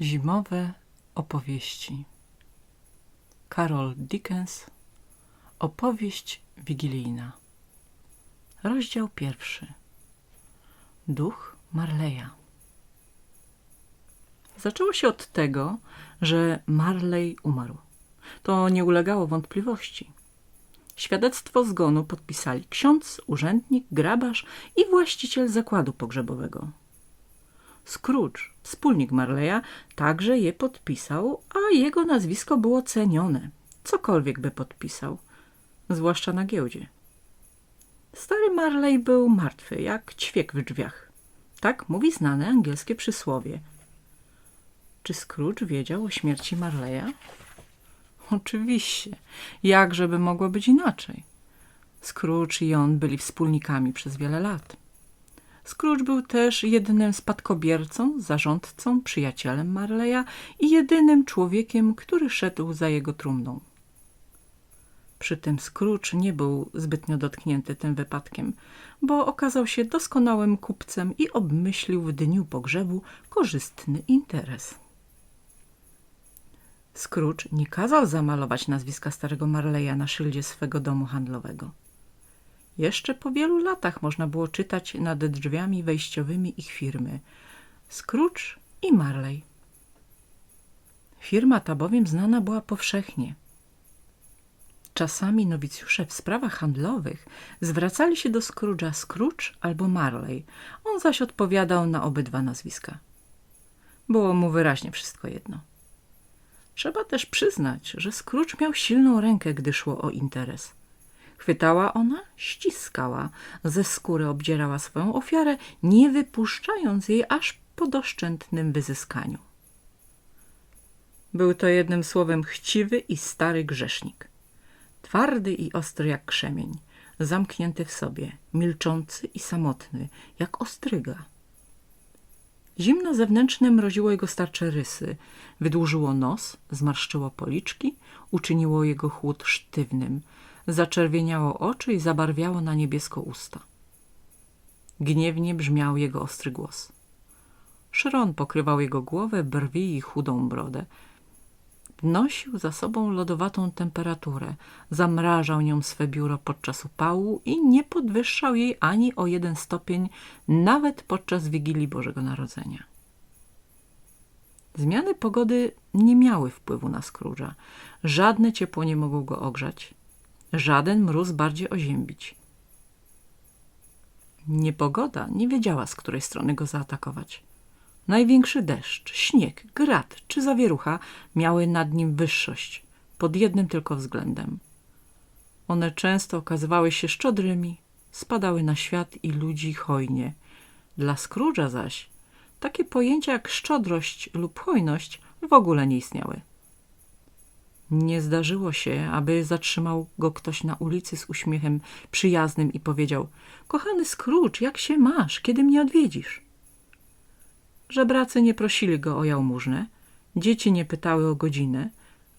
Zimowe opowieści Karol Dickens Opowieść wigilijna Rozdział pierwszy Duch Marleya Zaczęło się od tego, że Marley umarł. To nie ulegało wątpliwości. Świadectwo zgonu podpisali ksiądz, urzędnik, grabarz i właściciel zakładu pogrzebowego. Scrooge, wspólnik Marleya, także je podpisał, a jego nazwisko było cenione, cokolwiek by podpisał, zwłaszcza na giełdzie. Stary Marley był martwy, jak ćwiek w drzwiach. Tak mówi znane angielskie przysłowie. Czy Scrooge wiedział o śmierci Marleya? Oczywiście. Jakżeby mogło być inaczej? Scrooge i on byli wspólnikami przez wiele lat. Scrooge był też jedynym spadkobiercą, zarządcą, przyjacielem Marleya i jedynym człowiekiem, który szedł za jego trumną. Przy tym Scrooge nie był zbytnio dotknięty tym wypadkiem, bo okazał się doskonałym kupcem i obmyślił w dniu pogrzebu korzystny interes. Scrooge nie kazał zamalować nazwiska starego Marleya na szyldzie swego domu handlowego. Jeszcze po wielu latach można było czytać nad drzwiami wejściowymi ich firmy Scrooge i Marley. Firma ta bowiem znana była powszechnie. Czasami nowicjusze w sprawach handlowych zwracali się do Scrooge'a Scrooge albo Marley. On zaś odpowiadał na obydwa nazwiska. Było mu wyraźnie wszystko jedno. Trzeba też przyznać, że Scrooge miał silną rękę, gdy szło o interes. Chwytała ona, ściskała, ze skóry obdzierała swoją ofiarę, nie wypuszczając jej aż po doszczętnym wyzyskaniu. Był to jednym słowem chciwy i stary grzesznik. Twardy i ostry jak krzemień, zamknięty w sobie, milczący i samotny, jak ostryga. Zimno zewnętrzne mroziło jego starcze rysy, wydłużyło nos, zmarszczyło policzki, uczyniło jego chłód sztywnym, zaczerwieniało oczy i zabarwiało na niebiesko usta. Gniewnie brzmiał jego ostry głos. Szron pokrywał jego głowę, brwi i chudą brodę. Wnosił za sobą lodowatą temperaturę, zamrażał nią swe biuro podczas upału i nie podwyższał jej ani o jeden stopień, nawet podczas Wigilii Bożego Narodzenia. Zmiany pogody nie miały wpływu na Scrooge'a. Żadne ciepło nie mogło go ogrzać. Żaden mróz bardziej oziębić. Niepogoda nie wiedziała, z której strony go zaatakować. Największy deszcz, śnieg, grad czy zawierucha miały nad nim wyższość, pod jednym tylko względem. One często okazywały się szczodrymi, spadały na świat i ludzi hojnie. Dla Scrooge'a zaś takie pojęcia jak szczodrość lub hojność w ogóle nie istniały. Nie zdarzyło się, aby zatrzymał go ktoś na ulicy z uśmiechem przyjaznym i powiedział Kochany Scrooge, jak się masz? Kiedy mnie odwiedzisz? Żebracy nie prosili go o jałmużnę, dzieci nie pytały o godzinę,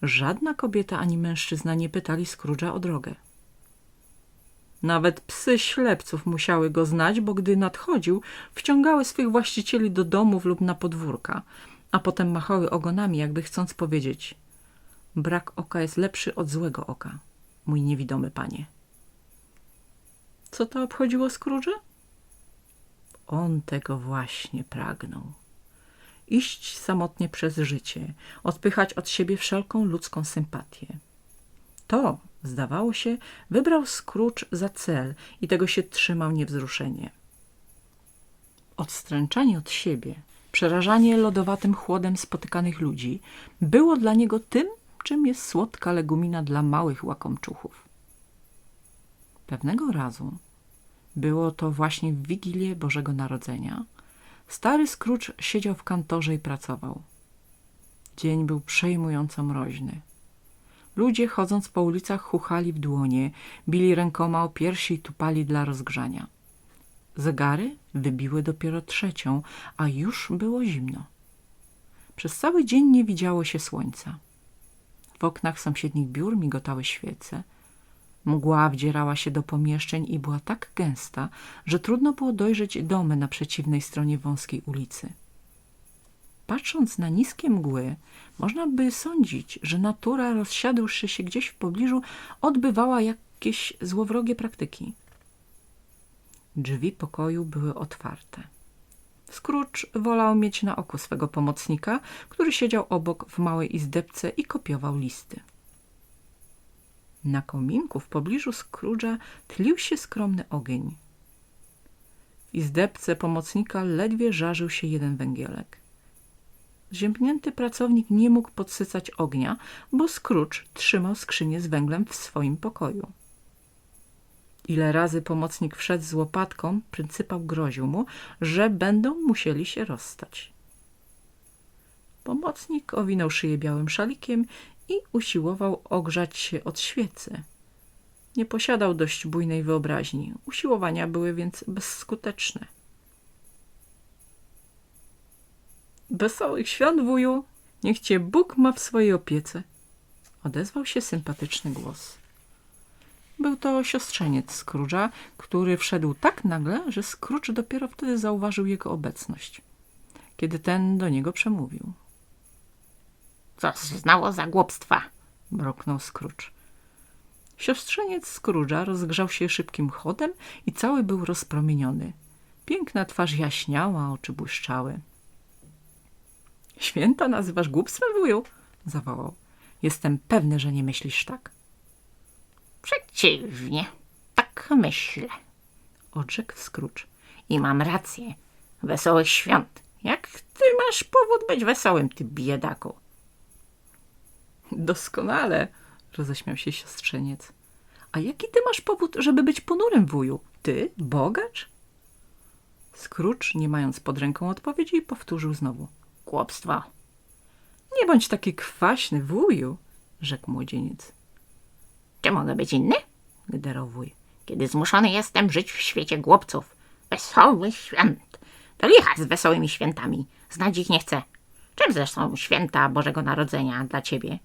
żadna kobieta ani mężczyzna nie pytali Scrooge'a o drogę. Nawet psy ślepców musiały go znać, bo gdy nadchodził, wciągały swych właścicieli do domów lub na podwórka, a potem machały ogonami, jakby chcąc powiedzieć Brak oka jest lepszy od złego oka, mój niewidomy panie. Co to obchodziło Scrooge'a? On tego właśnie pragnął. Iść samotnie przez życie, odpychać od siebie wszelką ludzką sympatię. To, zdawało się, wybrał Scrooge za cel i tego się trzymał niewzruszenie. Odstręczanie od siebie, przerażanie lodowatym chłodem spotykanych ludzi było dla niego tym, czym jest słodka legumina dla małych łakomczuchów. Pewnego razu, było to właśnie w Wigilię Bożego Narodzenia, stary Scrooge siedział w kantorze i pracował. Dzień był przejmująco mroźny. Ludzie chodząc po ulicach chuchali w dłonie, bili rękoma o piersi i tupali dla rozgrzania. Zegary wybiły dopiero trzecią, a już było zimno. Przez cały dzień nie widziało się słońca. W oknach sąsiednich biur migotały świece. Mgła wdzierała się do pomieszczeń i była tak gęsta, że trudno było dojrzeć domy na przeciwnej stronie wąskiej ulicy. patrząc na niskie mgły, można by sądzić, że natura, rozsiadłszy się gdzieś w pobliżu, odbywała jakieś złowrogie praktyki. Drzwi pokoju były otwarte. Scrooge wolał mieć na oku swego pomocnika, który siedział obok w małej izdebce i kopiował listy. Na kominku w pobliżu Scrooge'a tlił się skromny ogień. W izdebce pomocnika ledwie żarzył się jeden węgielek. Ziębnięty pracownik nie mógł podsycać ognia, bo Scrooge trzymał skrzynię z węglem w swoim pokoju. Ile razy pomocnik wszedł z łopatką, pryncypał groził mu, że będą musieli się rozstać. Pomocnik owinął szyję białym szalikiem i usiłował ogrzać się od świecy. Nie posiadał dość bujnej wyobraźni. Usiłowania były więc bezskuteczne. Wesołych świąt, wuju! Niech cię Bóg ma w swojej opiece! Odezwał się sympatyczny głos. Był to siostrzeniec Scrooge'a, który wszedł tak nagle, że Scrooge dopiero wtedy zauważył jego obecność, kiedy ten do niego przemówił. Co znało za głupstwa? mruknął Scrooge. Siostrzeniec Scrooge'a rozgrzał się szybkim chodem i cały był rozpromieniony. Piękna twarz jaśniała, oczy błyszczały. Święta nazywasz głupstwem, wuju? zawołał. Jestem pewny, że nie myślisz tak. Przeciwnie, tak myślę. Odrzekł Scrooge. I mam rację. Wesołych świąt. Jak ty masz powód być wesołym, ty biedaku? Doskonale, roześmiał się siostrzeniec. A jaki ty masz powód, żeby być ponurym, wuju? Ty, bogacz? Scrooge, nie mając pod ręką odpowiedzi, powtórzył znowu. Głupstwo. Nie bądź taki kwaśny, wuju, rzekł młodzieniec. Czy mogę być inny? Gderał wuj. Kiedy zmuszony jestem żyć w świecie głupców. Wesoły świąt. Do licha z wesołymi świętami. Znać ich nie chcę. Czym zresztą święta Bożego Narodzenia dla ciebie?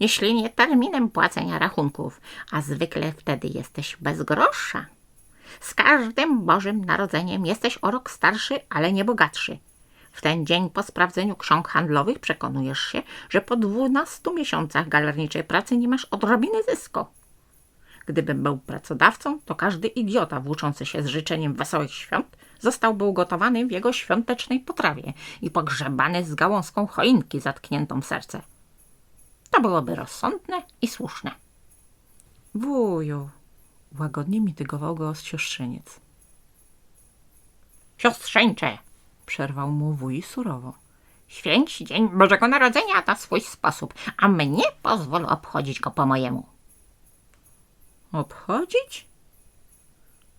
Jeśli nie terminem płacenia rachunków, a zwykle wtedy jesteś bez grosza. Z każdym Bożym Narodzeniem jesteś o rok starszy, ale nie bogatszy. W ten dzień po sprawdzeniu ksiąg handlowych przekonujesz się, że po dwunastu miesiącach galerniczej pracy nie masz odrobiny zysku. Gdybym był pracodawcą, to każdy idiota włóczący się z życzeniem wesołych świąt zostałby ugotowany w jego świątecznej potrawie i pogrzebany z gałązką choinki zatkniętą w serce. To byłoby rozsądne i słuszne. Wuju, łagodnie mitygował go siostrzeniec. Siostrzeńcze, Przerwał mu wuj surowo. święć Dzień Bożego Narodzenia na swój sposób, a mnie pozwól obchodzić go po mojemu. Obchodzić?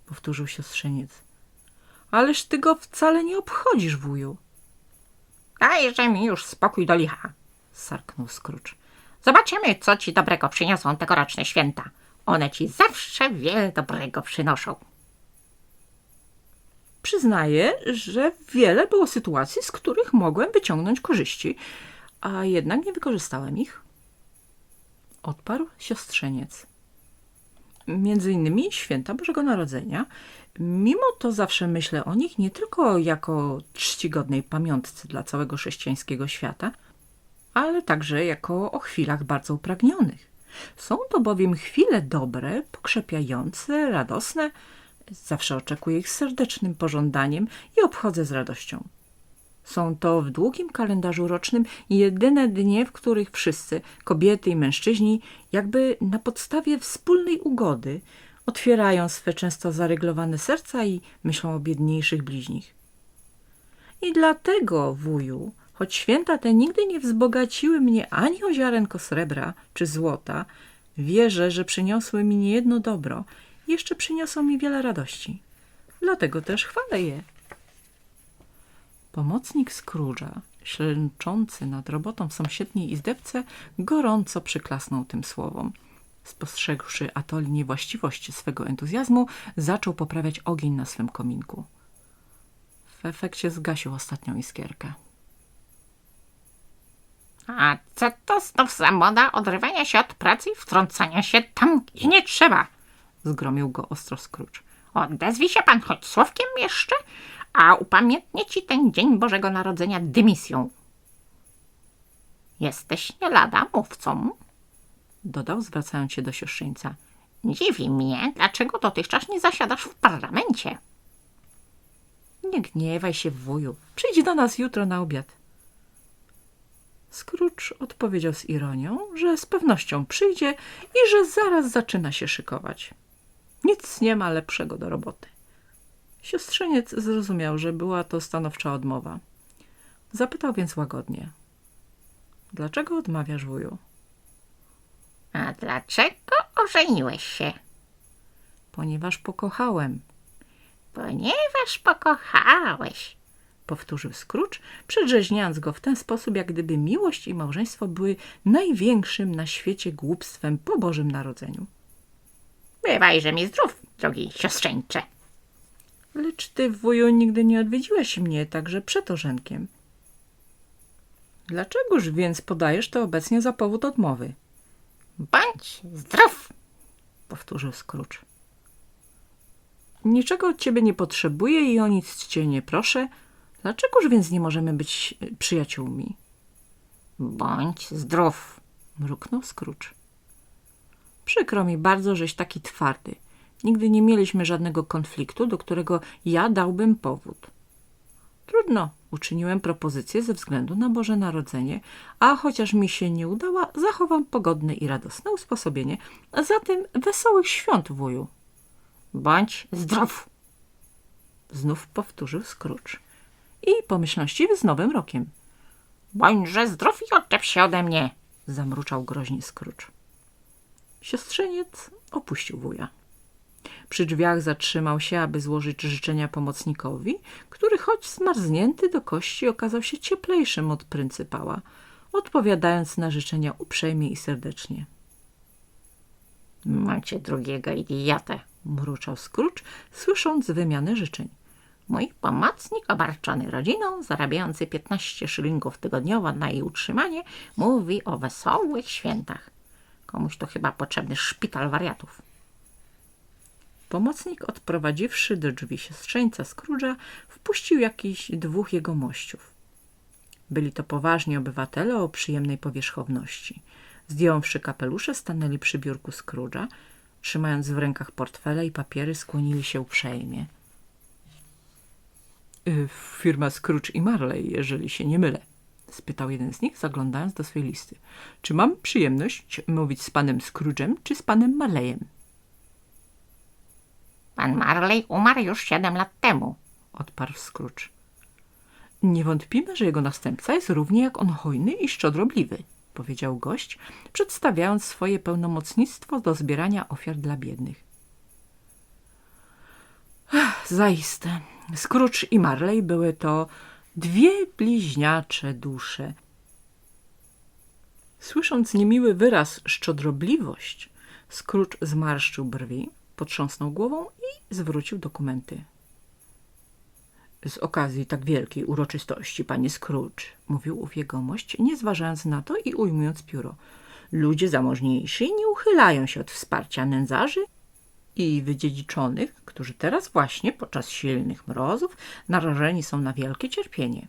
Powtórzył siostrzeniec. Ależ ty go wcale nie obchodzisz, wuju. Dajże mi już spokój do licha. Sarknął Scrooge. Zobaczymy, co ci dobrego przyniosą tegoroczne święta. One ci zawsze wiele dobrego przynoszą. Przyznaję, że wiele było sytuacji, z których mogłem wyciągnąć korzyści, a jednak nie wykorzystałem ich. Odparł siostrzeniec. Między innymi święta Bożego Narodzenia. Mimo to zawsze myślę o nich nie tylko jako czcigodnej pamiątce dla całego chrześcijańskiego świata, ale także jako o chwilach bardzo upragnionych. Są to bowiem chwile dobre, pokrzepiające, radosne. Zawsze oczekuję ich serdecznym pożądaniem i obchodzę z radością. Są to w długim kalendarzu rocznym jedyne dnie, w których wszyscy, kobiety i mężczyźni, jakby na podstawie wspólnej ugody, otwierają swe często zaryglowane serca i myślą o biedniejszych bliźnich. I dlatego, wuju, choć święta te nigdy nie wzbogaciły mnie ani o ziarenko srebra czy złota, wierzę, że przyniosły mi niejedno dobro, jeszcze przyniosą mi wiele radości. Dlatego też chwalę je. Pomocnik Scrooge'a, ślęczący nad robotą w sąsiedniej izdebce, gorąco przyklasnął tym słowom. Spostrzegłszy atoli niewłaściwość swego entuzjazmu, zaczął poprawiać ogień na swym kominku. W efekcie zgasił ostatnią iskierkę. A co to znów za moda odrywania się od pracy i wtrącania się tam, gdzie nie trzeba? Zgromił go ostro Scrooge. Odezwij się pan choć słówkiem jeszcze, a upamiętnię ci ten dzień Bożego Narodzenia dymisją. Jesteś nie lada mówcą. Dodał, zwracając się do siostrzeńca. Dziwi mnie, dlaczego dotychczas nie zasiadasz w parlamencie. Nie gniewaj się, wuju. Przyjdź do nas jutro na obiad. Scrooge odpowiedział z ironią, że z pewnością przyjdzie i że zaraz zaczyna się szykować. Nic nie ma lepszego do roboty. Siostrzeniec zrozumiał, że była to stanowcza odmowa. Zapytał więc łagodnie. Dlaczego odmawiasz, wuju? A dlaczego ożeniłeś się? Ponieważ pokochałem, Ponieważ pokochałeś. powtórzył Scrooge, przedrzeźniając go w ten sposób, jak gdyby miłość i małżeństwo były największym na świecie głupstwem po Bożym Narodzeniu. Bywajże mi zdrów, drogi siostrzeńcze. Lecz ty, wuju, nigdy nie odwiedziłeś mnie także przed orzenkiem. Dlaczegoż więc podajesz to obecnie za powód odmowy? Bądź zdrów. Powtórzył Scrooge. Niczego od ciebie nie potrzebuję i o nic cię nie proszę. Dlaczegoż więc nie możemy być e, przyjaciółmi? Bądź zdrów. Mruknął Scrooge. Przykro mi bardzo, żeś taki twardy. Nigdy nie mieliśmy żadnego konfliktu, do którego ja dałbym powód. Trudno, uczyniłem propozycję ze względu na Boże Narodzenie, a chociaż mi się nie udała, zachowam pogodne i radosne usposobienie. Zatem wesołych świąt, wuju. Bądź zdrów. Znów powtórzył Scrooge. I pomyślności z Nowym Rokiem. Bądźże zdrów i odczep się ode mnie. Zamruczał groźnie Scrooge. Siostrzeniec opuścił wuja. Przy drzwiach zatrzymał się, aby złożyć życzenia pomocnikowi, który choć zmarznięty do kości okazał się cieplejszym od pryncypała, odpowiadając na życzenia uprzejmie i serdecznie. Macie drugiego idiotę. Mruczał Scrooge, słysząc wymianę życzeń. Mój pomocnik obarczony rodziną, zarabiający 15 szylingów tygodniowo na jej utrzymanie, mówi o wesołych świętach. Komuś to chyba potrzebny szpital wariatów. Pomocnik, odprowadziwszy do drzwi siostrzeńca Scrooge'a, wpuścił jakichś dwóch jego mościów. Byli to poważni obywatele o przyjemnej powierzchowności. Zdjąwszy kapelusze, stanęli przy biurku Scrooge'a, trzymając w rękach portfele i papiery, skłonili się uprzejmie. Y, Firma Scrooge i Marley, jeżeli się nie mylę, spytał jeden z nich, zaglądając do swej listy. Czy mam przyjemność mówić z panem Scrooge'em, czy z panem Marleyem? Pan Marley umarł już 7 lat temu. odparł Scrooge. Nie wątpimy, że jego następca jest równie jak on hojny i szczodrobliwy, powiedział gość, przedstawiając swoje pełnomocnictwo do zbierania ofiar dla biednych. Ech, zaiste, Scrooge i Marley były to dwie bliźniacze dusze. Słysząc niemiły wyraz szczodrobliwość, Scrooge zmarszczył brwi, potrząsnął głową i zwrócił dokumenty. Z okazji tak wielkiej uroczystości, panie Scrooge, mówił ów jegomość, nie zważając na to i ujmując pióro. Ludzie zamożniejsi nie uchylają się od wsparcia nędzarzy i wydziedziczonych, którzy teraz właśnie podczas silnych mrozów narażeni są na wielkie cierpienie.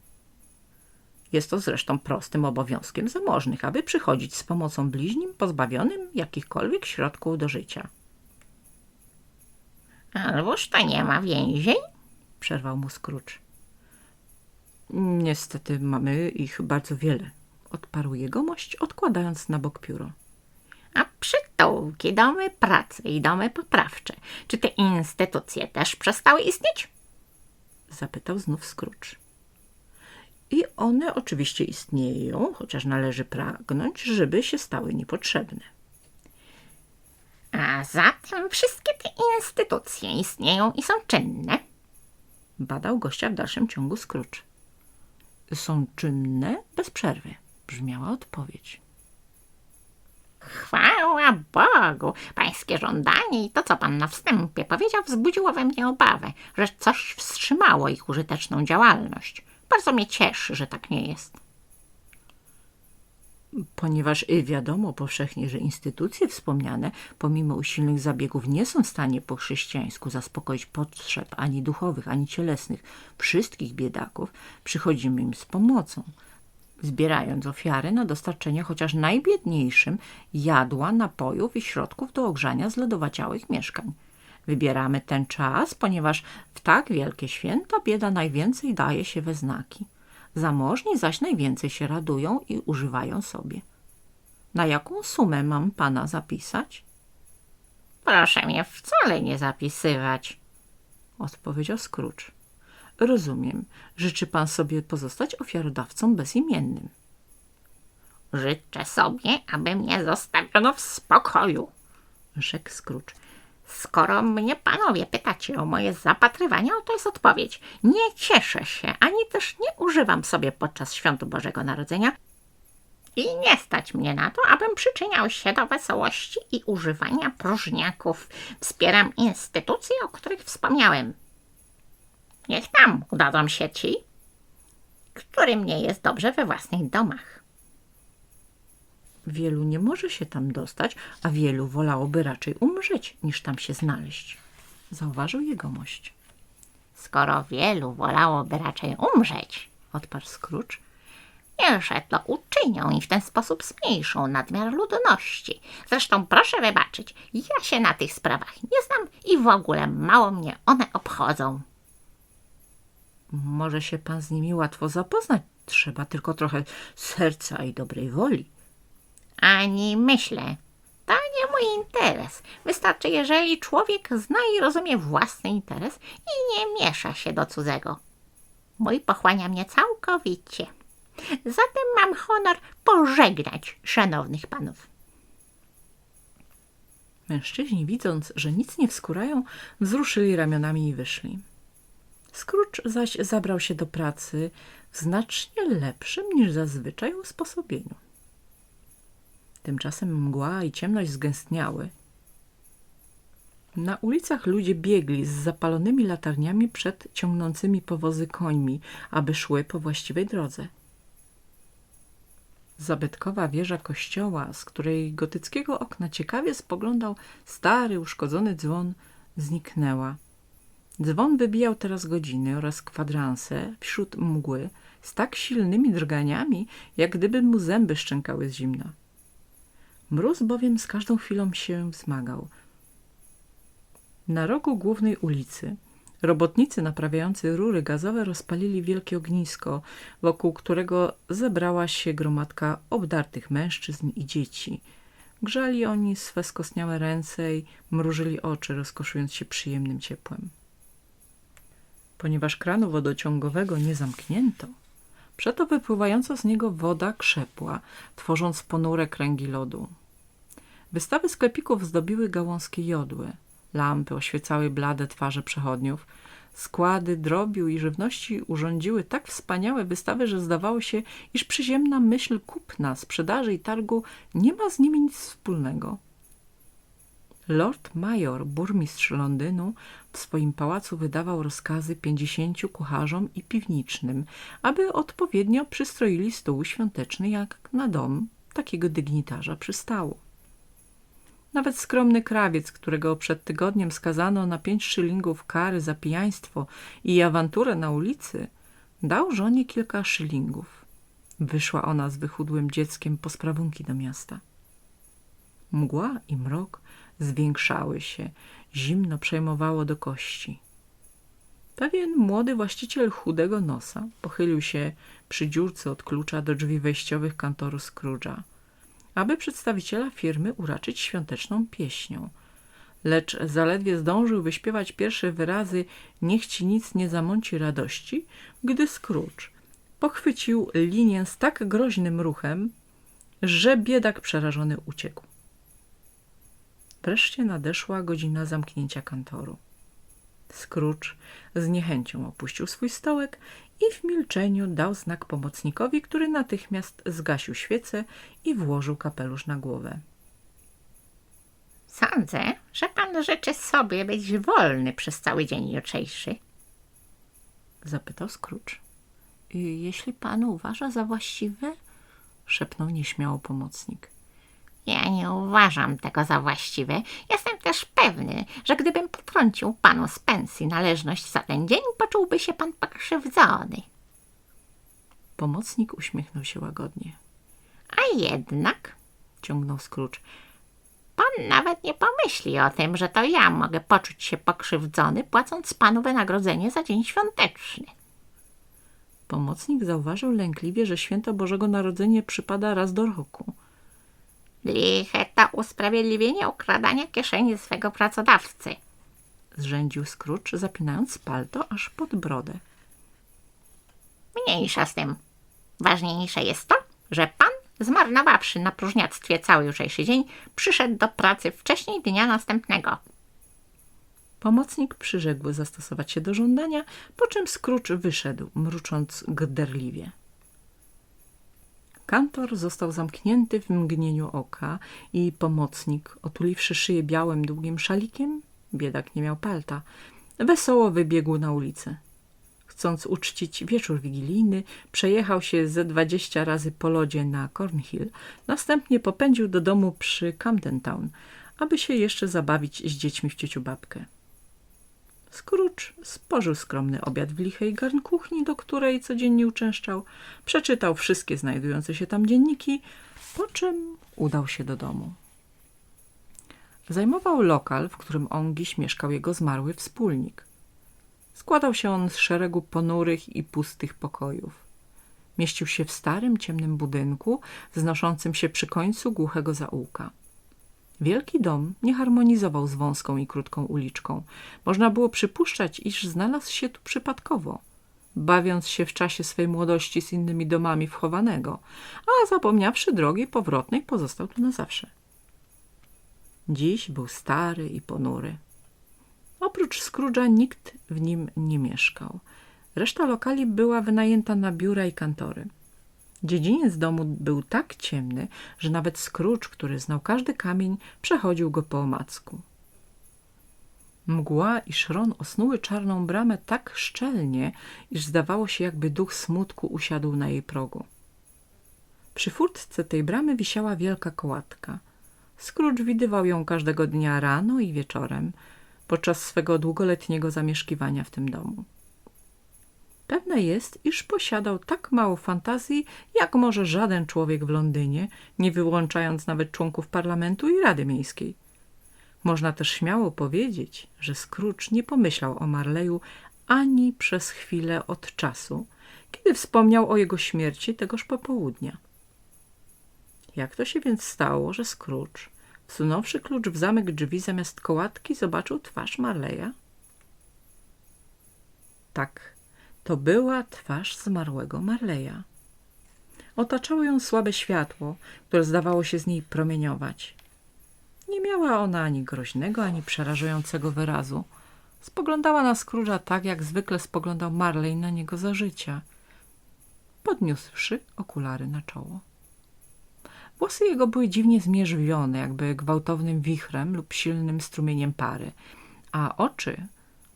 Jest to zresztą prostym obowiązkiem zamożnych, aby przychodzić z pomocą bliźnim pozbawionym jakichkolwiek środków do życia. Alboż to nie ma więzień? przerwał mu Scrooge. Niestety mamy ich bardzo wiele, odparł jegomość, odkładając na bok pióro. A przytułki, domy pracy i domy poprawcze. Czy te instytucje też przestały istnieć? Zapytał znów Scrooge. I one oczywiście istnieją, chociaż należy pragnąć, żeby się stały niepotrzebne. A zatem wszystkie te instytucje istnieją i są czynne. Badał gościa w dalszym ciągu Scrooge. Są czynne bez przerwy, brzmiała odpowiedź. Chwała Bogu! Pańskie żądanie i to, co pan na wstępie powiedział, wzbudziło we mnie obawę, że coś wstrzymało ich użyteczną działalność. Bardzo mnie cieszy, że tak nie jest. Ponieważ y, wiadomo powszechnie, że instytucje wspomniane, pomimo usilnych zabiegów, nie są w stanie po chrześcijańsku zaspokoić potrzeb ani duchowych, ani cielesnych wszystkich biedaków, przychodzimy im z pomocą. zbierając ofiary na dostarczenie chociaż najbiedniejszym jadła, napojów i środków do ogrzania zlodowaciałych mieszkań. Wybieramy ten czas, ponieważ w tak wielkie święta bieda najwięcej daje się we znaki. Zamożni zaś najwięcej się radują i używają sobie. Na jaką sumę mam pana zapisać? Proszę mnie wcale nie zapisywać. Odpowiedział Scrooge. Rozumiem. Życzy pan sobie pozostać ofiarodawcą bezimiennym. Życzę sobie, aby mnie zostawiono w spokoju. Rzekł Scrooge. Skoro mnie panowie pytacie o moje zapatrywania, to jest odpowiedź. Nie cieszę się, ani też nie używam sobie podczas świąt Bożego Narodzenia i nie stać mnie na to, abym przyczyniał się do wesołości i używania próżniaków. Wspieram instytucje, o których wspomniałem. Niech tam udadzą się ci, którym nie jest dobrze we własnych domach. Wielu nie może się tam dostać, a wielu wolałoby raczej umrzeć, niż tam się znaleźć. Zauważył jegomość. Skoro wielu wolałoby raczej umrzeć, Odparł Scrooge. Niechże to uczynią i w ten sposób zmniejszą nadmiar ludności. Zresztą proszę wybaczyć, ja się na tych sprawach nie znam i w ogóle mało mnie one obchodzą. Może się pan z nimi łatwo zapoznać. Trzeba tylko trochę serca i dobrej woli. Ani myślę. To nie mój interes. Wystarczy, jeżeli człowiek zna i rozumie własny interes i nie miesza się do cudzego. Mój pochłania mnie całkowicie. Zatem mam honor pożegnać szanownych panów. Mężczyźni, widząc, że nic nie wskórają, wzruszyli ramionami i wyszli. Scrooge zaś zabrał się do pracy w znacznie lepszym niż zazwyczaj usposobieniu. Tymczasem mgła i ciemność zgęstniały. Na ulicach ludzie biegli z zapalonymi latarniami przed ciągnącymi powozy końmi, aby szły po właściwej drodze. Zabytkowa wieża kościoła, z której gotyckiego okna ciekawie spoglądał stary, uszkodzony dzwon, zniknęła. Dzwon wybijał teraz godziny oraz kwadranse wśród mgły z tak silnymi drganiami, jak gdyby mu zęby szczękały z zimna. Mróz bowiem z każdą chwilą się wzmagał. Na rogu głównej ulicy robotnicy naprawiający rury gazowe rozpalili wielkie ognisko, wokół którego zebrała się gromadka obdartych mężczyzn i dzieci. Grzali oni swe skostniałe ręce i mrużyli oczy, rozkoszując się przyjemnym ciepłem. Ponieważ kranu wodociągowego nie zamknięto, przeto wypływająca z niego woda krzepła, tworząc ponure kręgi lodu. Wystawy sklepików zdobiły gałązkie jodły. Lampy oświecały blade twarze przechodniów. Składy drobiu i żywności urządziły tak wspaniałe wystawy, że zdawało się, iż przyziemna myśl kupna, sprzedaży i targu nie ma z nimi nic wspólnego. Lord Major, burmistrz Londynu, w swoim pałacu wydawał rozkazy pięćdziesięciu kucharzom i piwnicznym, aby odpowiednio przystroili stół świąteczny jak na dom takiego dygnitarza przystało. Nawet skromny krawiec, którego przed tygodniem skazano na pięć szylingów kary za pijaństwo i awanturę na ulicy, dał żonie kilka szylingów. Wyszła ona z wychudłym dzieckiem po sprawunki do miasta. Mgła i mrok zwiększały się, zimno przejmowało do kości. Pewien młody właściciel chudego nosa pochylił się przy dziurce od klucza do drzwi wejściowych kantoru Scrooge'a aby przedstawiciela firmy uraczyć świąteczną pieśnią. Lecz zaledwie zdążył wyśpiewać pierwsze wyrazy Niech ci nic nie zamąci radości, gdy Scrooge pochwycił linię z tak groźnym ruchem, że biedak przerażony uciekł. Wreszcie nadeszła godzina zamknięcia kantoru. Scrooge z niechęcią opuścił swój stołek i w milczeniu dał znak pomocnikowi, który natychmiast zgasił świecę i włożył kapelusz na głowę. Sądzę, że pan życzy sobie być wolny przez cały dzień jutrzejszy. Zapytał Scrooge. Jeśli pan uważa za właściwe? Szepnął nieśmiało pomocnik. Ja nie uważam tego za właściwe. Jestem też pewny, że gdybym potrącił panu z pensji należność za ten dzień, poczułby się pan pokrzywdzony. Pomocnik uśmiechnął się łagodnie. A jednak, Ciągnął Scrooge. pan nawet nie pomyśli o tym, że to ja mogę poczuć się pokrzywdzony, płacąc panu wynagrodzenie za dzień świąteczny. Pomocnik zauważył lękliwie, że święto Bożego Narodzenia przypada raz do roku. Liche to usprawiedliwienie ukradania kieszeni swego pracodawcy. Zrzędził Scrooge, zapinając palto aż pod brodę. Mniejsza z tym. Ważniejsze jest to, że pan, zmarnowawszy na próżniactwie cały jutrzejszy dzień, przyszedł do pracy wcześniej dnia następnego. Pomocnik przyrzekł zastosować się do żądania, po czym Scrooge wyszedł, mrucząc gderliwie. Kantor został zamknięty w mgnieniu oka i pomocnik, otuliwszy szyję białym, długim szalikiem, biedak nie miał palta, wesoło wybiegł na ulicę. Chcąc uczcić wieczór wigilijny, przejechał się ze dwadzieścia razy po lodzie na Cornhill, następnie popędził do domu przy Camden Town, aby się jeszcze zabawić z dziećmi w ciociu babkę. Scrooge spożył skromny obiad w lichej garnkuchni, do której codziennie uczęszczał, przeczytał wszystkie znajdujące się tam dzienniki, po czym udał się do domu. Zajmował lokal, w którym ongiś mieszkał jego zmarły wspólnik. Składał się on z szeregu ponurych i pustych pokojów. Mieścił się w starym, ciemnym budynku, wznoszącym się przy końcu głuchego zaułka. Wielki dom nie harmonizował z wąską i krótką uliczką. Można było przypuszczać, iż znalazł się tu przypadkowo, bawiąc się w czasie swej młodości z innymi domami wchowanego, a zapomniawszy drogi powrotnej pozostał tu na zawsze. Dziś był stary i ponury. Oprócz Scrooge'a nikt w nim nie mieszkał. Reszta lokali była wynajęta na biura i kantory. Dziedziniec domu był tak ciemny, że nawet Scrooge, który znał każdy kamień, przechodził go po omacku. Mgła i szron osnuły czarną bramę tak szczelnie, iż zdawało się, jakby duch smutku usiadł na jej progu. Przy furtce tej bramy wisiała wielka kołatka. Scrooge widywał ją każdego dnia rano i wieczorem, podczas swego długoletniego zamieszkiwania w tym domu. Pewne jest, iż posiadał tak mało fantazji, jak może żaden człowiek w Londynie, nie wyłączając nawet członków parlamentu i Rady Miejskiej. Można też śmiało powiedzieć, że Scrooge nie pomyślał o Marleyu ani przez chwilę od czasu, kiedy wspomniał o jego śmierci tegoż popołudnia. Jak to się więc stało, że Scrooge, wsunąwszy klucz w zamek drzwi zamiast kołatki, zobaczył twarz Marleya? Tak, to była twarz zmarłego Marleya. Otaczało ją słabe światło, które zdawało się z niej promieniować. Nie miała ona ani groźnego, ani przerażającego wyrazu. Spoglądała na Scrooge'a tak, jak zwykle spoglądał Marley na niego za życia, podniósłszy okulary na czoło. Włosy jego były dziwnie zmierzwione, jakby gwałtownym wichrem lub silnym strumieniem pary, a oczy,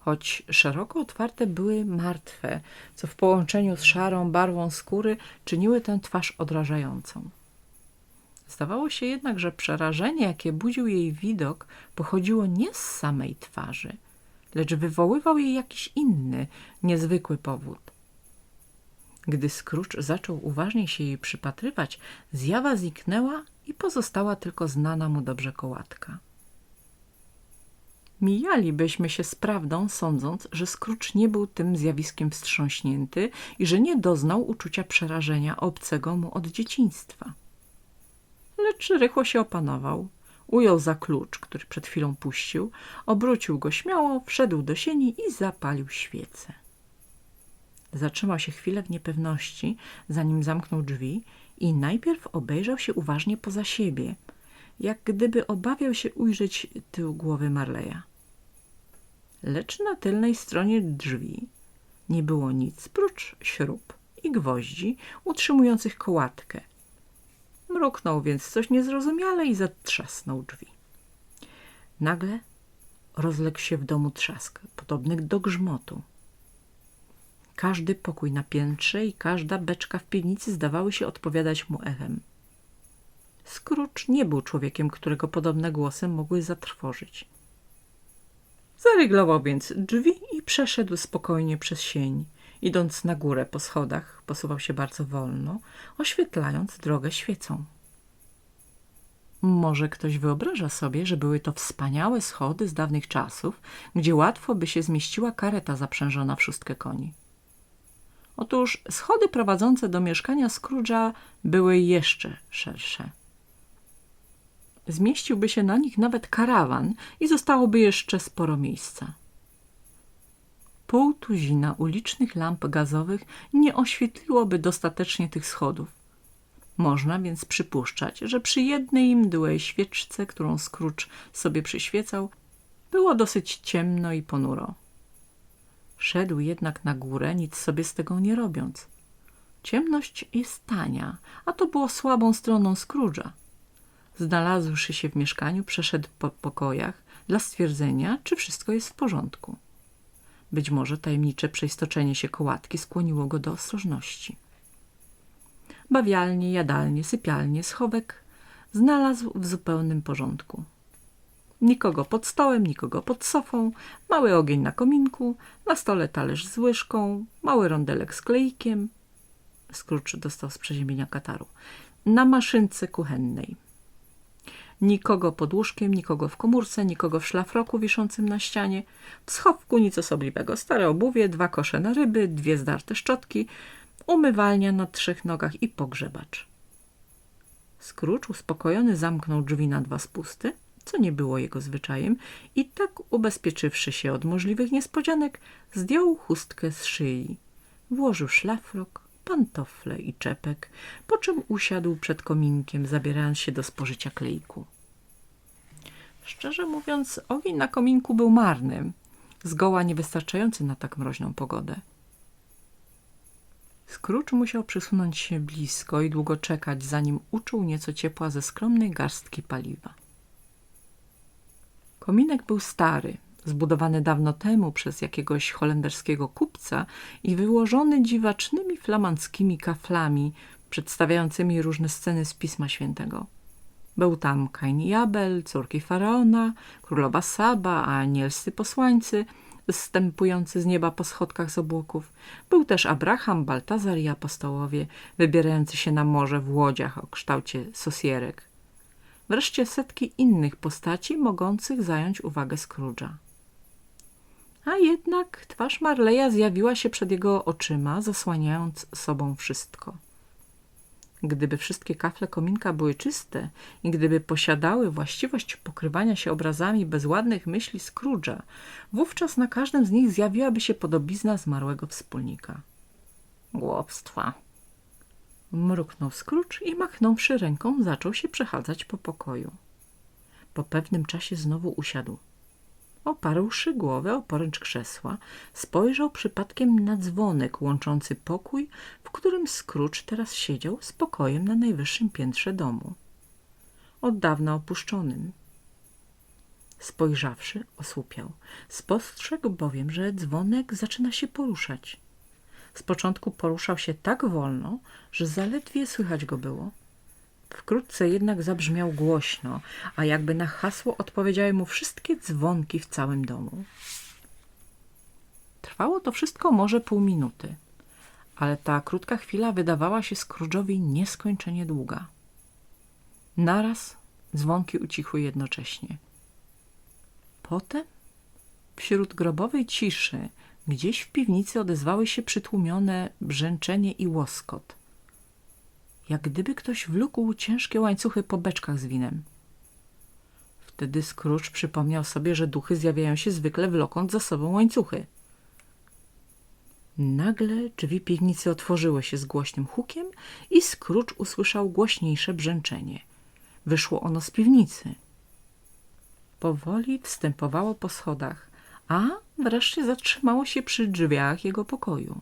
choć szeroko otwarte, były martwe, co w połączeniu z szarą barwą skóry czyniły tę twarz odrażającą. Zdawało się jednak, że przerażenie, jakie budził jej widok, pochodziło nie z samej twarzy, lecz wywoływał jej jakiś inny, niezwykły powód. Gdy Scrooge zaczął uważnie się jej przypatrywać, zjawa zniknęła i pozostała tylko znana mu dobrze kołatka. Mijalibyśmy się z prawdą, sądząc, że Scrooge nie był tym zjawiskiem wstrząśnięty i że nie doznał uczucia przerażenia obcego mu od dzieciństwa. Lecz rychło się opanował, ujął za klucz, który przed chwilą puścił, obrócił go śmiało, wszedł do sieni i zapalił świecę. Zatrzymał się chwilę w niepewności, zanim zamknął drzwi i najpierw obejrzał się uważnie poza siebie, jak gdyby obawiał się ujrzeć tył głowy Marleya. Lecz na tylnej stronie drzwi nie było nic prócz śrub i gwoździ utrzymujących kołatkę. Mruknął więc coś niezrozumiale i zatrzasnął drzwi. Nagle rozległ się w domu trzask, podobny do grzmotu. Każdy pokój na piętrze i każda beczka w piwnicy zdawały się odpowiadać mu echem. Scrooge nie był człowiekiem, którego podobne głosy mogły zatrwożyć. Zaryglował więc drzwi i przeszedł spokojnie przez sień, Idąc na górę po schodach, posuwał się bardzo wolno, oświetlając drogę świecą. Może ktoś wyobraża sobie, że były to wspaniałe schody z dawnych czasów, gdzie łatwo by się zmieściła kareta zaprzężona w szóstkę koni. Otóż schody prowadzące do mieszkania Scrooge'a były jeszcze szersze. Zmieściłby się na nich nawet karawan i zostałoby jeszcze sporo miejsca. Pół tuzina ulicznych lamp gazowych nie oświetliłoby dostatecznie tych schodów. Można więc przypuszczać, że przy jednej mdłej świeczce, którą Scrooge sobie przyświecał, było dosyć ciemno i ponuro. Szedł jednak na górę, nic sobie z tego nie robiąc. Ciemność jest tania, a to było słabą stroną Scrooge'a. Znalazłszy się w mieszkaniu, przeszedł po pokojach dla stwierdzenia, czy wszystko jest w porządku. Być może tajemnicze przeistoczenie się kołatki skłoniło go do ostrożności. Bawialnie, jadalnie, sypialnie, schowek znalazł w zupełnym porządku. Nikogo pod stołem, nikogo pod sofą, mały ogień na kominku, na stole talerz z łyżką, mały rondelek z kleikiem. Scrooge dostał z przeziębienia kataru. Na maszynce kuchennej. Nikogo pod łóżkiem, nikogo w komórce, nikogo w szlafroku wiszącym na ścianie. W schowku nic osobliwego. Stare obuwie, dwa kosze na ryby, dwie zdarte szczotki, umywalnia na trzech nogach i pogrzebacz. Scrooge uspokojony zamknął drzwi na dwa spusty, co nie było jego zwyczajem, i tak ubezpieczywszy się od możliwych niespodzianek, zdjął chustkę z szyi, włożył szlafrok, pantofle i czepek, po czym usiadł przed kominkiem, zabierając się do spożycia kleiku. Szczerze mówiąc, ogień na kominku był marny, zgoła niewystarczający na tak mroźną pogodę. Scrooge musiał przysunąć się blisko i długo czekać, zanim uczuł nieco ciepła ze skromnej garstki paliwa. Kominek był stary, zbudowany dawno temu przez jakiegoś holenderskiego kupca i wyłożony dziwacznymi flamandzkimi kaflami przedstawiającymi różne sceny z Pisma Świętego. Był tam Kain i Abel, córki Faraona, królowa Saba, anielscy posłańcy, zstępujący z nieba po schodkach z obłoków. Był też Abraham, Baltazar i apostołowie, wybierający się na morze w łodziach o kształcie sosierek. Wreszcie setki innych postaci mogących zająć uwagę Scrooge'a. A jednak twarz Marleya zjawiła się przed jego oczyma, zasłaniając sobą wszystko. Gdyby wszystkie kafle kominka były czyste i gdyby posiadały właściwość pokrywania się obrazami bezładnych myśli Scrooge'a, wówczas na każdym z nich zjawiłaby się podobizna zmarłego wspólnika. Głupstwa. Mruknął Scrooge i machnąwszy ręką zaczął się przechadzać po pokoju. Po pewnym czasie znowu usiadł. Oparłszy głowę o poręcz krzesła, spojrzał przypadkiem na dzwonek łączący pokój, w którym Scrooge teraz siedział, z pokojem na najwyższym piętrze domu. Od dawna opuszczonym. Spojrzawszy, osłupiał. Spostrzegł bowiem, że dzwonek zaczyna się poruszać. Z początku poruszał się tak wolno, że zaledwie słychać go było. Wkrótce jednak zabrzmiał głośno, a jakby na hasło odpowiedziały mu wszystkie dzwonki w całym domu. Trwało to wszystko może pół minuty, ale ta krótka chwila wydawała się Scrooge'owi nieskończenie długa. Naraz dzwonki ucichły jednocześnie. Potem, wśród grobowej ciszy, gdzieś w piwnicy odezwały się przytłumione brzęczenie i łoskot jak gdyby ktoś wlókł ciężkie łańcuchy po beczkach z winem. Wtedy Scrooge przypomniał sobie, że duchy zjawiają się zwykle wlokąc za sobą łańcuchy. Nagle drzwi piwnicy otworzyły się z głośnym hukiem i Scrooge usłyszał głośniejsze brzęczenie. Wyszło ono z piwnicy. Powoli wstępowało po schodach, a wreszcie zatrzymało się przy drzwiach jego pokoju.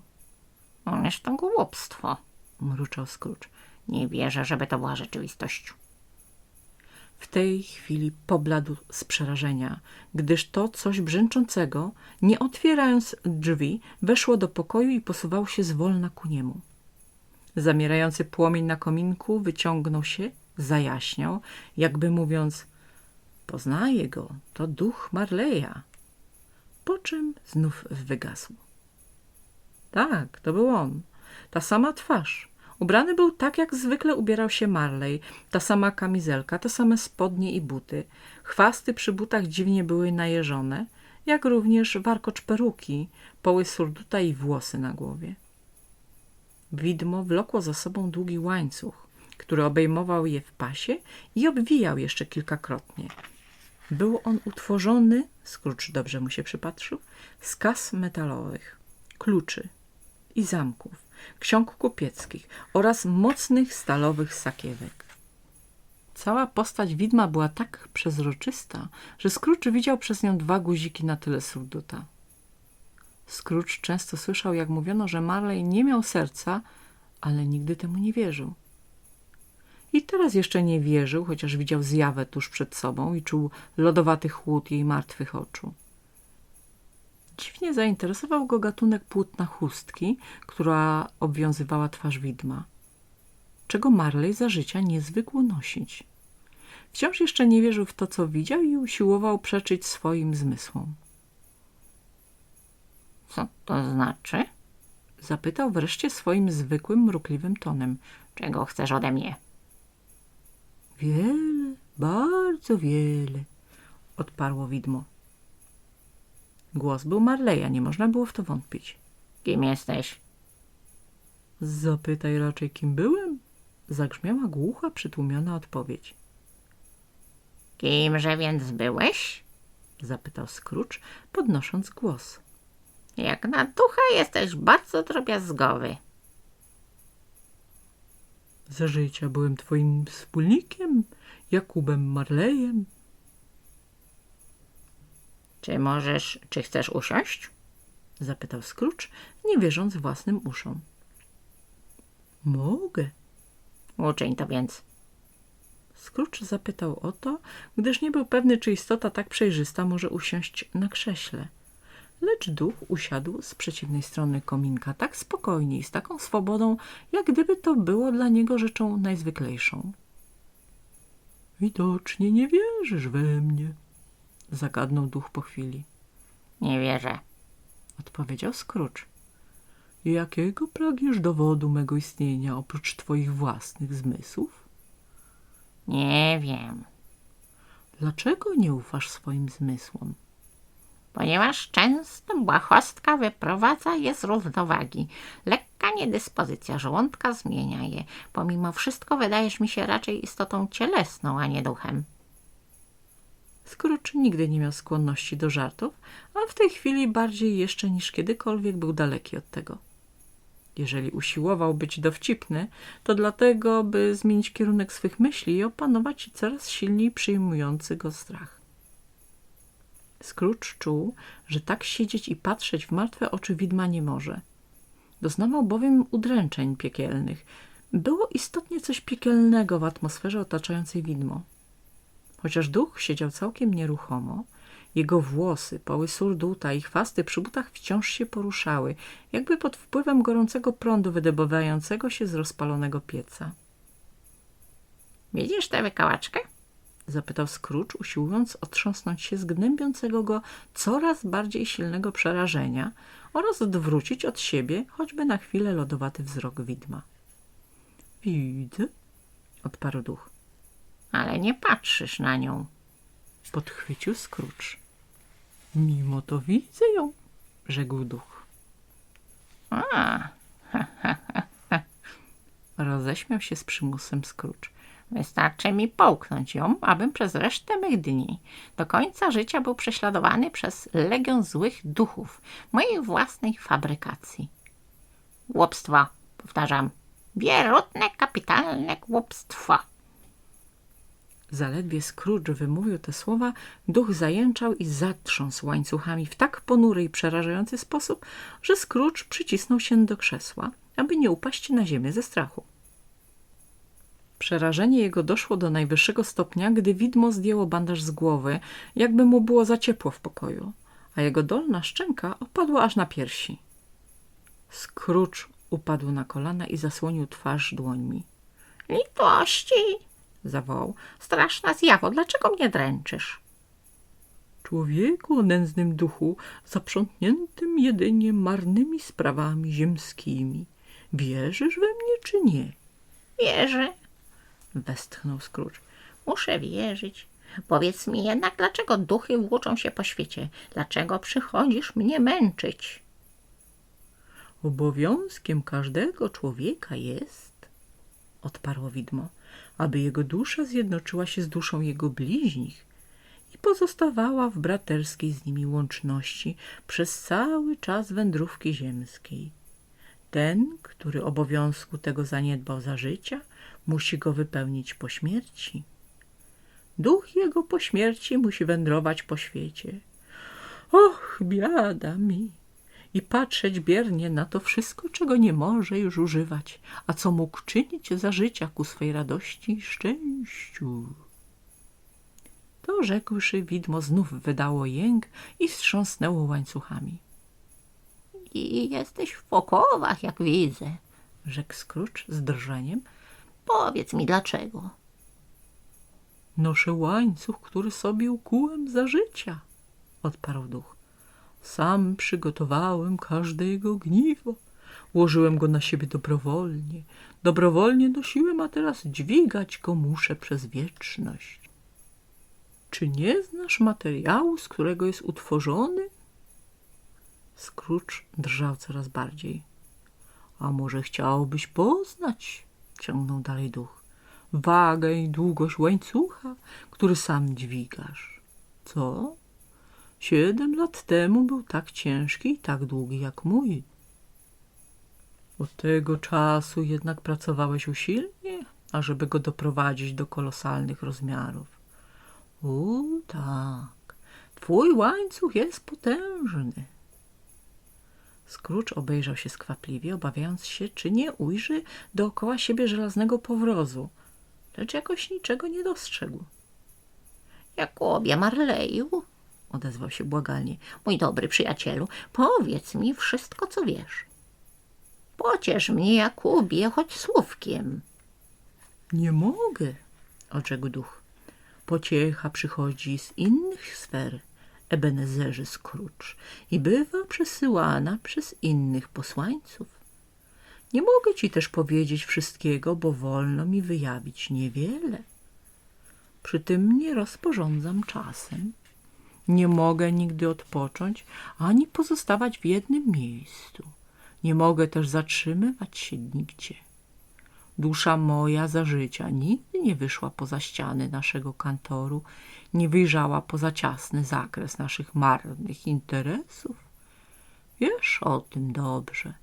Ależ to głupstwo. Mruczał Scrooge. Nie wierzę, żeby to była rzeczywistość. W tej chwili pobladł z przerażenia, gdyż to coś brzęczącego, nie otwierając drzwi, weszło do pokoju i posuwało się zwolna ku niemu. Zamierający płomień na kominku wyciągnął się, zajaśniał, jakby mówiąc poznaję go, to duch Marleya. Po czym znów wygasł. Tak, to był on. Ta sama twarz. Ubrany był tak, jak zwykle ubierał się Marley. Ta sama kamizelka, te same spodnie i buty. Chwasty przy butach dziwnie były najeżone, jak również warkocz peruki, poły surduta i włosy na głowie. Widmo wlokło za sobą długi łańcuch, który obejmował je w pasie i obwijał jeszcze kilkakrotnie. Był on utworzony, Scrooge dobrze mu się przypatrzył, z kas metalowych, kluczy i zamków, ksiąg kupieckich oraz mocnych stalowych sakiewek. Cała postać widma była tak przezroczysta, że Scrooge widział przez nią dwa guziki na tyle surduta. Scrooge często słyszał, jak mówiono, że Marley nie miał serca, ale nigdy temu nie wierzył. I teraz jeszcze nie wierzył, chociaż widział zjawę tuż przed sobą i czuł lodowaty chłód jej martwych oczu. Dziwnie zainteresował go gatunek płótna chustki, która obwiązywała twarz widma, czego Marley za życia nie zwykł nosić. Wciąż jeszcze nie wierzył w to, co widział i usiłował przeczyć swoim zmysłom. Co to znaczy? Zapytał wreszcie swoim zwykłym, mrukliwym tonem. Czego chcesz ode mnie? Wiele, bardzo wiele, odparło widmo. Głos był Marleya, nie można było w to wątpić. Kim jesteś? Zapytaj raczej, kim byłem? Zagrzmiała głucha, przytłumiona odpowiedź. Kimże więc byłeś? Zapytał Scrooge, podnosząc głos. Jak na ducha jesteś bardzo drobiazgowy. Za życia byłem twoim wspólnikiem, Jakubem Marlejem. Czy możesz, czy chcesz usiąść? Zapytał Scrooge, nie wierząc własnym uszom. Mogę. Uczyń to więc. Scrooge zapytał o to, gdyż nie był pewny, czy istota tak przejrzysta może usiąść na krześle. Lecz duch usiadł z przeciwnej strony kominka tak spokojnie i z taką swobodą, jak gdyby to było dla niego rzeczą najzwyklejszą. Widocznie nie wierzysz we mnie, zagadnął duch po chwili. Nie wierzę. Odpowiedział Scrooge. Jakiego pragniesz dowodu mego istnienia oprócz twoich własnych zmysłów? Nie wiem. Dlaczego nie ufasz swoim zmysłom? Ponieważ często błahostka wyprowadza je z równowagi. Lekka niedyspozycja żołądka zmienia je. Pomimo wszystko wydajesz mi się raczej istotą cielesną, a nie duchem. Scrooge nigdy nie miał skłonności do żartów, a w tej chwili bardziej jeszcze niż kiedykolwiek był daleki od tego. Jeżeli usiłował być dowcipny, to dlatego, by zmienić kierunek swych myśli i opanować coraz silniej przyjmujący go strach. Scrooge czuł, że tak siedzieć i patrzeć w martwe oczy widma nie może. Doznawał bowiem udręczeń piekielnych. Było istotnie coś piekielnego w atmosferze otaczającej widmo. Chociaż duch siedział całkiem nieruchomo, jego włosy, poły surduta i chwasty przy butach wciąż się poruszały, jakby pod wpływem gorącego prądu wydobywającego się z rozpalonego pieca. Widzisz tę wykałaczkę? Zapytał Scrooge, usiłując otrząsnąć się z gnębiącego go coraz bardziej silnego przerażenia oraz odwrócić od siebie choćby na chwilę lodowaty wzrok widma. Widzę, odparł duch. Ale nie patrzysz na nią. Podchwycił Scrooge. Mimo to widzę ją, rzekł duch. A, Roześmiał się z przymusem Scrooge. wystarczy mi połknąć ją, abym przez resztę mych dni do końca życia był prześladowany przez legion złych duchów mojej własnej fabrykacji. Głupstwo, powtarzam. Wierutne, kapitalne głupstwo. Zaledwie Scrooge wymówił te słowa, duch zajęczał i zatrząsł łańcuchami w tak ponury i przerażający sposób, że Scrooge przycisnął się do krzesła, aby nie upaść na ziemię ze strachu. Przerażenie jego doszło do najwyższego stopnia, gdy widmo zdjęło bandaż z głowy, jakby mu było za ciepło w pokoju, a jego dolna szczęka opadła aż na piersi. Scrooge upadł na kolana i zasłonił twarz dłońmi. Litości! Zawołał. Straszna zjawo, dlaczego mnie dręczysz? Człowieku o nędznym duchu, zaprzątniętym jedynie marnymi sprawami ziemskimi. Wierzysz we mnie czy nie? Wierzę, Westchnął Scrooge. muszę wierzyć. Powiedz mi jednak, dlaczego duchy włóczą się po świecie? Dlaczego przychodzisz mnie męczyć? Obowiązkiem każdego człowieka jest, odparło widmo, aby jego dusza zjednoczyła się z duszą jego bliźnich i pozostawała w braterskiej z nimi łączności przez cały czas wędrówki ziemskiej. Ten, który obowiązku tego zaniedbał za życia, musi go wypełnić po śmierci. Duch jego po śmierci musi wędrować po świecie. Och, biada mi! I patrzeć biernie na to wszystko, czego nie może już używać, a co mógł czynić za życia ku swej radości i szczęściu. To rzekłszy, widmo znów wydało jęk i wstrząsnęło łańcuchami. I jesteś w pokłowach, jak widzę. Rzekł Scrooge z drżeniem. Powiedz mi, dlaczego? Noszę łańcuch, który sobie ukułem za życia, odparł duch. Sam przygotowałem każde jego gniwo. Ułożyłem go na siebie dobrowolnie. Dobrowolnie nosiłem, a teraz dźwigać go muszę przez wieczność. Czy nie znasz materiału, z którego jest utworzony? Scrooge drżał coraz bardziej. A może chciałbyś poznać, ciągnął dalej duch, wagę i długość łańcucha, który sam dźwigasz. Co? Siedem lat temu był tak ciężki i tak długi jak mój. Od tego czasu jednak pracowałeś usilnie, ażeby go doprowadzić do kolosalnych rozmiarów. U, tak, twój łańcuch jest potężny. Scrooge obejrzał się skwapliwie, obawiając się, czy nie ujrzy dookoła siebie żelaznego powrozu, lecz jakoś niczego nie dostrzegł. Jakubie Marleju, odezwał się błagalnie. Mój dobry przyjacielu, powiedz mi wszystko, co wiesz. Pociesz mnie, Jakubie, choć słówkiem. Nie mogę, odrzekł duch. Pociecha przychodzi z innych sfer, Ebenezerze Scrooge, i bywa przesyłana przez innych posłańców. Nie mogę ci też powiedzieć wszystkiego, bo wolno mi wyjawić niewiele. Przy tym nie rozporządzam czasem. Nie mogę nigdy odpocząć, ani pozostawać w jednym miejscu. Nie mogę też zatrzymywać się nigdzie. Dusza moja za życia nigdy nie wyszła poza ściany naszego kantoru, nie wyjrzała poza ciasny zakres naszych marnych interesów. Wiesz o tym dobrze.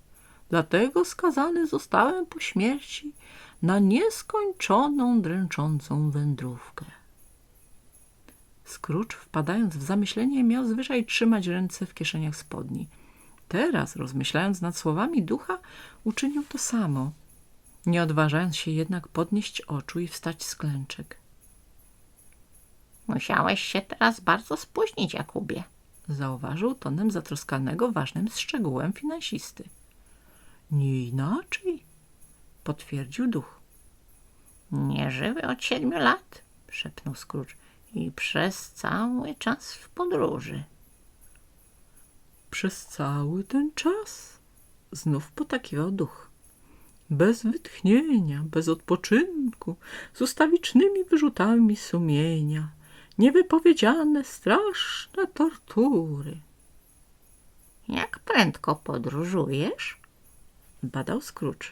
Dlatego skazany zostałem po śmierci na nieskończoną, dręczącą wędrówkę. Scrooge, wpadając w zamyślenie, miał zwyczaj trzymać ręce w kieszeniach spodni. Teraz, rozmyślając nad słowami ducha, uczynił to samo, nie odważając się jednak podnieść oczu i wstać z klęczek. Musiałeś się teraz bardzo spóźnić, Jakubie. Zauważył tonem zatroskanego ważnym szczegółem finansisty. Nie inaczej, potwierdził duch. Nieżywy od siedmiu lat, szepnął Scrooge, i przez cały czas w podróży. Przez cały ten czas znów potakiwał duch. Bez wytchnienia, bez odpoczynku, z ustawicznymi wyrzutami sumienia, niewypowiedziane straszne tortury. Jak prędko podróżujesz? Badał Scrooge.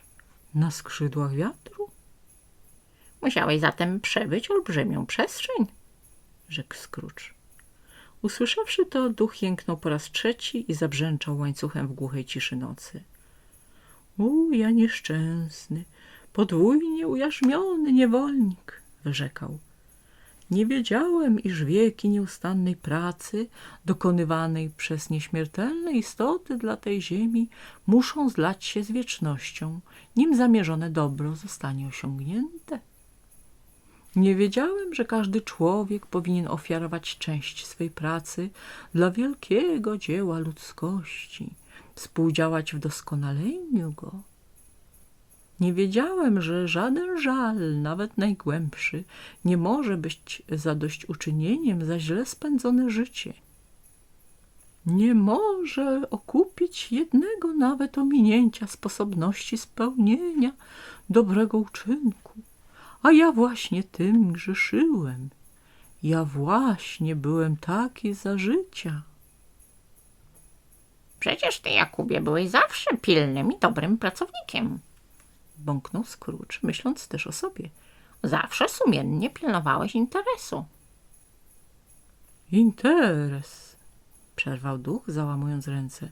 Na skrzydłach wiatru? Musiałeś zatem przebyć olbrzymią przestrzeń. Rzekł Scrooge. Usłyszawszy to, duch jęknął po raz trzeci i zabrzęczał łańcuchem w głuchej ciszy nocy. U, ja nieszczęsny, podwójnie ujarzmiony niewolnik, wyrzekał. Nie wiedziałem, iż wieki nieustannej pracy, dokonywanej przez nieśmiertelne istoty dla tej ziemi, muszą zlać się z wiecznością, nim zamierzone dobro zostanie osiągnięte. Nie wiedziałem, że każdy człowiek powinien ofiarować część swej pracy dla wielkiego dzieła ludzkości, współdziałać w doskonaleniu go. Nie wiedziałem, że żaden żal, nawet najgłębszy, nie może być zadośćuczynieniem za źle spędzone życie. Nie może okupić jednego nawet ominięcia sposobności spełnienia dobrego uczynku. A ja właśnie tym grzeszyłem. Ja właśnie byłem taki za życia. Przecież ty, Jakubie, byłeś zawsze pilnym i dobrym pracownikiem. Bąknął Scrooge, myśląc też o sobie. Zawsze sumiennie pilnowałeś interesu. Interes, przerwał duch, załamując ręce.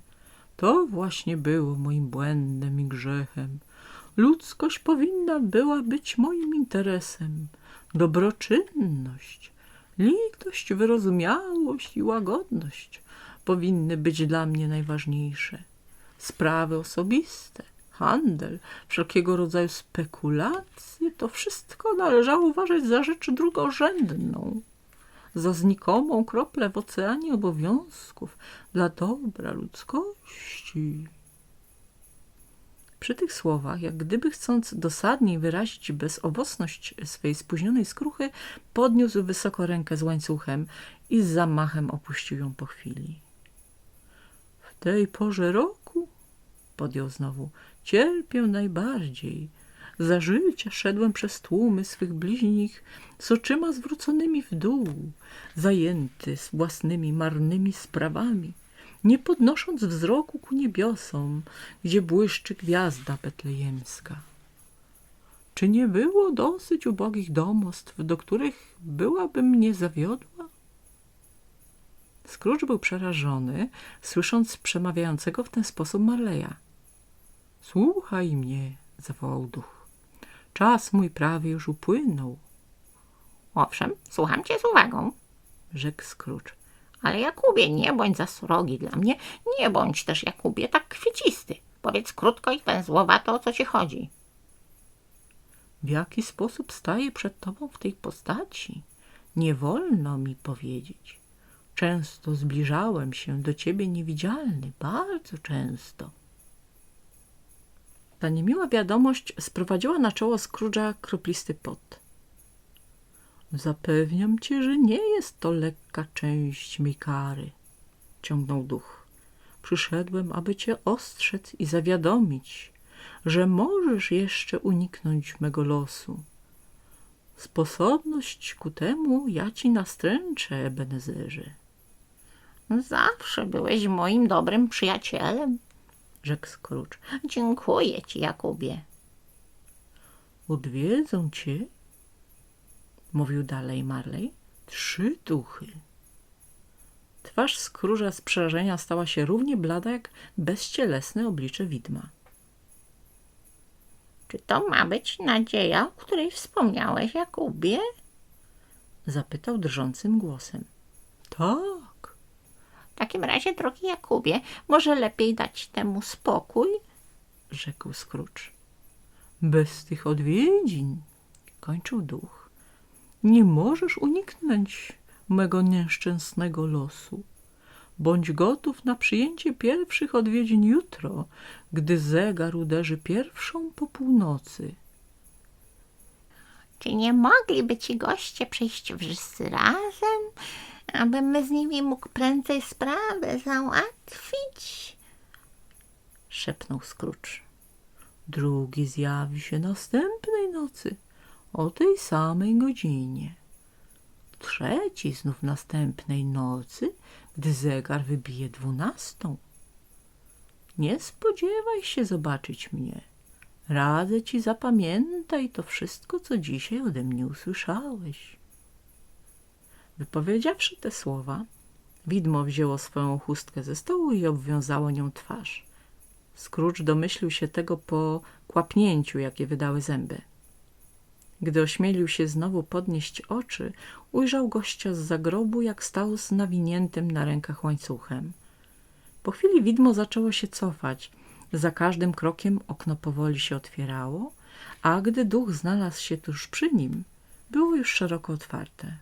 To właśnie było moim błędem i grzechem. Ludzkość powinna była być moim interesem. Dobroczynność, litość, wyrozumiałość i łagodność powinny być dla mnie najważniejsze. Sprawy osobiste, handel, wszelkiego rodzaju spekulacje, to wszystko należało uważać za rzecz drugorzędną za znikomą kroplę w oceanie obowiązków dla dobra ludzkości. Przy tych słowach, jak gdyby chcąc dosadniej wyrazić bezowocność swej spóźnionej skruchy, podniósł wysoko rękę z łańcuchem i z zamachem opuścił ją po chwili. W tej porze roku, podjął znowu, cierpię najbardziej. Za życia szedłem przez tłumy swych bliźnich z oczyma zwróconymi w dół, zajęty z własnymi marnymi sprawami, nie podnosząc wzroku ku niebiosom, gdzie błyszczy gwiazda betlejemska. Czy nie było dosyć ubogich domostw, do których byłabym nie zawiodła? Scrooge był przerażony, słysząc przemawiającego w ten sposób Marleya. Słuchaj mnie, zawołał duch. Czas mój prawie już upłynął, Owszem, słucham cię z uwagą. rzekł Scrooge. Ale Jakubie, nie bądź za srogi dla mnie. Nie bądź też, Jakubie, tak kwiecisty. Powiedz krótko i węzłowato, o co ci chodzi. W jaki sposób staję przed tobą w tej postaci? Nie wolno mi powiedzieć. Często zbliżałem się do ciebie niewidzialny, bardzo często. Ta niemiła wiadomość sprowadziła na czoło Scrooge'a kroplisty pot. Zapewniam cię, że nie jest to lekka część mi kary, ciągnął duch. Przyszedłem, aby cię ostrzec i zawiadomić, że możesz jeszcze uniknąć mego losu. Sposobność ku temu ja ci nastręczę, Ebenezerze, Zawsze byłeś moim dobrym przyjacielem. rzekł Scrooge. Dziękuję ci, Jakubie. Odwiedzą cię, mówił dalej Marley, trzy duchy. Twarz Scrooge'a z przerażenia stała się równie blada jak bezcielesne oblicze widma. Czy to ma być nadzieja, o której wspomniałeś, Jakubie? Zapytał drżącym głosem. Tak, W takim razie, drogi Jakubie, może lepiej dać temu spokój? rzekł Scrooge. Bez tych odwiedzin, kończył duch, nie możesz uniknąć mego nieszczęsnego losu. Bądź gotów na przyjęcie pierwszych odwiedzin jutro, gdy zegar uderzy pierwszą po północy. Czy nie mogliby ci goście przyjść wszyscy razem, abym z nimi mógł prędzej sprawę załatwić? szepnął Scrooge. Drugi zjawi się następnej nocy o tej samej godzinie. Trzeci znów następnej nocy, gdy zegar wybije dwunastą. Nie spodziewaj się zobaczyć mnie. Radzę ci zapamiętaj to wszystko, co dzisiaj ode mnie usłyszałeś. Wypowiedziawszy te słowa, widmo wzięło swoją chustkę ze stołu i obwiązało nią twarz. Scrooge domyślił się tego po kłapnięciu, jakie wydały zęby. Gdy ośmielił się znowu podnieść oczy, ujrzał gościa z zagrobu, jak stał z nawiniętym na rękach łańcuchem. Po chwili widmo zaczęło się cofać. Za każdym krokiem okno powoli się otwierało, a gdy duch znalazł się tuż przy nim, było już szeroko otwarte.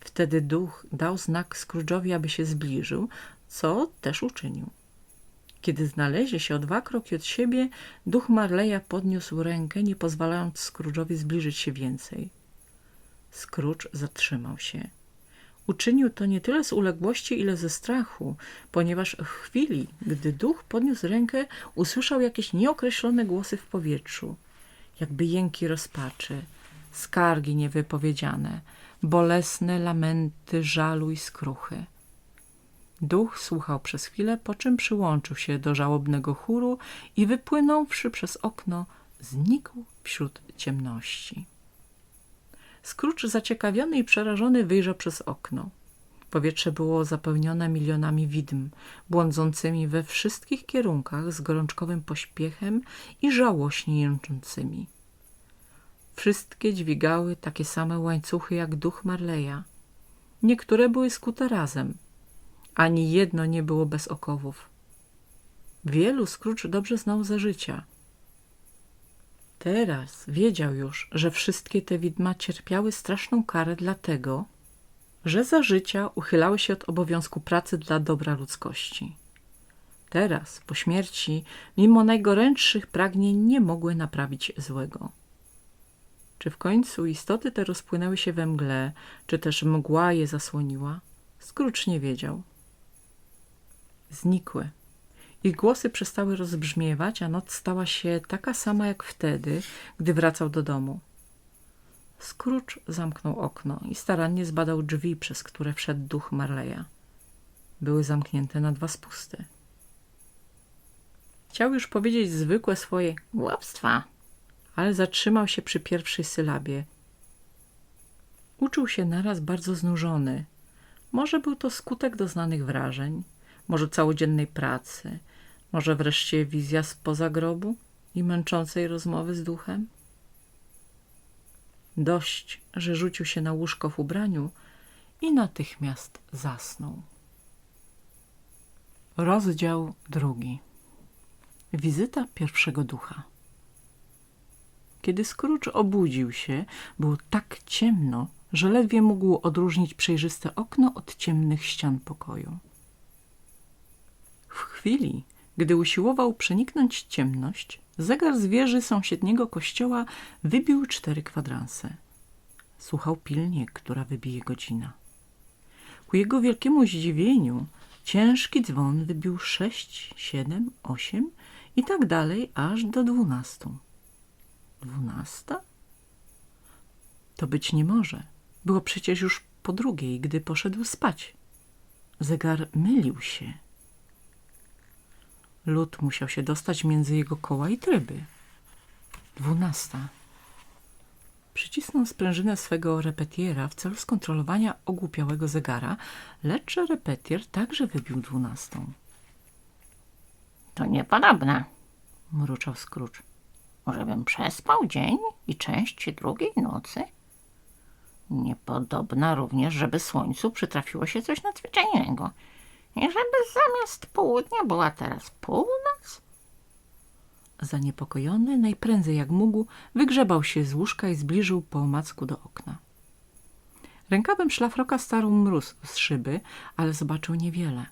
Wtedy duch dał znak Scrooge'owi, aby się zbliżył, co też uczynił. Kiedy znaleźli się o dwa kroki od siebie, duch Marleya podniósł rękę, nie pozwalając Scrooge'owi zbliżyć się więcej. Scrooge zatrzymał się. Uczynił to nie tyle z uległości, ile ze strachu, ponieważ w chwili, gdy duch podniósł rękę, usłyszał jakieś nieokreślone głosy w powietrzu, jakby jęki rozpaczy, skargi niewypowiedziane, bolesne lamenty żalu i skruchy. Duch słuchał przez chwilę, po czym przyłączył się do żałobnego chóru i wypłynąwszy przez okno, znikł wśród ciemności. Scrooge zaciekawiony i przerażony wyjrzał przez okno. Powietrze było zapełnione milionami widm, błądzącymi we wszystkich kierunkach z gorączkowym pośpiechem i żałośnie jęczącymi. Wszystkie dźwigały takie same łańcuchy jak duch Marleya. Niektóre były skute razem. Ani jedno nie było bez okowów. Wielu Scrooge dobrze znał za życia. Teraz wiedział już, że wszystkie te widma cierpiały straszną karę dlatego, że za życia uchylały się od obowiązku pracy dla dobra ludzkości. Teraz, po śmierci, mimo najgorętszych pragnień nie mogły naprawić złego. Czy w końcu istoty te rozpłynęły się we mgle, czy też mgła je zasłoniła? Scrooge nie wiedział. Znikły. Ich głosy przestały rozbrzmiewać, a noc stała się taka sama jak wtedy, gdy wracał do domu. Scrooge zamknął okno i starannie zbadał drzwi, przez które wszedł duch Marleya. Były zamknięte na dwa spusty. Chciał już powiedzieć zwykłe swoje, Głupstwa. ale zatrzymał się przy pierwszej sylabie. Uczuł się naraz bardzo znużony. Może był to skutek doznanych wrażeń, może całodziennej pracy, może wreszcie wizja spoza grobu i męczącej rozmowy z duchem? Dość, że rzucił się na łóżko w ubraniu i natychmiast zasnął. Rozdział drugi. Wizyta pierwszego ducha. Kiedy Scrooge obudził się, było tak ciemno, że ledwie mógł odróżnić przejrzyste okno od ciemnych ścian pokoju. W chwili, gdy usiłował przeniknąć ciemność, zegar z wieży sąsiedniego kościoła wybił cztery kwadranse. Słuchał pilnie, która wybije godzina. Ku jego wielkiemu zdziwieniu ciężki dzwon wybił sześć, siedem, osiem i tak dalej aż do dwunastu. Dwunasta? To być nie może. Było przecież już po drugiej, gdy poszedł spać. Zegar mylił się. Lud musiał się dostać między jego koła i tryby. Dwunasta. Przycisnął sprężynę swego repetiera w celu skontrolowania ogłupiałego zegara, lecz repetier także wybił dwunastą. To niepodobne. Mruczał Scrooge. Może bym przespał dzień i część drugiej nocy? Niepodobna również, żeby słońcu przytrafiło się coś nadzwyczajnego. I żeby zamiast południa była teraz północ? Zaniepokojony, najprędzej jak mógł, wygrzebał się z łóżka i zbliżył po omacku do okna. Rękawem szlafroka starł mróz z szyby, ale zobaczył niewiele.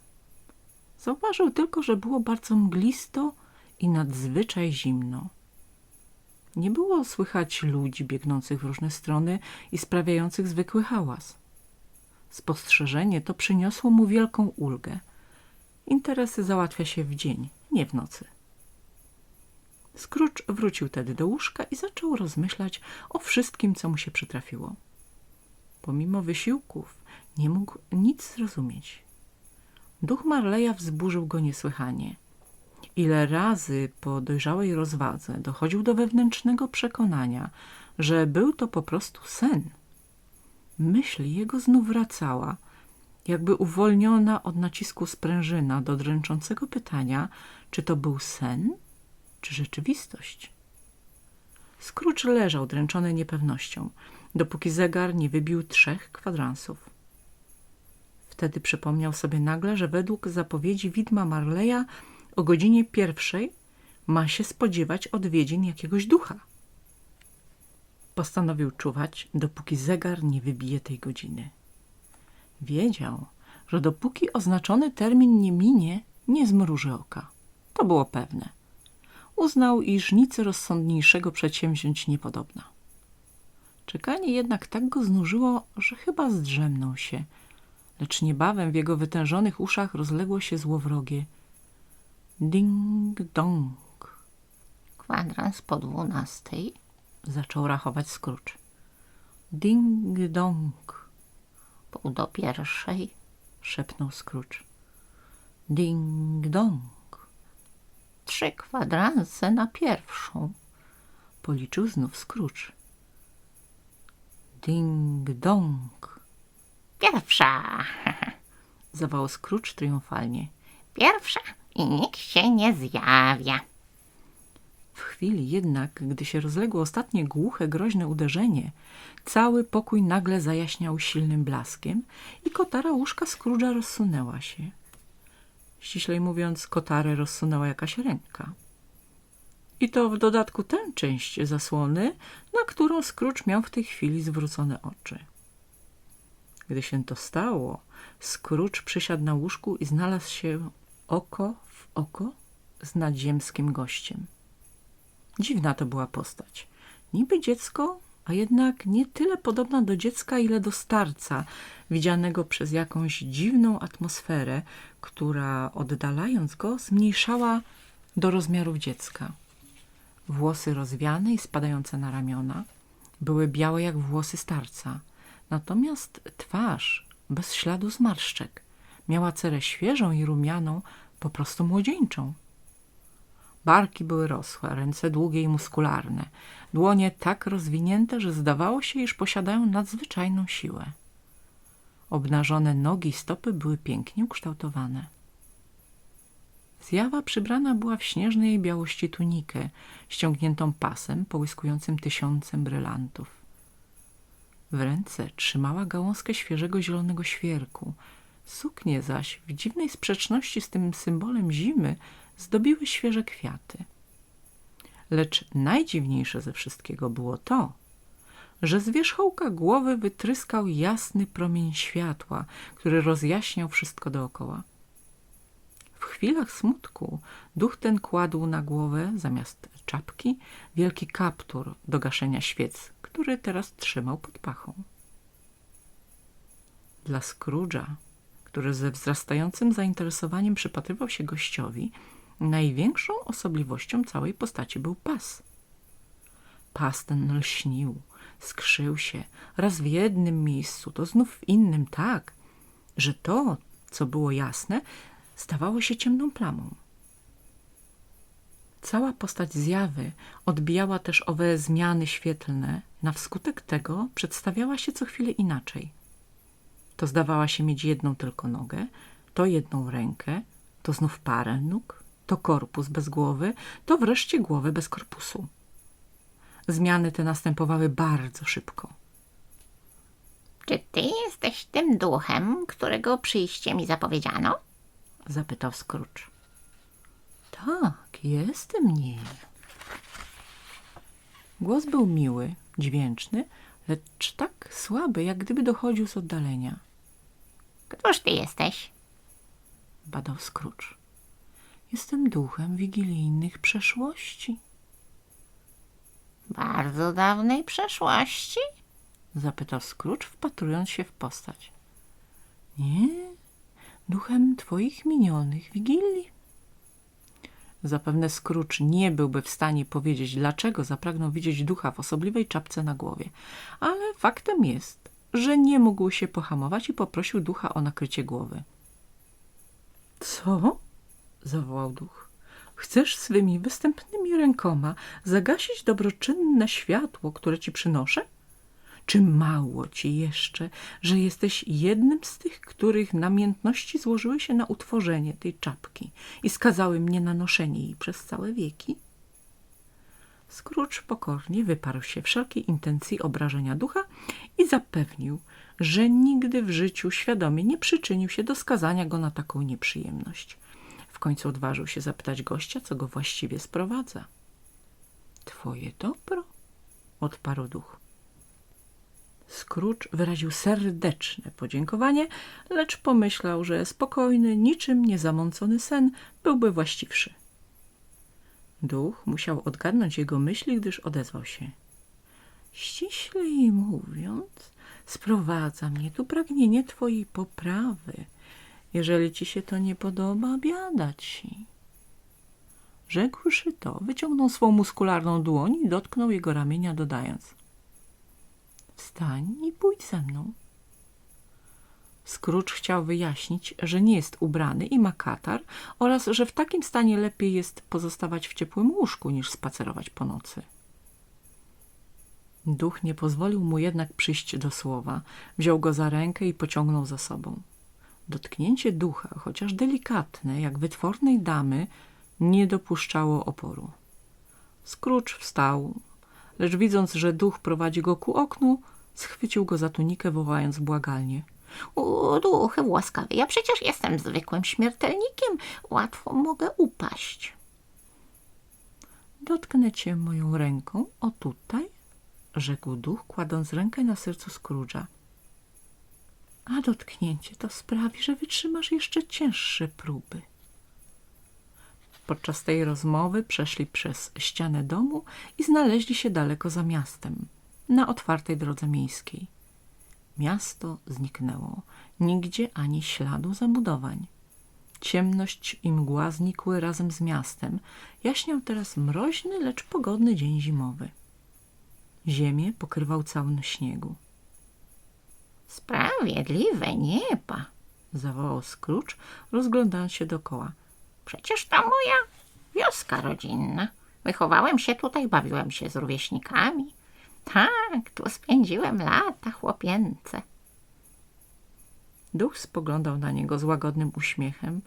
Zauważył tylko, że było bardzo mglisto i nadzwyczaj zimno. Nie było słychać ludzi biegnących w różne strony i sprawiających zwykły hałas. Spostrzeżenie to przyniosło mu wielką ulgę. Interesy załatwia się w dzień, nie w nocy. Scrooge wrócił tedy do łóżka i zaczął rozmyślać o wszystkim, co mu się przytrafiło. Pomimo wysiłków nie mógł nic zrozumieć. Duch Marleya wzburzył go niesłychanie. Ile razy po dojrzałej rozwadze dochodził do wewnętrznego przekonania, że był to po prostu sen. Myśl jego znów wracała, jakby uwolniona od nacisku sprężyna do dręczącego pytania, czy to był sen, czy rzeczywistość. Scrooge leżał dręczony niepewnością, dopóki zegar nie wybił trzech kwadransów. Wtedy przypomniał sobie nagle, że według zapowiedzi widma Marleya o godzinie pierwszej ma się spodziewać odwiedzin jakiegoś ducha. Postanowił czuwać, dopóki zegar nie wybije tej godziny. Wiedział, że dopóki oznaczony termin nie minie, nie zmruży oka. To było pewne. Uznał, iż nic rozsądniejszego przedsięwziąć niepodobna. Czekanie jednak tak go znużyło, że chyba zdrzemnął się, lecz niebawem w jego wytężonych uszach rozległo się złowrogie ding-dong. Kwadrans po dwunastej. Zaczął rachować Scrooge. Ding-dong, Pół do pierwszej. szepnął Scrooge. Ding-dong, Trzy kwadranse na pierwszą. policzył znów Scrooge. Ding-dong, Pierwsza. zawołał Scrooge triumfalnie. Pierwsza i nikt się nie zjawia. W chwili jednak, gdy się rozległo ostatnie głuche, groźne uderzenie, cały pokój nagle zajaśniał silnym blaskiem i kotara łóżka Scrooge'a rozsunęła się. Ściślej mówiąc, kotarę rozsunęła jakaś ręka. I to w dodatku tę część zasłony, na którą Scrooge miał w tej chwili zwrócone oczy. Gdy się to stało, Scrooge przysiadł na łóżku i znalazł się oko w oko z nadziemskim gościem. Dziwna to była postać. Niby dziecko, a jednak nie tyle podobna do dziecka, ile do starca, widzianego przez jakąś dziwną atmosferę, która oddalając go zmniejszała do rozmiarów dziecka. Włosy rozwiane i spadające na ramiona były białe jak włosy starca, natomiast twarz bez śladu zmarszczek miała cerę świeżą i rumianą, po prostu młodzieńczą. Barki były rosłe, ręce długie i muskularne, dłonie tak rozwinięte, że zdawało się, iż posiadają nadzwyczajną siłę. Obnażone nogi i stopy były pięknie ukształtowane. Zjawa przybrana była w śnieżnej białości tunikę, ściągniętą pasem połyskującym tysiącem brylantów. W ręce trzymała gałązkę świeżego zielonego świerku. Suknie zaś, w dziwnej sprzeczności z tym symbolem zimy, zdobiły świeże kwiaty. Lecz najdziwniejsze ze wszystkiego było to, że z wierzchołka głowy wytryskał jasny promień światła, który rozjaśniał wszystko dookoła. W chwilach smutku duch ten kładł na głowę zamiast czapki wielki kaptur do gaszenia świec, który teraz trzymał pod pachą. Dla Scrooge'a, który ze wzrastającym zainteresowaniem przypatrywał się gościowi, największą osobliwością całej postaci był pas. Pas ten lśnił, skrzył się, raz w jednym miejscu, to znów w innym tak, że to, co było jasne, stawało się ciemną plamą. Cała postać zjawy odbijała też owe zmiany świetlne, na wskutek tego przedstawiała się co chwilę inaczej. To zdawała się mieć jedną tylko nogę, to jedną rękę, to znów parę nóg, to korpus bez głowy, to wreszcie głowę bez korpusu. Zmiany te następowały bardzo szybko. Czy ty jesteś tym duchem, którego przyjście mi zapowiedziano? Zapytał Scrooge. Tak, jestem nim. Głos był miły, dźwięczny, lecz tak słaby, jak gdyby dochodził z oddalenia. Któż ty jesteś? Badał Scrooge. Jestem duchem wigilijnych przeszłości. Bardzo dawnej przeszłości? Zapytał Scrooge, wpatrując się w postać. Nie, duchem twoich minionych wigilii. Zapewne Scrooge nie byłby w stanie powiedzieć, dlaczego zapragnął widzieć ducha w osobliwej czapce na głowie, ale faktem jest, że nie mógł się pohamować i poprosił ducha o nakrycie głowy. Co? Zawołał duch. Chcesz swymi występnymi rękoma zagasić dobroczynne światło, które ci przynoszę? Czy mało ci jeszcze, że jesteś jednym z tych, których namiętności złożyły się na utworzenie tej czapki i skazały mnie na noszenie jej przez całe wieki? Scrooge pokornie wyparł się wszelkiej intencji obrażenia ducha i zapewnił, że nigdy w życiu świadomie nie przyczynił się do skazania go na taką nieprzyjemność. Końcu odważył się zapytać gościa, co go właściwie sprowadza. Twoje dobro? odparł duch. Scrooge wyraził serdeczne podziękowanie, lecz pomyślał, że spokojny, niczym niezamącony sen byłby właściwszy. Duch musiał odgadnąć jego myśli, gdyż odezwał się. Ściślej mówiąc, sprowadza mnie tu pragnienie twojej poprawy. Jeżeli ci się to nie podoba, biada ci. Rzekłszy to, wyciągnął swą muskularną dłoń i dotknął jego ramienia, dodając Wstań i pójdź ze mną. Scrooge chciał wyjaśnić, że nie jest ubrany i ma katar oraz że w takim stanie lepiej jest pozostawać w ciepłym łóżku niż spacerować po nocy. Duch nie pozwolił mu jednak przyjść do słowa, wziął go za rękę i pociągnął za sobą. Dotknięcie ducha, chociaż delikatne, jak wytwornej damy, nie dopuszczało oporu. Scrooge wstał, lecz widząc, że duch prowadzi go ku oknu, schwycił go za tunikę, wołając błagalnie. U, duchy łaskawy, ja przecież jestem zwykłym śmiertelnikiem. Łatwo mogę upaść. Dotknę cię moją ręką, o tutaj, rzekł duch, kładąc rękę na sercu Scrooge'a. A dotknięcie to sprawi, że wytrzymasz jeszcze cięższe próby. Podczas tej rozmowy przeszli przez ścianę domu i znaleźli się daleko za miastem, na otwartej drodze miejskiej. Miasto zniknęło, nigdzie ani śladu zabudowań. Ciemność i mgła znikły razem z miastem. Jaśniał teraz mroźny, lecz pogodny dzień zimowy. Ziemię pokrywał całun śniegu. Sprawiedliwe nieba. Zawołał Scrooge, rozglądając się dokoła. Przecież to moja wioska rodzinna. Wychowałem się tutaj, bawiłem się z rówieśnikami. Tak, tu spędziłem lata chłopięce. Duch spoglądał na niego z łagodnym uśmiechem.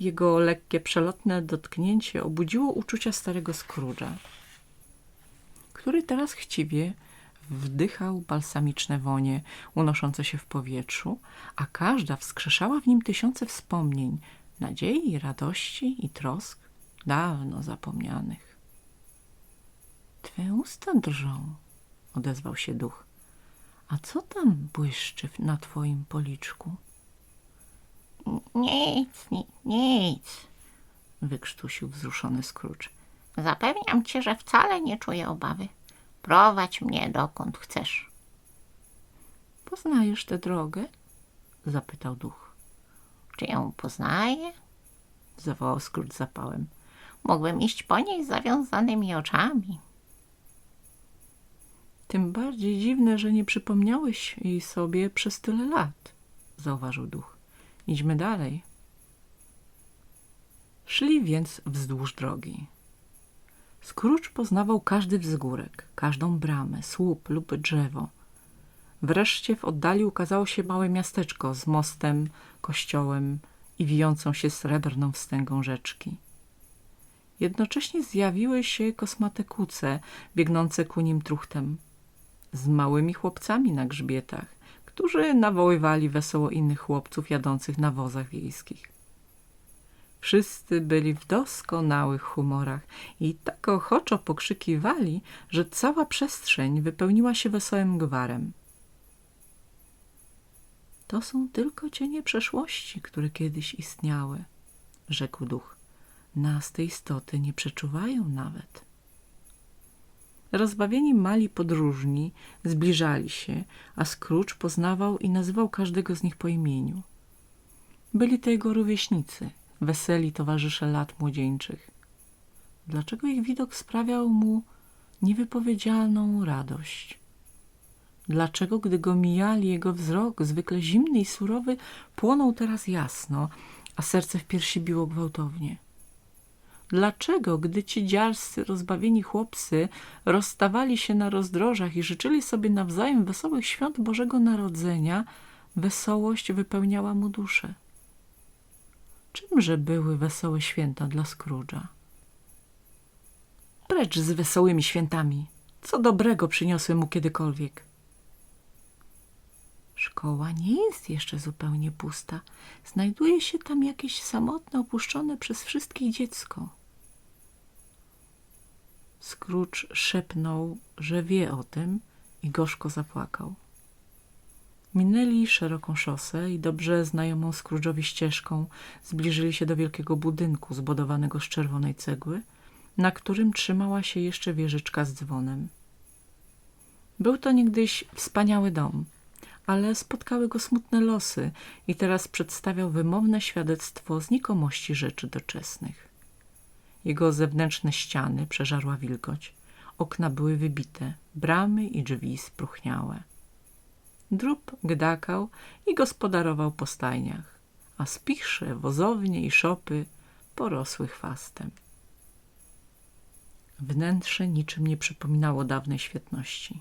Jego lekkie, przelotne dotknięcie obudziło uczucia starego Scrooge'a, który teraz chciwie wdychał balsamiczne wonie unoszące się w powietrzu, a każda wskrzeszała w nim tysiące wspomnień, nadziei, radości i trosk dawno zapomnianych. Twe usta drżą, odezwał się duch. A co tam błyszczy na twoim policzku? Nic, ni, nic. Wykrztusił wzruszony Scrooge. Zapewniam cię, że wcale nie czuję obawy. Prowadź mnie dokąd chcesz. Poznajesz tę drogę? zapytał duch. Czy ją poznaję? Zawołał Scrooge zapałem. Mógłbym iść po niej z zawiązanymi oczami. Tym bardziej dziwne, że nie przypomniałeś jej sobie przez tyle lat, zauważył duch. Idźmy dalej. Szli więc wzdłuż drogi. Scrooge poznawał każdy wzgórek, każdą bramę, słup lub drzewo. Wreszcie w oddali ukazało się małe miasteczko z mostem, kościołem i wijącą się srebrną wstęgą rzeczki. Jednocześnie zjawiły się kosmate kuce, biegnące ku nim truchtem, z małymi chłopcami na grzbietach, którzy nawoływali wesoło innych chłopców jadących na wozach wiejskich. Wszyscy byli w doskonałych humorach i tak ochoczo pokrzykiwali, że cała przestrzeń wypełniła się wesołym gwarem. To są tylko cienie przeszłości, które kiedyś istniały, rzekł duch. Nas te istoty nie przeczuwają nawet. Rozbawieni mali podróżni zbliżali się, a Scrooge poznawał i nazywał każdego z nich po imieniu. Byli to jego rówieśnicy, weseli towarzysze lat młodzieńczych. Dlaczego ich widok sprawiał mu niewypowiedzialną radość? Dlaczego, gdy go mijali, jego wzrok, zwykle zimny i surowy, płonął teraz jasno, a serce w piersi biło gwałtownie? Dlaczego, gdy ci dziarscy, rozbawieni chłopcy rozstawali się na rozdrożach i życzyli sobie nawzajem wesołych świąt Bożego Narodzenia, wesołość wypełniała mu duszę? Czymże były wesołe święta dla Scrooge'a? Precz z wesołymi świętami! Co dobrego przyniosły mu kiedykolwiek? Szkoła nie jest jeszcze zupełnie pusta. Znajduje się tam jakieś samotne, opuszczone przez wszystkich dziecko. Scrooge szepnął, że wie o tym i gorzko zapłakał. Minęli szeroką szosę i dobrze znajomą Scrooge'owi ścieżką zbliżyli się do wielkiego budynku zbudowanego z czerwonej cegły, na którym trzymała się jeszcze wieżyczka z dzwonem. Był to niegdyś wspaniały dom, ale spotkały go smutne losy i teraz przedstawiał wymowne świadectwo znikomości rzeczy doczesnych. Jego zewnętrzne ściany przeżarła wilgoć, okna były wybite, bramy i drzwi spróchniałe. Drób gdakał i gospodarował po stajniach, a spichrze, wozownie i szopy porosły chwastem. Wnętrze niczym nie przypominało dawnej świetności.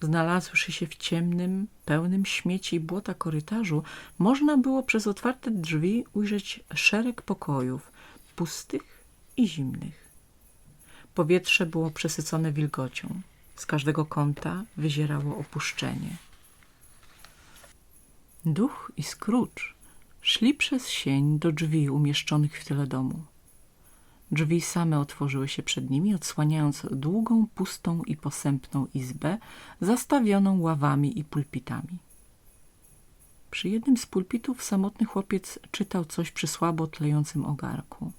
Znalazłszy się w ciemnym, pełnym śmieci i błota korytarzu, można było przez otwarte drzwi ujrzeć szereg pokojów, pustych i zimnych. Powietrze było przesycone wilgocią. Z każdego kąta wyzierało opuszczenie. Duch i Scrooge szli przez sień do drzwi umieszczonych w tyle domu. Drzwi same otworzyły się przed nimi, odsłaniając długą, pustą i posępną izbę, zastawioną ławami i pulpitami. Przy jednym z pulpitów samotny chłopiec czytał coś przy słabo tlejącym ogarku.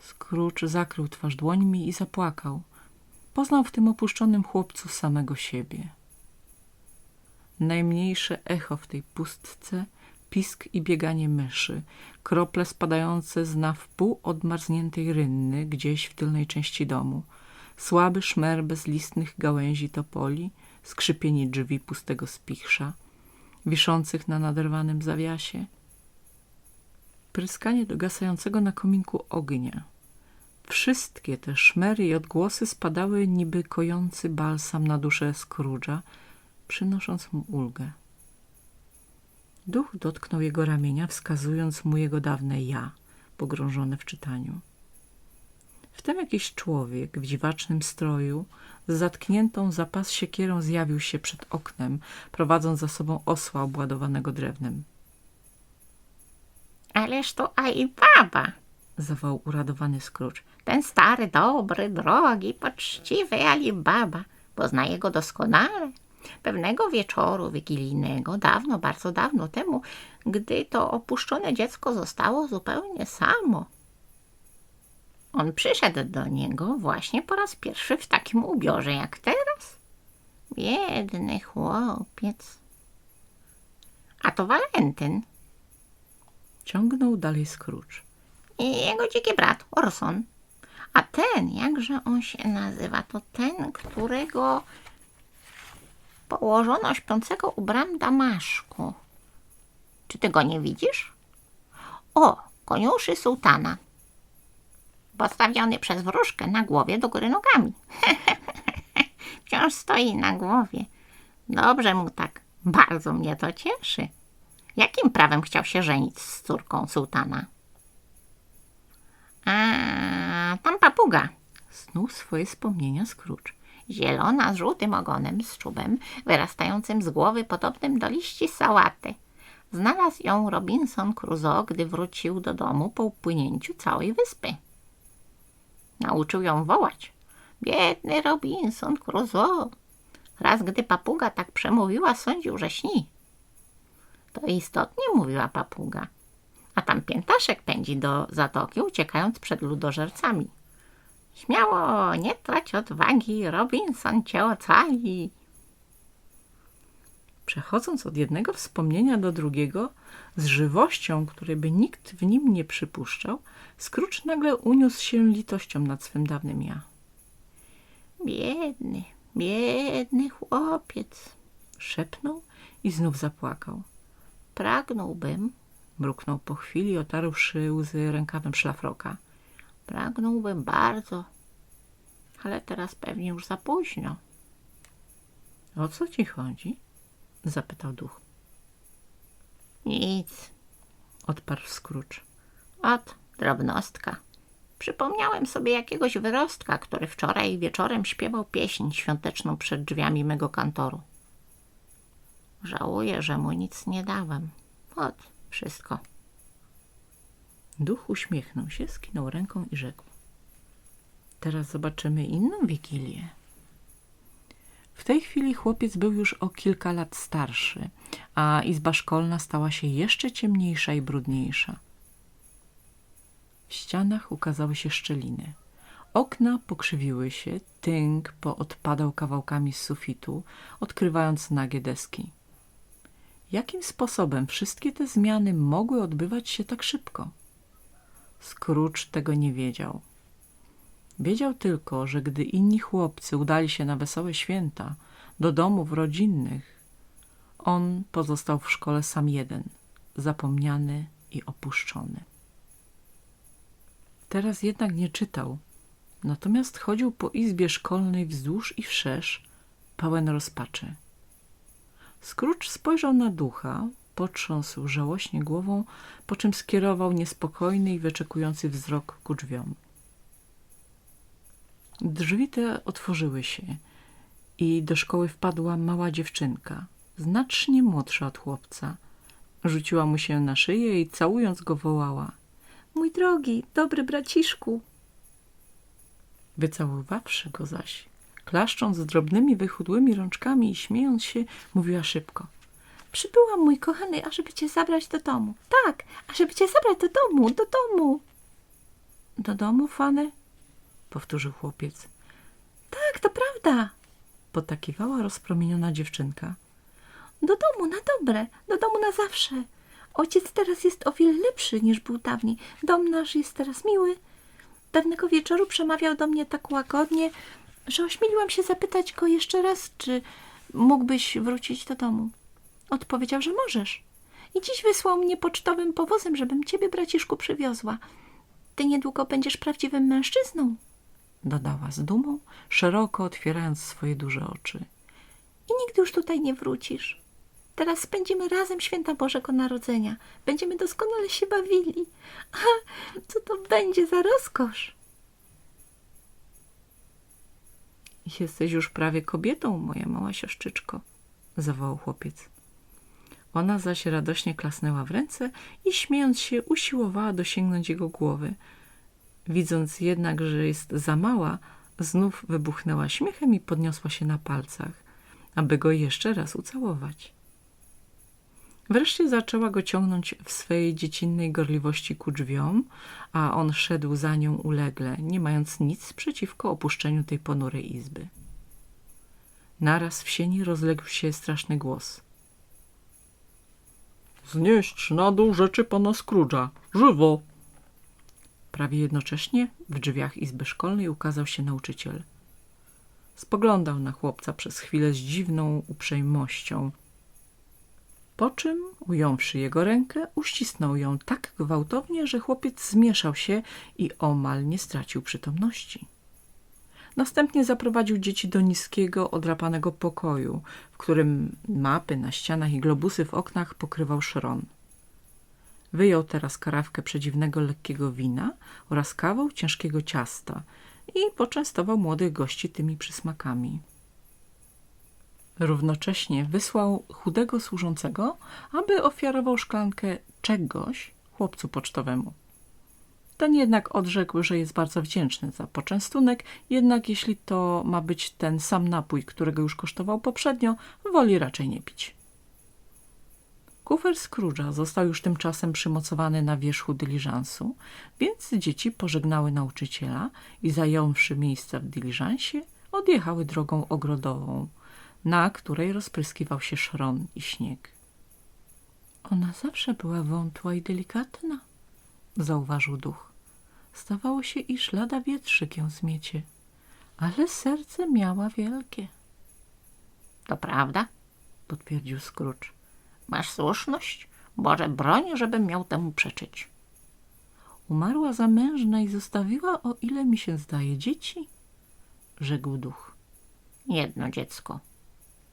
Scrooge zakrył twarz dłońmi i zapłakał. Poznał w tym opuszczonym chłopcu samego siebie. Najmniejsze echo w tej pustce, pisk i bieganie myszy, krople spadające z na wpół odmarzniętej rynny gdzieś w tylnej części domu, słaby szmer bezlistnych gałęzi topoli, skrzypienie drzwi pustego spichrza, wiszących na naderwanym zawiasie, pryskanie dogasającego na kominku ognia. Wszystkie te szmery i odgłosy spadały niby kojący balsam na duszę Scrooge'a, przynosząc mu ulgę. Duch dotknął jego ramienia, wskazując mu jego dawne ja, pogrążone w czytaniu. Wtem jakiś człowiek w dziwacznym stroju, z zatkniętą za pas siekierą zjawił się przed oknem, prowadząc za sobą osła obładowanego drewnem. Ależ to Alibaba, Zawołał uradowany Scrooge. ten stary, dobry, drogi, poczciwy Alibaba. Poznaję go doskonale. Pewnego wieczoru wigilijnego, dawno, bardzo dawno temu, gdy to opuszczone dziecko zostało zupełnie samo. On przyszedł do niego właśnie po raz pierwszy w takim ubiorze jak teraz. Biedny chłopiec. A to Walentyn Ciągnął dalej Scrooge. i jego dziki brat Orson. A ten, jakże on się nazywa, to ten, którego położono śpiącego u bram Damaszku. Czy ty go nie widzisz? O, koniuszy sułtana. Postawiony przez wróżkę na głowie do góry nogami. Wciąż stoi na głowie. Dobrze mu tak. Bardzo mnie to cieszy. Jakim prawem chciał się żenić z córką sułtana? A, tam papuga. Snuł swoje wspomnienia Scrooge. Zielona z żółtym ogonem, z czubem, wyrastającym z głowy podobnym do liści sałaty. Znalazł ją Robinson Crusoe, gdy wrócił do domu po upłynięciu całej wyspy. Nauczył ją wołać. Biedny Robinson Crusoe. Raz, gdy papuga tak przemówiła, sądził, że śni. To istotnie mówiła papuga. A tam piętaszek pędzi do zatoki, uciekając przed ludożercami. Śmiało, nie trać odwagi, Robinson cię ocali. Przechodząc od jednego wspomnienia do drugiego, z żywością, której by nikt w nim nie przypuszczał, Scrooge nagle uniósł się litością nad swym dawnym ja. Biedny, biedny chłopiec. Szepnął i znów zapłakał. Pragnąłbym, Mruknął po chwili, otarłszy łzy rękawem szlafroka. Pragnąłbym bardzo, ale teraz pewnie już za późno. O co ci chodzi? Zapytał duch. Nic, Odparł Scrooge. Ot, drobnostka. Przypomniałem sobie jakiegoś wyrostka, który wczoraj wieczorem śpiewał pieśń świąteczną przed drzwiami mego kantoru. Żałuję, że mu nic nie dałem. Ot, wszystko. Duch uśmiechnął się, skinął ręką i rzekł. Teraz zobaczymy inną wigilię. W tej chwili chłopiec był już o kilka lat starszy, a izba szkolna stała się jeszcze ciemniejsza i brudniejsza. W ścianach ukazały się szczeliny, Okna pokrzywiły się, tynk poodpadał kawałkami z sufitu, odkrywając nagie deski. Jakim sposobem wszystkie te zmiany mogły odbywać się tak szybko? Scrooge tego nie wiedział. Wiedział tylko, że gdy inni chłopcy udali się na wesołe święta, do domów rodzinnych, on pozostał w szkole sam jeden, zapomniany i opuszczony. Teraz jednak nie czytał, natomiast chodził po izbie szkolnej wzdłuż i wszerz, pełen rozpaczy. Scrooge spojrzał na ducha, potrząsł żałośnie głową, po czym skierował niespokojny i wyczekujący wzrok ku drzwiom. Drzwi te otworzyły się i do szkoły wpadła mała dziewczynka, znacznie młodsza od chłopca. Rzuciła mu się na szyję i całując go wołała – Mój drogi, dobry braciszku! Wycałowawszy go zaś, klaszcząc drobnymi, wychudłymi rączkami i śmiejąc się, mówiła szybko – Przybyłam, mój kochany, ażeby cię zabrać do domu. Tak, ażeby cię zabrać do domu, do domu. Do domu, Fane? Powtórzył chłopiec. Tak, to prawda. Potakiwała rozpromieniona dziewczynka. Do domu na dobre, do domu na zawsze. Ojciec teraz jest o wiele lepszy niż był dawniej. Dom nasz jest teraz miły. Pewnego wieczoru przemawiał do mnie tak łagodnie, że ośmieliłam się zapytać go jeszcze raz, czy mógłbyś wrócić do domu. Odpowiedział, że możesz. I dziś wysłał mnie pocztowym powozem, żebym ciebie, braciszku, przywiozła. Ty niedługo będziesz prawdziwym mężczyzną. Dodała z dumą, szeroko otwierając swoje duże oczy. I nigdy już tutaj nie wrócisz. Teraz spędzimy razem święta Bożego Narodzenia. Będziemy doskonale się bawili. A co to będzie za rozkosz? Jesteś już prawie kobietą, moja mała siostrzyczko, zawołał chłopiec. Ona zaś radośnie klasnęła w ręce i śmiejąc się usiłowała dosięgnąć jego głowy. Widząc jednak, że jest za mała, znów wybuchnęła śmiechem i podniosła się na palcach, aby go jeszcze raz ucałować. Wreszcie zaczęła go ciągnąć w swej dziecinnej gorliwości ku drzwiom, a on szedł za nią ulegle, nie mając nic przeciwko opuszczeniu tej ponurej izby. Naraz w sieni rozległ się straszny głos. Znieść na dół rzeczy pana Scrooge'a. Żywo! Prawie jednocześnie w drzwiach izby szkolnej ukazał się nauczyciel. Spoglądał na chłopca przez chwilę z dziwną uprzejmością, po czym, ująwszy jego rękę, uścisnął ją tak gwałtownie, że chłopiec zmieszał się i omal nie stracił przytomności. Następnie zaprowadził dzieci do niskiego, odrapanego pokoju, w którym mapy na ścianach i globusy w oknach pokrywał szron. Wyjął teraz karawkę przedziwnego lekkiego wina oraz kawał ciężkiego ciasta i poczęstował młodych gości tymi przysmakami. Równocześnie wysłał chudego służącego, aby ofiarował szklankę czegoś chłopcu pocztowemu. Ten jednak odrzekł, że jest bardzo wdzięczny za poczęstunek, jednak jeśli to ma być ten sam napój, którego już kosztował poprzednio, woli raczej nie pić. Kufer Scrooge'a został już tymczasem przymocowany na wierzchu dyliżansu, więc dzieci pożegnały nauczyciela i zająwszy miejsca w dyliżansie, odjechały drogą ogrodową, na której rozpryskiwał się szron i śnieg. Ona zawsze była wątła i delikatna, zauważył duch. Zdawało się, iż lada wietrzyk ją zmiecie, ale serce miała wielkie, To prawda? potwierdził Scrooge. Masz słuszność? Boże, broń, żebym miał temu przeczyć. Umarła zamężna i zostawiła, o ile mi się zdaje, dzieci, rzekł duch. Jedno dziecko.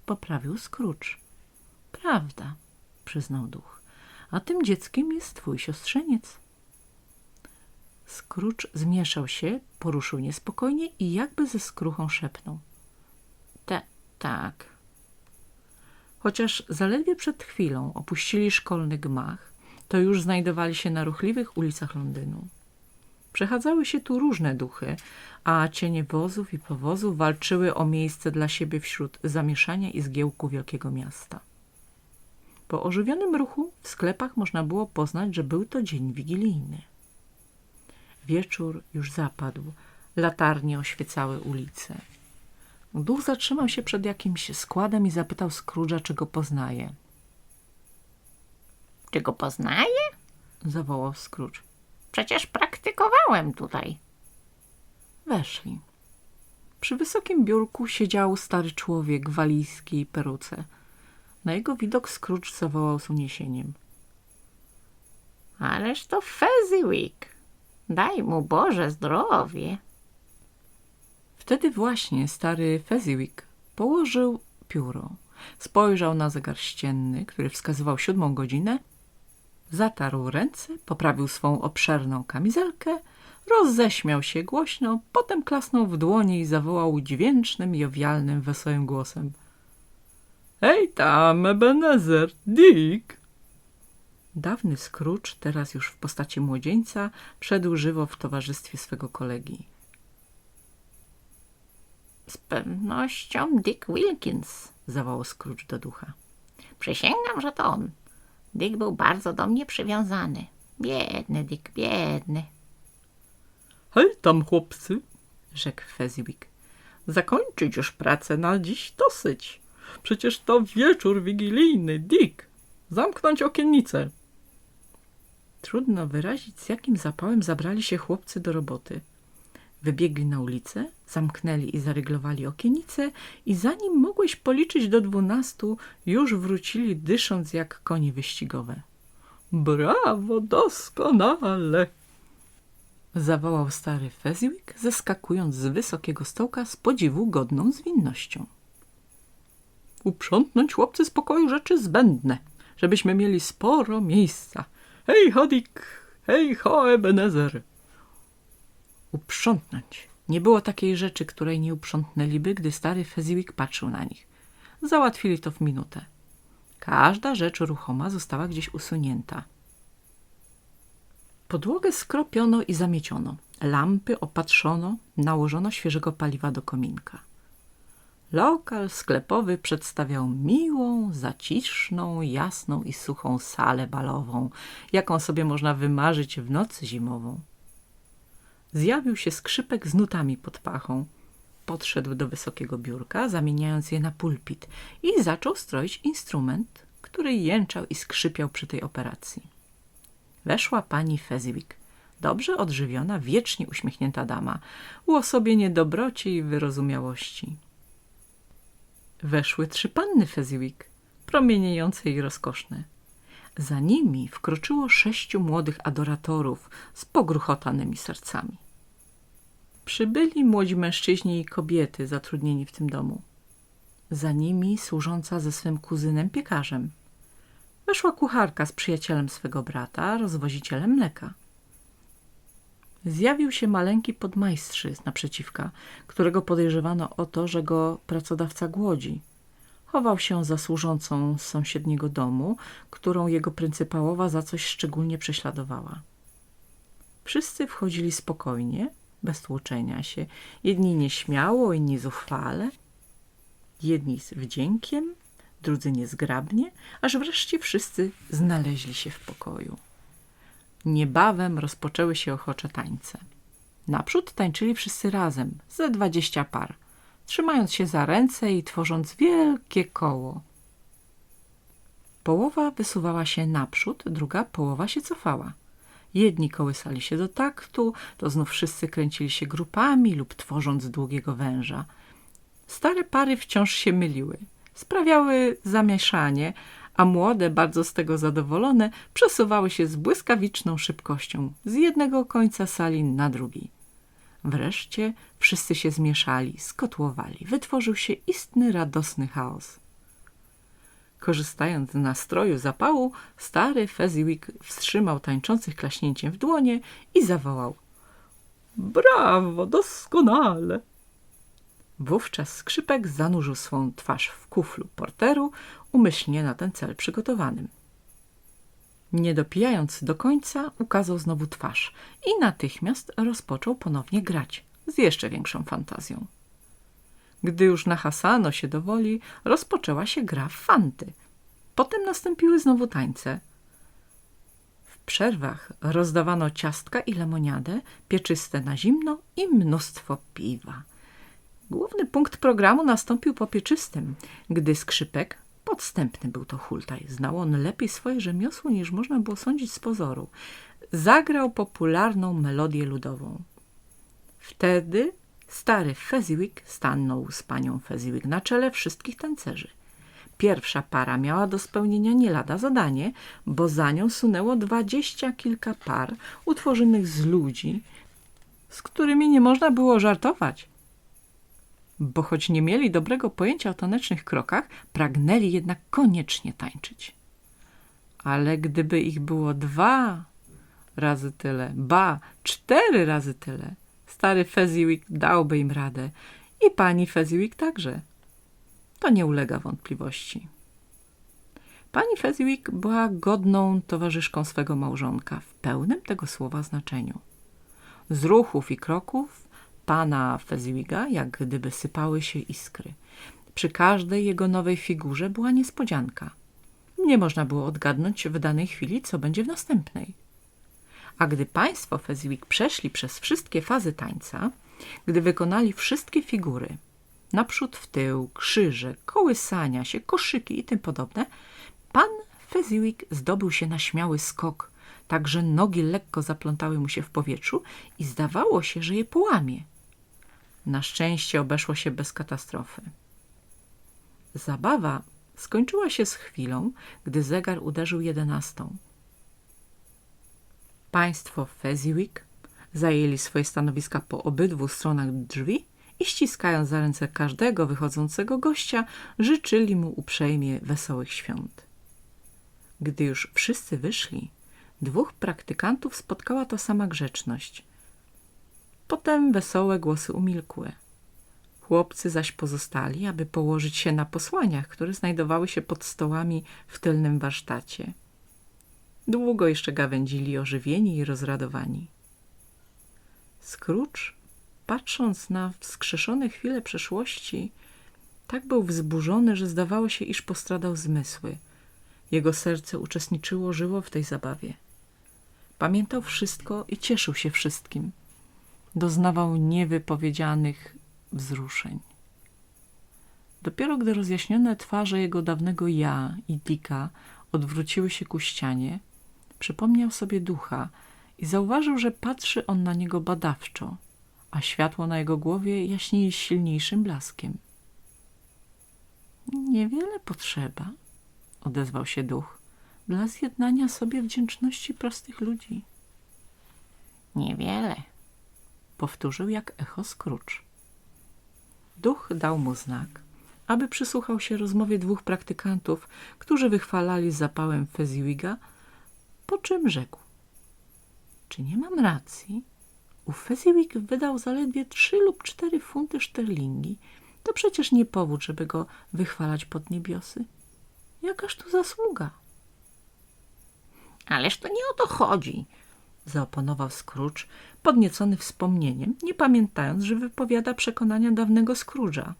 Poprawił Scrooge. Prawda, przyznał duch. A tym dzieckiem jest twój siostrzeniec. Scrooge zmieszał się, poruszył niespokojnie i jakby ze skruchą szepnął. Te, tak. Chociaż zaledwie przed chwilą opuścili szkolny gmach, to już znajdowali się na ruchliwych ulicach Londynu. Przechadzały się tu różne duchy, a cienie wozów i powozów walczyły o miejsce dla siebie wśród zamieszania i zgiełku wielkiego miasta. Po ożywionym ruchu w sklepach można było poznać, że był to dzień wigilijny. Wieczór już zapadł, Latarnie oświecały ulice. Duch zatrzymał się przed jakimś składem i zapytał Scrooge'a, czy go poznaje. Czy go poznaję? Zawołał Scrooge. Przecież praktykowałem tutaj. Weszli. Przy wysokim biurku siedział stary człowiek w walijskiej peruce. Na jego widok Scrooge zawołał z uniesieniem. Ależ to Fezziwig. Daj mu Boże zdrowie. Wtedy właśnie stary Fezziwig położył pióro, spojrzał na zegar ścienny, który wskazywał siódmą godzinę, zatarł ręce, poprawił swą obszerną kamizelkę, roześmiał się głośno, potem klasnął w dłonie i zawołał dźwięcznym, jowialnym, wesołym głosem. Hej tam, Ebenezer, Dick! Dawny Scrooge, teraz już w postaci młodzieńca, wszedł żywo w towarzystwie swego kolegi. Z pewnością Dick Wilkins. zawołał Scrooge do ducha. Przysięgam, że to on. Dick był bardzo do mnie przywiązany. Biedny Dick, biedny. Hej tam, chłopcy, rzekł Fezziwig. Zakończyć już pracę na dziś dosyć. Przecież to wieczór wigilijny, Dick. Zamknąć okiennicę. Trudno wyrazić, z jakim zapałem zabrali się chłopcy do roboty. Wybiegli na ulicę, zamknęli i zaryglowali okienice i zanim mogłeś policzyć do dwunastu, już wrócili dysząc jak konie wyścigowe. Brawo, doskonale! zawołał stary Fezziwig, zeskakując z wysokiego stołka z podziwu godną zwinnością. Uprzątnąć chłopcy z pokoju rzeczy zbędne, żebyśmy mieli sporo miejsca. Hej, Hodik, hej, ho, Ebenezer. Uprzątnąć. Nie było takiej rzeczy, której nie uprzątnęliby, gdy stary Fezziwig patrzył na nich. Załatwili to w minutę. Każda rzecz ruchoma została gdzieś usunięta. Podłogę skropiono i zamieciono. Lampy opatrzono, nałożono świeżego paliwa do kominka. Lokal sklepowy przedstawiał miłą, zaciszną, jasną i suchą salę balową, jaką sobie można wymarzyć w nocy zimową. Zjawił się skrzypek z nutami pod pachą. Podszedł do wysokiego biurka, zamieniając je na pulpit i zaczął stroić instrument, który jęczał i skrzypiał przy tej operacji. Weszła pani Fezziwig, dobrze odżywiona, wiecznie uśmiechnięta dama, uosobienie dobroci i wyrozumiałości. Weszły trzy panny Fezziwig, promieniejące i rozkoszne. Za nimi wkroczyło sześciu młodych adoratorów z pogruchotanymi sercami. Przybyli młodzi mężczyźni i kobiety zatrudnieni w tym domu. Za nimi służąca ze swym kuzynem piekarzem. Weszła kucharka z przyjacielem swego brata, rozwozicielem mleka. Zjawił się maleńki podmajstrzy naprzeciwka, którego podejrzewano o to, że go pracodawca głodzi. Chował się za służącą z sąsiedniego domu, którą jego pryncypałowa za coś szczególnie prześladowała. Wszyscy wchodzili spokojnie, bez tłoczenia się, jedni nieśmiało, inni zuchwale, jedni z wdziękiem, drudzy niezgrabnie, aż wreszcie wszyscy znaleźli się w pokoju. Niebawem rozpoczęły się ochocze tańce. Naprzód tańczyli wszyscy razem, ze dwadzieścia par, trzymając się za ręce i tworząc wielkie koło. Połowa wysuwała się naprzód, druga połowa się cofała. Jedni kołysali się do taktu, to znów wszyscy kręcili się grupami lub tworząc długiego węża. Stare pary wciąż się myliły, sprawiały zamieszanie, a młode, bardzo z tego zadowolone, przesuwały się z błyskawiczną szybkością z jednego końca sali na drugi. Wreszcie wszyscy się zmieszali, skotłowali. Wytworzył się istny, radosny chaos. Korzystając z nastroju zapału, stary Fezziwig wstrzymał tańczących klaśnięciem w dłonie i zawołał Brawo, doskonale! Wówczas skrzypek zanurzył swą twarz w kuflu porteru, umyślnie na ten cel przygotowanym. Nie dopijając do końca, ukazał znowu twarz i natychmiast rozpoczął ponownie grać z jeszcze większą fantazją. Gdy już nahasano się do woli, rozpoczęła się gra w fanty. Potem nastąpiły znowu tańce. W przerwach rozdawano ciastka i lemoniadę, pieczyste na zimno i mnóstwo piwa. Główny punkt programu nastąpił po pieczystym, gdy skrzypek, podstępny był to hultaj, znał on lepiej swoje rzemiosło niż można było sądzić z pozoru, zagrał popularną melodię ludową. Wtedy stary Fezziwig stanął z panią Fezziwig na czele wszystkich tancerzy. Pierwsza para miała do spełnienia nie lada zadanie, bo za nią sunęło dwadzieścia kilka par utworzonych z ludzi, z którymi nie można było żartować. Bo choć nie mieli dobrego pojęcia o tanecznych krokach, pragnęli jednak koniecznie tańczyć. Ale gdyby ich było dwa razy tyle, ba, cztery razy tyle, stary Fezziwig dałby im radę i pani Fezziwig także. To nie ulega wątpliwości. Pani Fezziwig była godną towarzyszką swego małżonka w pełnym tego słowa znaczeniu. Z ruchów i kroków pana Fezziwiga jak gdyby sypały się iskry. Przy każdej jego nowej figurze była niespodzianka. Nie można było odgadnąć w danej chwili, co będzie w następnej. A gdy państwo Fezziwig przeszli przez wszystkie fazy tańca, gdy wykonali wszystkie figury, naprzód w tył, krzyże, kołysania się, koszyki i tym podobne, pan Fezziwig zdobył się na śmiały skok, tak że nogi lekko zaplątały mu się w powietrzu i zdawało się, że je połamie. Na szczęście obeszło się bez katastrofy. Zabawa skończyła się z chwilą, gdy zegar uderzył jedenastą. Państwo Fezziwig zajęli swoje stanowiska po obydwu stronach drzwi i ściskając za ręce każdego wychodzącego gościa, życzyli mu uprzejmie wesołych świąt. Gdy już wszyscy wyszli, dwóch praktykantów spotkała ta sama grzeczność. Potem wesołe głosy umilkły. Chłopcy zaś pozostali, aby położyć się na posłaniach, które znajdowały się pod stołami w tylnym warsztacie. Długo jeszcze gawędzili ożywieni i rozradowani. Scrooge, patrząc na wskrzeszone chwile przeszłości, tak był wzburzony, że zdawało się, iż postradał zmysły. Jego serce uczestniczyło żywo w tej zabawie. Pamiętał wszystko i cieszył się wszystkim. Doznawał niewypowiedzianych wzruszeń. Dopiero gdy rozjaśnione twarze jego dawnego ja i Dika odwróciły się ku ścianie, przypomniał sobie ducha i zauważył, że patrzy on na niego badawczo, a światło na jego głowie jaśnieje silniejszym blaskiem. Niewiele potrzeba, odezwał się duch, dla zjednania sobie wdzięczności prostych ludzi. Niewiele. Powtórzył jak echo Scrooge. Duch dał mu znak, aby przysłuchał się rozmowie dwóch praktykantów, którzy wychwalali z zapałem Fezziwiga, po czym rzekł. Czy nie mam racji? Ów Fezziwig wydał zaledwie trzy lub cztery funty szterlingi. To przecież nie powód, żeby go wychwalać pod niebiosy. Jakaż tu zasługa? Ależ to nie o to chodzi. Zaoponował Scrooge, podniecony wspomnieniem, nie pamiętając, że wypowiada przekonania dawnego Scrooge'a.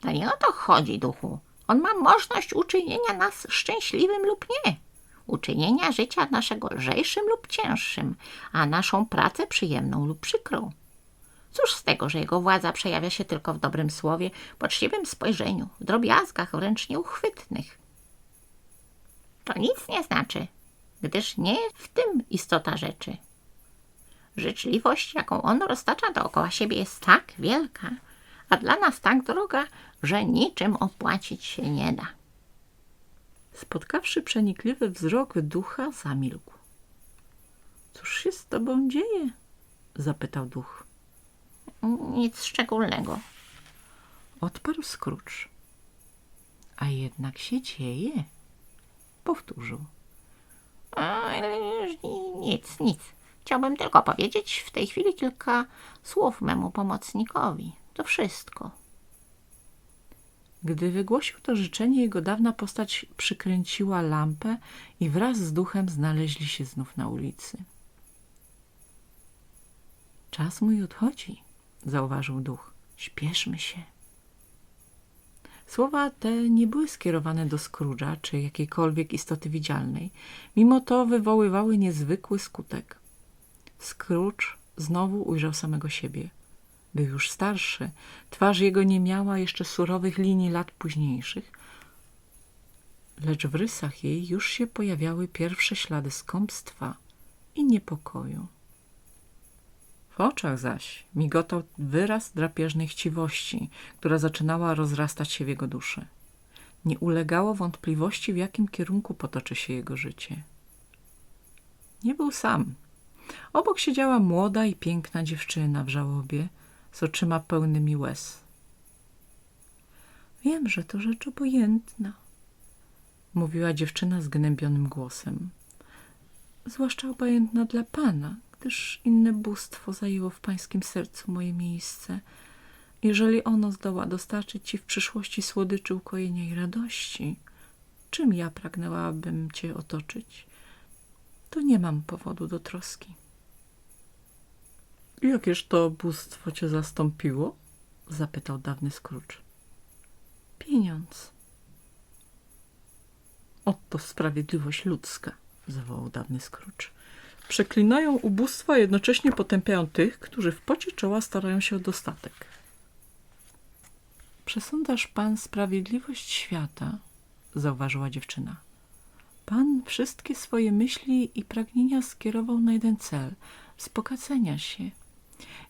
To nie o to chodzi, duchu. On ma możliwość uczynienia nas szczęśliwym lub nie. Uczynienia życia naszego lżejszym lub cięższym, a naszą pracę przyjemną lub przykrą. Cóż z tego, że jego władza przejawia się tylko w dobrym słowie, poczciwym spojrzeniu, drobiazgach wręcz nieuchwytnych. To nic nie znaczy, gdyż nie w tym istota rzeczy. Życzliwość, jaką on roztacza dookoła siebie, jest tak wielka, a dla nas tak droga, że niczym opłacić się nie da. Spotkawszy przenikliwy wzrok ducha, zamilkł. Cóż się z tobą dzieje? zapytał duch. Nic szczególnego. Odparł Scrooge. A jednak się dzieje, powtórzył. Ale nic, nic. Chciałbym tylko powiedzieć w tej chwili kilka słów memu pomocnikowi. To wszystko. Gdy wygłosił to życzenie, jego dawna postać przykręciła lampę i wraz z duchem znaleźli się znów na ulicy. Czas mój odchodzi, zauważył duch. Śpieszmy się. Słowa te nie były skierowane do Scrooge'a czy jakiejkolwiek istoty widzialnej. Mimo to wywoływały niezwykły skutek. Scrooge znowu ujrzał samego siebie. Był już starszy, twarz jego nie miała jeszcze surowych linii lat późniejszych, lecz w rysach jej już się pojawiały pierwsze ślady skąpstwa i niepokoju. W oczach zaś migotał wyraz drapieżnej chciwości, która zaczynała rozrastać się w jego duszy. Nie ulegało wątpliwości, w jakim kierunku potoczy się jego życie. Nie był sam. Obok siedziała młoda i piękna dziewczyna w żałobie, z oczyma pełnymi łez. Wiem, że to rzecz obojętna, mówiła dziewczyna zgnębionym głosem. Zwłaszcza obojętna dla pana, gdyż inne bóstwo zajęło w pańskim sercu moje miejsce. Jeżeli ono zdoła dostarczyć ci w przyszłości słodyczy ukojenia i radości, czym ja pragnęłabym cię otoczyć, to nie mam powodu do troski. Jakież to bóstwo cię zastąpiło? zapytał dawny Scrooge. Pieniądz. Oto sprawiedliwość ludzka, zawołał dawny Scrooge. Przeklinają ubóstwa, a jednocześnie potępiają tych, którzy w pocie czoła starają się o dostatek. Przesądzasz pan sprawiedliwość świata, zauważyła dziewczyna. Pan wszystkie swoje myśli i pragnienia skierował na jeden cel wzbogacenia się.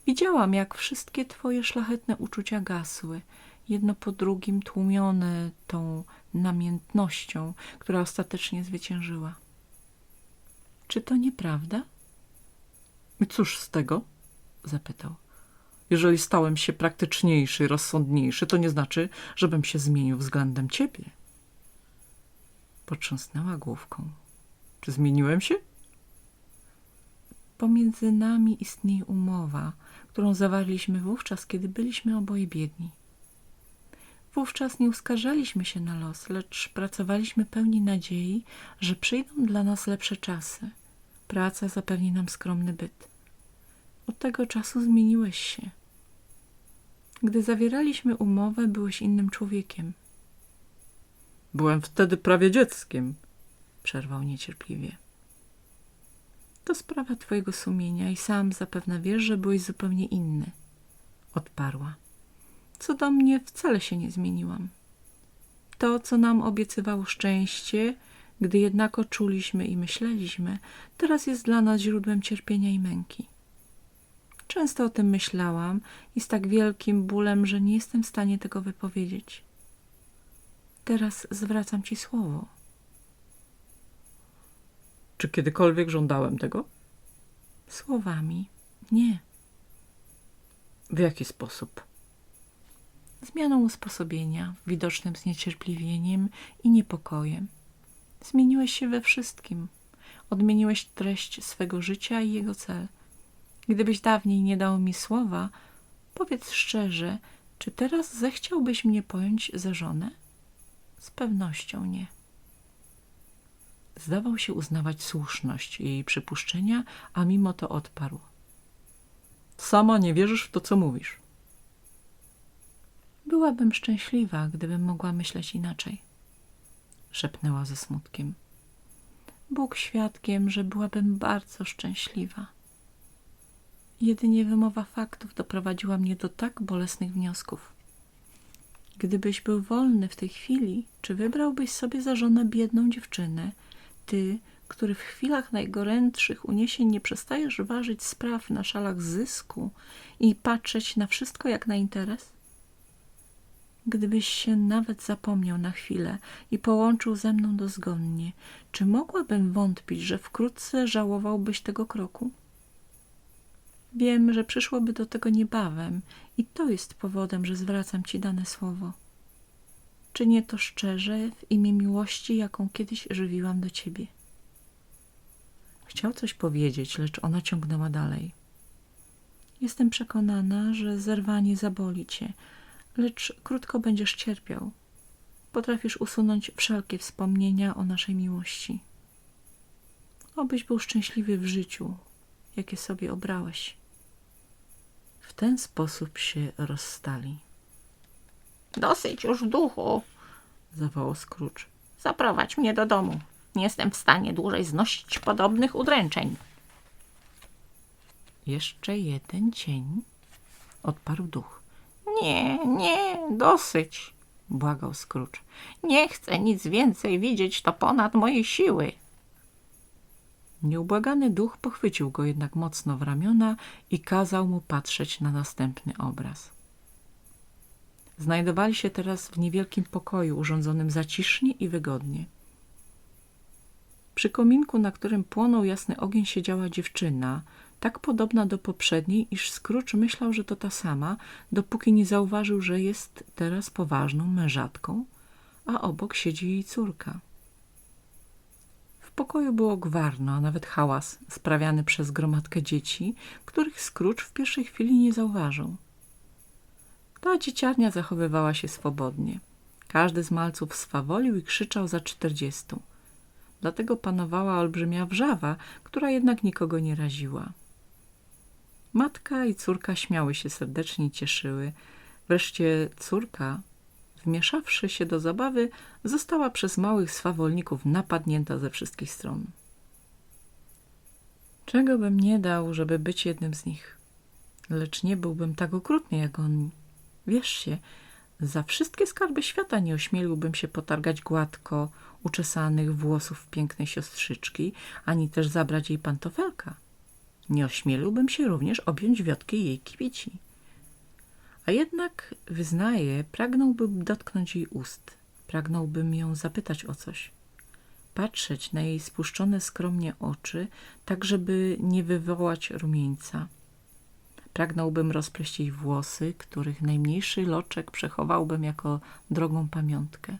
Widziałam, jak wszystkie twoje szlachetne uczucia gasły, jedno po drugim tłumione tą namiętnością, która ostatecznie zwyciężyła. Czy to nieprawda? I cóż z tego? zapytał. Jeżeli stałem się praktyczniejszy, rozsądniejszy, to nie znaczy, żebym się zmienił względem ciebie. Potrząsnęła główką. Czy zmieniłem się? Pomiędzy nami istnieje umowa, którą zawarliśmy wówczas, kiedy byliśmy oboje biedni. Wówczas nie uskarżaliśmy się na los, lecz pracowaliśmy pełni nadziei, że przyjdą dla nas lepsze czasy. Praca zapewni nam skromny byt. Od tego czasu zmieniłeś się. Gdy zawieraliśmy umowę, byłeś innym człowiekiem. Byłem wtedy prawie dzieckiem, przerwał niecierpliwie. To sprawa twojego sumienia i sam zapewne wiesz, że byłeś zupełnie inny, odparła. Co do mnie, wcale się nie zmieniłam. To, co nam obiecywało szczęście, gdy jednako czuliśmy i myśleliśmy, teraz jest dla nas źródłem cierpienia i męki. Często o tym myślałam i z tak wielkim bólem, że nie jestem w stanie tego wypowiedzieć. Teraz zwracam ci słowo. Czy kiedykolwiek żądałem tego? Słowami nie. W jaki sposób? Zmianą usposobienia, widocznym zniecierpliwieniem i niepokojem. Zmieniłeś się we wszystkim. Odmieniłeś treść swego życia i jego cel. Gdybyś dawniej nie dał mi słowa, powiedz szczerze, czy teraz zechciałbyś mnie pojąć za żonę? Z pewnością nie. Zdawał się uznawać słuszność jej przypuszczenia, a mimo to odparł. Sama nie wierzysz w to, co mówisz. Byłabym szczęśliwa, gdybym mogła myśleć inaczej, szepnęła ze smutkiem. Bóg świadkiem, że byłabym bardzo szczęśliwa. Jedynie wymowa faktów doprowadziła mnie do tak bolesnych wniosków. Gdybyś był wolny w tej chwili, czy wybrałbyś sobie za żonę biedną dziewczynę, ty, który w chwilach najgorętszych uniesień nie przestajesz ważyć spraw na szalach zysku i patrzeć na wszystko jak na interes? Gdybyś się nawet zapomniał na chwilę i połączył ze mną dozgonnie, czy mogłabym wątpić, że wkrótce żałowałbyś tego kroku? Wiem, że przyszłoby do tego niebawem i to jest powodem, że zwracam ci dane słowo. Czynię to szczerze w imię miłości, jaką kiedyś żywiłam do ciebie. Chciał coś powiedzieć, lecz ona ciągnęła dalej. Jestem przekonana, że zerwanie zaboli cię, lecz krótko będziesz cierpiał. Potrafisz usunąć wszelkie wspomnienia o naszej miłości. Obyś był szczęśliwy w życiu, jakie sobie obrałeś. W ten sposób się rozstali. Dosyć już duchu. zawołał Scrooge. Zaprowadź mnie do domu. Nie jestem w stanie dłużej znosić podobnych udręczeń. Jeszcze jeden cień, odparł duch. Nie, nie, dosyć. Błagał Scrooge. Nie chcę nic więcej widzieć, to ponad moje siły. Nieubłagany duch pochwycił go jednak mocno w ramiona i kazał mu patrzeć na następny obraz. Znajdowali się teraz w niewielkim pokoju urządzonym zacisznie i wygodnie. Przy kominku, na którym płonął jasny ogień, siedziała dziewczyna, tak podobna do poprzedniej, iż Scrooge myślał, że to ta sama, dopóki nie zauważył, że jest teraz poważną mężatką, a obok siedzi jej córka. W pokoju było gwarno, a nawet hałas sprawiany przez gromadkę dzieci, których Scrooge w pierwszej chwili nie zauważył. Ta dzieciarnia zachowywała się swobodnie. Każdy z malców swawolił i krzyczał za czterdziestu. Dlatego panowała olbrzymia wrzawa, która jednak nikogo nie raziła. Matka i córka śmiały się serdecznie i cieszyły. Wreszcie córka, wmieszawszy się do zabawy, została przez małych swawolników napadnięta ze wszystkich stron. Czego bym nie dał, żeby być jednym z nich? Lecz nie byłbym tak okrutny jak oni. Wiesz się, za wszystkie skarby świata nie ośmieliłbym się potargać gładko uczesanych włosów pięknej siostrzyczki, ani też zabrać jej pantofelka. Nie ośmieliłbym się również objąć wiotki jej kibici. A jednak, wyznaję, pragnąłbym dotknąć jej ust. Pragnąłbym ją zapytać o coś. Patrzeć na jej spuszczone skromnie oczy, tak żeby nie wywołać rumieńca. Pragnąłbym rozpleść jej włosy, których najmniejszy loczek przechowałbym jako drogą pamiątkę.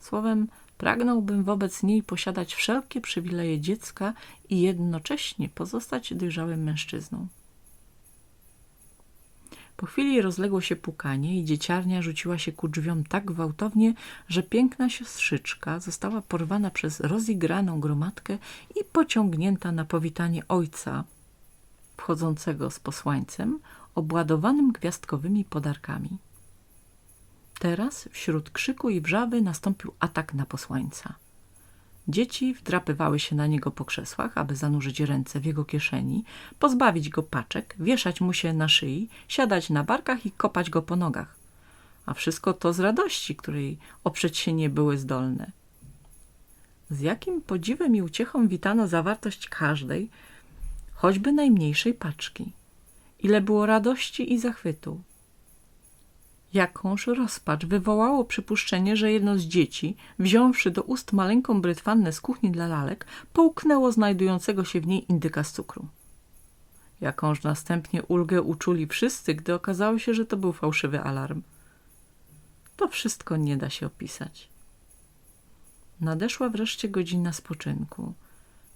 Słowem, pragnąłbym wobec niej posiadać wszelkie przywileje dziecka i jednocześnie pozostać dojrzałym mężczyzną. Po chwili rozległo się pukanie i dzieciarnia rzuciła się ku drzwiom tak gwałtownie, że piękna siostrzyczka została porwana przez rozigraną gromadkę i pociągnięta na powitanie ojca, wchodzącego z posłańcem, obładowanym gwiazdkowymi podarkami. Teraz wśród krzyku i wrzawy nastąpił atak na posłańca. Dzieci wdrapywały się na niego po krzesłach, aby zanurzyć ręce w jego kieszeni, pozbawić go paczek, wieszać mu się na szyi, siadać na barkach i kopać go po nogach. A wszystko to z radości, której oprzeć się nie były zdolne. Z jakim podziwem i uciechą witano zawartość każdej, choćby najmniejszej paczki. Ile było radości i zachwytu. Jakąż rozpacz wywołało przypuszczenie, że jedno z dzieci, wziąwszy do ust maleńką brytwannę z kuchni dla lalek, połknęło znajdującego się w niej indyka z cukru. Jakąż następnie ulgę uczuli wszyscy, gdy okazało się, że to był fałszywy alarm. To wszystko nie da się opisać. Nadeszła wreszcie godzina spoczynku.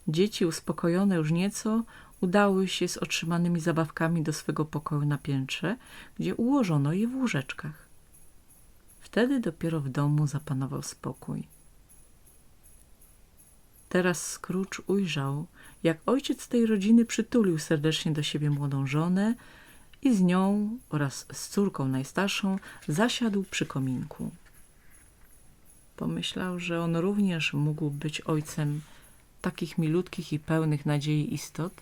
Dzieci, uspokojone już nieco, udały się z otrzymanymi zabawkami do swego pokoju na piętrze, gdzie ułożono je w łóżeczkach. Wtedy dopiero w domu zapanował spokój. Teraz Scrooge ujrzał, jak ojciec tej rodziny przytulił serdecznie do siebie młodą żonę i z nią oraz z córką najstarszą zasiadł przy kominku. Pomyślał, że on również mógł być ojcem takich milutkich i pełnych nadziei istot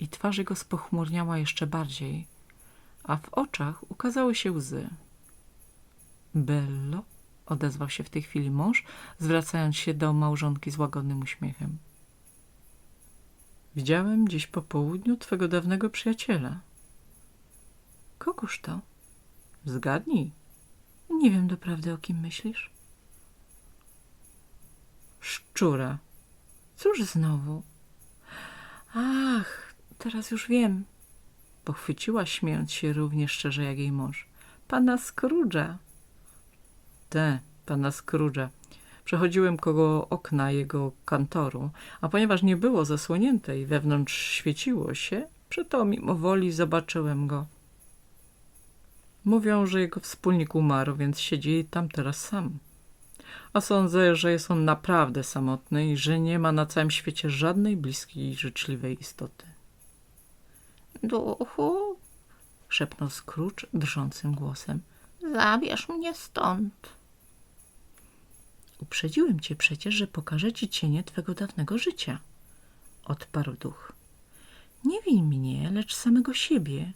i twarz jego spochmurniała jeszcze bardziej, a w oczach ukazały się łzy. Bello, odezwał się w tej chwili mąż, zwracając się do małżonki z łagodnym uśmiechem. Widziałem dziś po południu twego dawnego przyjaciela. Kogoż to? Zgadnij. Nie wiem doprawdy, o kim myślisz. Szczura. Cóż znowu? Ach, teraz już wiem. Pochwyciła, śmiejąc się równie szczerze jak jej mąż. Pana Scrooge'a. Te, pana Scrooge'a. Przechodziłem koło okna jego kantoru, a ponieważ nie było zasłonięte i wewnątrz świeciło się, przeto mimo woli zobaczyłem go. Mówią, że jego wspólnik umarł, więc siedzi tam teraz sam. A sądzę, że jest on naprawdę samotny i że nie ma na całym świecie żadnej bliskiej, życzliwej istoty. Duchu, Szepnął Scrooge drżącym głosem. Zabierz mnie stąd. Uprzedziłem cię przecież, że pokażę ci cienie twego dawnego życia, odparł duch. Nie win mnie, lecz samego siebie,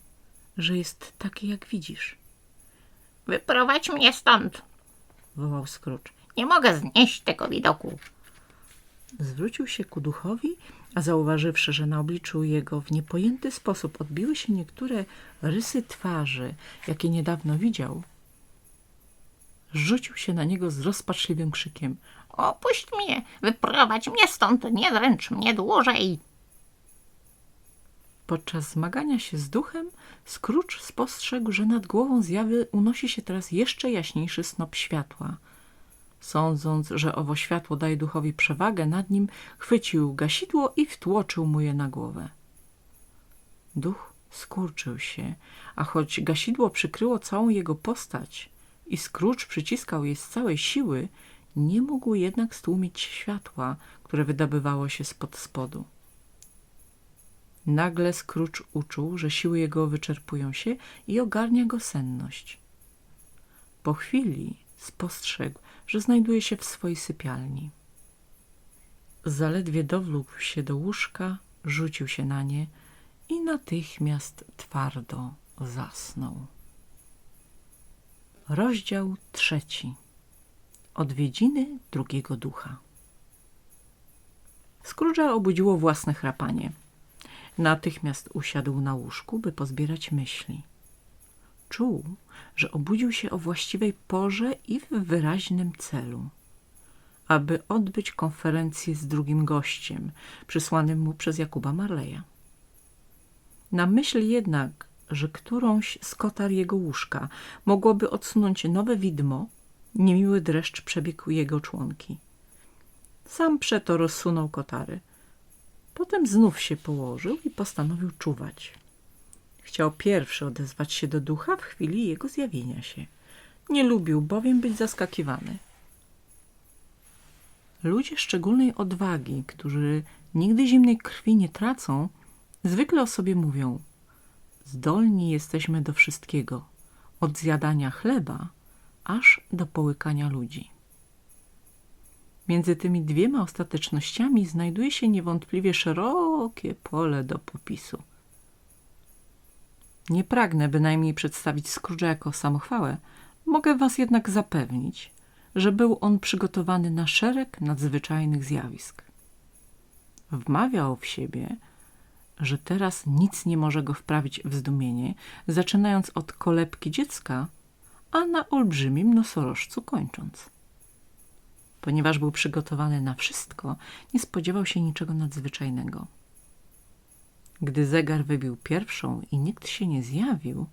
że jest taki, jak widzisz, Wyprowadź mnie stąd. wołał Scrooge. Nie mogę znieść tego widoku. Zwrócił się ku duchowi, a zauważywszy, że na obliczu jego w niepojęty sposób odbiły się niektóre rysy twarzy, jakie niedawno widział, rzucił się na niego z rozpaczliwym krzykiem. Opuść mnie, wyprowadź mnie stąd, nie dręcz mnie dłużej. Podczas zmagania się z duchem, Scrooge spostrzegł, że nad głową zjawy unosi się teraz jeszcze jaśniejszy snop światła. Sądząc, że owo światło daje duchowi przewagę nad nim, chwycił gasidło i wtłoczył mu je na głowę. Duch skurczył się, a choć gasidło przykryło całą jego postać i Scrooge przyciskał je z całej siły, nie mógł jednak stłumić światła, które wydobywało się spod spodu. Nagle Scrooge uczuł, że siły jego wyczerpują się i ogarnia go senność. Po chwili spostrzegł, że znajduje się w swojej sypialni. Zaledwie dowlókł się do łóżka, rzucił się na nie i natychmiast twardo zasnął. Rozdział trzeci. Odwiedziny drugiego ducha. Scrooge'a obudziło własne chrapanie. Natychmiast usiadł na łóżku, by pozbierać myśli. Czuł, że obudził się o właściwej porze i w wyraźnym celu, aby odbyć konferencję z drugim gościem, przysłanym mu przez Jakuba Marleya. Na myśl jednak, że którąś z kotar jego łóżka mogłoby odsunąć nowe widmo, niemiły dreszcz przebiegł jego członki. Sam przeto rozsunął kotary – Potem znów się położył i postanowił czuwać. Chciał pierwszy odezwać się do ducha w chwili jego zjawienia się. Nie lubił bowiem być zaskakiwany. Ludzie szczególnej odwagi, którzy nigdy zimnej krwi nie tracą, zwykle o sobie mówią zdolni jesteśmy do wszystkiego, od zjadania chleba, aż do połykania ludzi. Między tymi dwiema ostatecznościami znajduje się niewątpliwie szerokie pole do popisu. Nie pragnę bynajmniej przedstawić Scrooge'a jako samochwałę, mogę was jednak zapewnić, że był on przygotowany na szereg nadzwyczajnych zjawisk. Wmawiał w siebie, że teraz nic nie może go wprawić w zdumienie, zaczynając od kolebki dziecka, a na olbrzymim nosorożcu kończąc. Ponieważ był przygotowany na wszystko, nie spodziewał się niczego nadzwyczajnego. Gdy zegar wybił pierwszą i nikt się nie zjawił,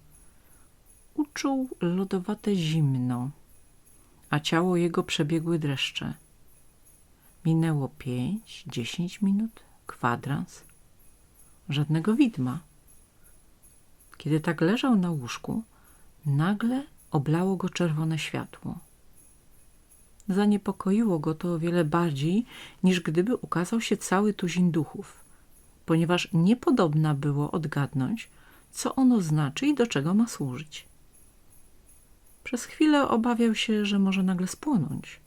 uczuł lodowate zimno, a ciało jego przebiegły dreszcze. Minęło pięć, dziesięć minut, kwadrans. Żadnego widma. Kiedy tak leżał na łóżku, nagle oblało go czerwone światło. Zaniepokoiło go to o wiele bardziej, niż gdyby ukazał się cały tuzin duchów, ponieważ niepodobna było odgadnąć, co ono znaczy i do czego ma służyć. Przez chwilę obawiał się, że może nagle spłonąć.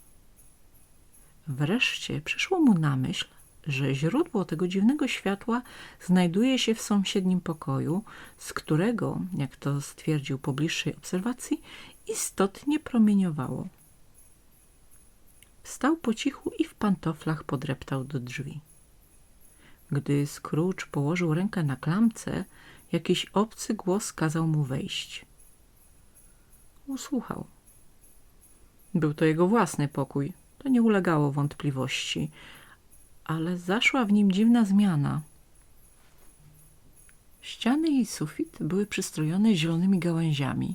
Wreszcie przyszło mu na myśl, że źródło tego dziwnego światła znajduje się w sąsiednim pokoju, z którego, jak to stwierdził po bliższej obserwacji, istotnie promieniowało. Wstał po cichu i w pantoflach podreptał do drzwi. Gdy Scrooge położył rękę na klamce, jakiś obcy głos kazał mu wejść. Usłuchał. Był to jego własny pokój, to nie ulegało wątpliwości, ale zaszła w nim dziwna zmiana. Ściany i sufit były przystrojone zielonymi gałęziami,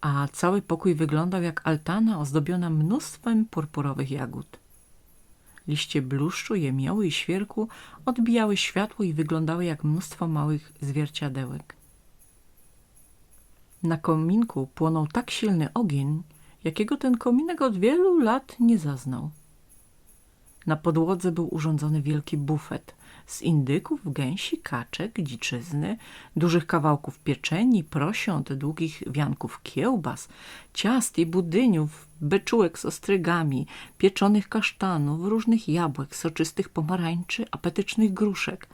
a cały pokój wyglądał jak altana ozdobiona mnóstwem purpurowych jagód. Liście bluszczu, jemioły i świerku odbijały światło i wyglądały jak mnóstwo małych zwierciadełek. Na kominku płonął tak silny ogień, jakiego ten kominek od wielu lat nie zaznał. Na podłodze był urządzony wielki bufet z indyków, gęsi, kaczek, dziczyzny, dużych kawałków pieczeni, prosiąt, długich wianków kiełbas, ciast i budyniów, beczułek z ostrygami, pieczonych kasztanów, różnych jabłek, soczystych pomarańczy, apetycznych gruszek,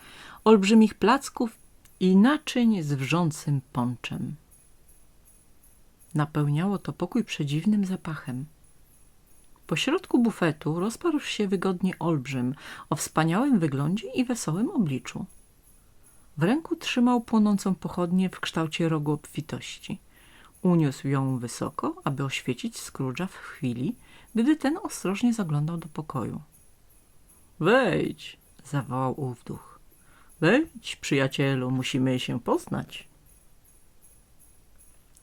olbrzymich placków i naczyń z wrzącym ponczem. Napełniało to pokój przedziwnym zapachem. Po środku bufetu rozparł się wygodnie olbrzym o wspaniałym wyglądzie i wesołym obliczu. W ręku trzymał płonącą pochodnię w kształcie rogu obfitości. Uniósł ją wysoko, aby oświecić Scrooge'a w chwili, gdy ten ostrożnie zaglądał do pokoju. Wejdź, zawołał ów duch. Wejdź, przyjacielu, musimy się poznać.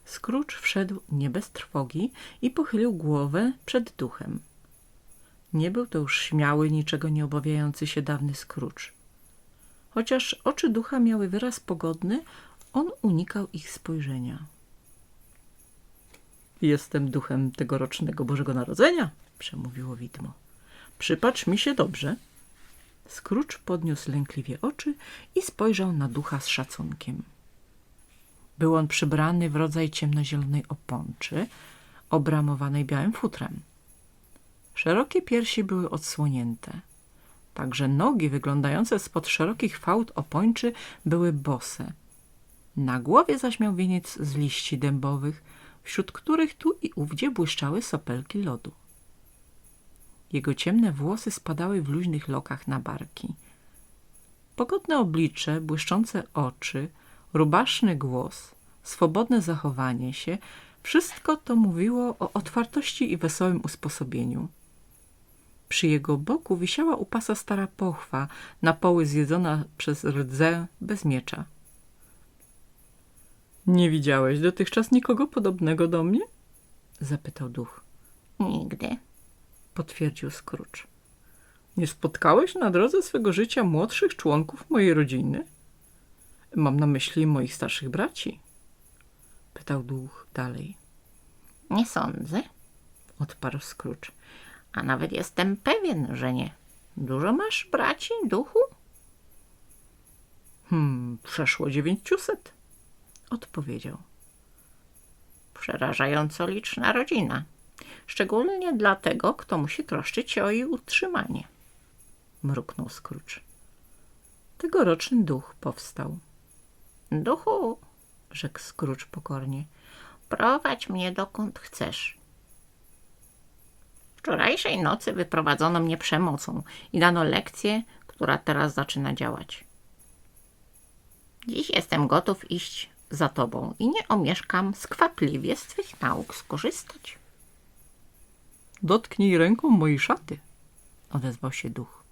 Scrooge wszedł nie bez trwogi i pochylił głowę przed duchem. Nie był to już śmiały, niczego nie obawiający się dawny Scrooge. Chociaż oczy ducha miały wyraz pogodny, on unikał ich spojrzenia. Jestem duchem tegorocznego Bożego Narodzenia, przemówiło widmo. Przypatrz mi się dobrze. Scrooge podniósł lękliwie oczy i spojrzał na ducha z szacunkiem. Był on przybrany w rodzaj ciemnozielonej oponczy, obramowanej białym futrem. Szerokie piersi były odsłonięte. Także nogi wyglądające spod szerokich fałd opończy były bose. Na głowie zaś miał wieniec z liści dębowych, wśród których tu i ówdzie błyszczały sopelki lodu. Jego ciemne włosy spadały w luźnych lokach na barki. Pogodne oblicze, błyszczące oczy, rubaszny głos, swobodne zachowanie się, wszystko to mówiło o otwartości i wesołym usposobieniu. Przy jego boku wisiała u pasa stara pochwa, na poły zjedzona przez rdzę bez miecza. Nie widziałeś dotychczas nikogo podobnego do mnie? zapytał duch. Nigdy. Potwierdził Scrooge. Nie spotkałeś na drodze swego życia młodszych członków mojej rodziny? Mam na myśli moich starszych braci. Pytał duch dalej. Nie sądzę. Odparł Scrooge. A nawet jestem pewien, że nie. Dużo masz braci, duchu? Hmm, przeszło dziewięciuset. Odpowiedział. Przerażająco liczna rodzina. Szczególnie dla tego, kto musi troszczyć się o jej utrzymanie. Mruknął Scrooge. Tegoroczny duch powstał. Duchu, Rzekł Scrooge pokornie. prowadź mnie dokąd chcesz. Wczorajszej nocy wyprowadzono mnie przemocą i dano lekcję, która teraz zaczyna działać. Dziś jestem gotów iść za tobą i nie omieszkam skwapliwie z twych nauk skorzystać. Dotknij ręką mojej szaty, odezwał się duch.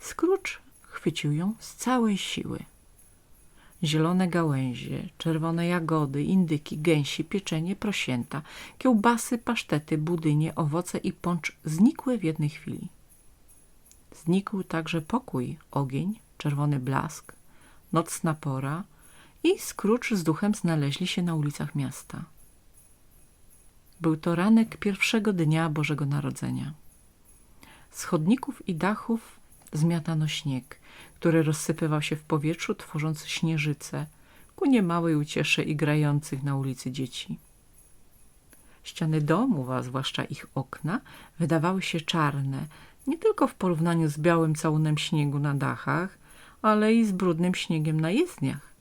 Scrooge chwycił ją z całej siły. Zielone gałęzie, czerwone jagody, indyki, gęsi, pieczenie, prosięta, kiełbasy, pasztety, budynie, owoce i poncz znikły w jednej chwili. Znikł także pokój, ogień, czerwony blask, nocna pora i Scrooge z duchem znaleźli się na ulicach miasta. Był to ranek pierwszego dnia Bożego Narodzenia. Z chodników i dachów zmiatano śnieg, który rozsypywał się w powietrzu, tworząc śnieżyce ku niemałej uciesze i grających na ulicy dzieci. Ściany domów, a zwłaszcza ich okna, wydawały się czarne, nie tylko w porównaniu z białym całunem śniegu na dachach, ale i z brudnym śniegiem na jezdniach,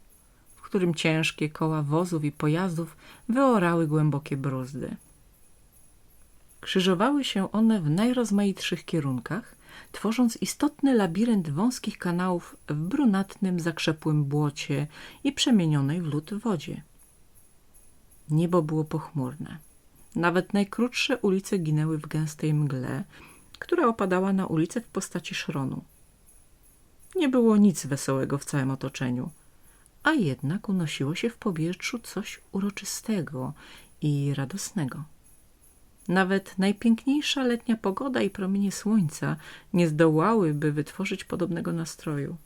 w którym ciężkie koła wozów i pojazdów wyorały głębokie bruzdy. Krzyżowały się one w najrozmaitszych kierunkach, tworząc istotny labirynt wąskich kanałów w brunatnym, zakrzepłym błocie i przemienionej w lód wodzie. Niebo było pochmurne. Nawet najkrótsze ulice ginęły w gęstej mgle, która opadała na ulicę w postaci szronu. Nie było nic wesołego w całym otoczeniu, a jednak unosiło się w powietrzu coś uroczystego i radosnego. Nawet najpiękniejsza letnia pogoda i promienie słońca nie zdołałyby wytworzyć podobnego nastroju.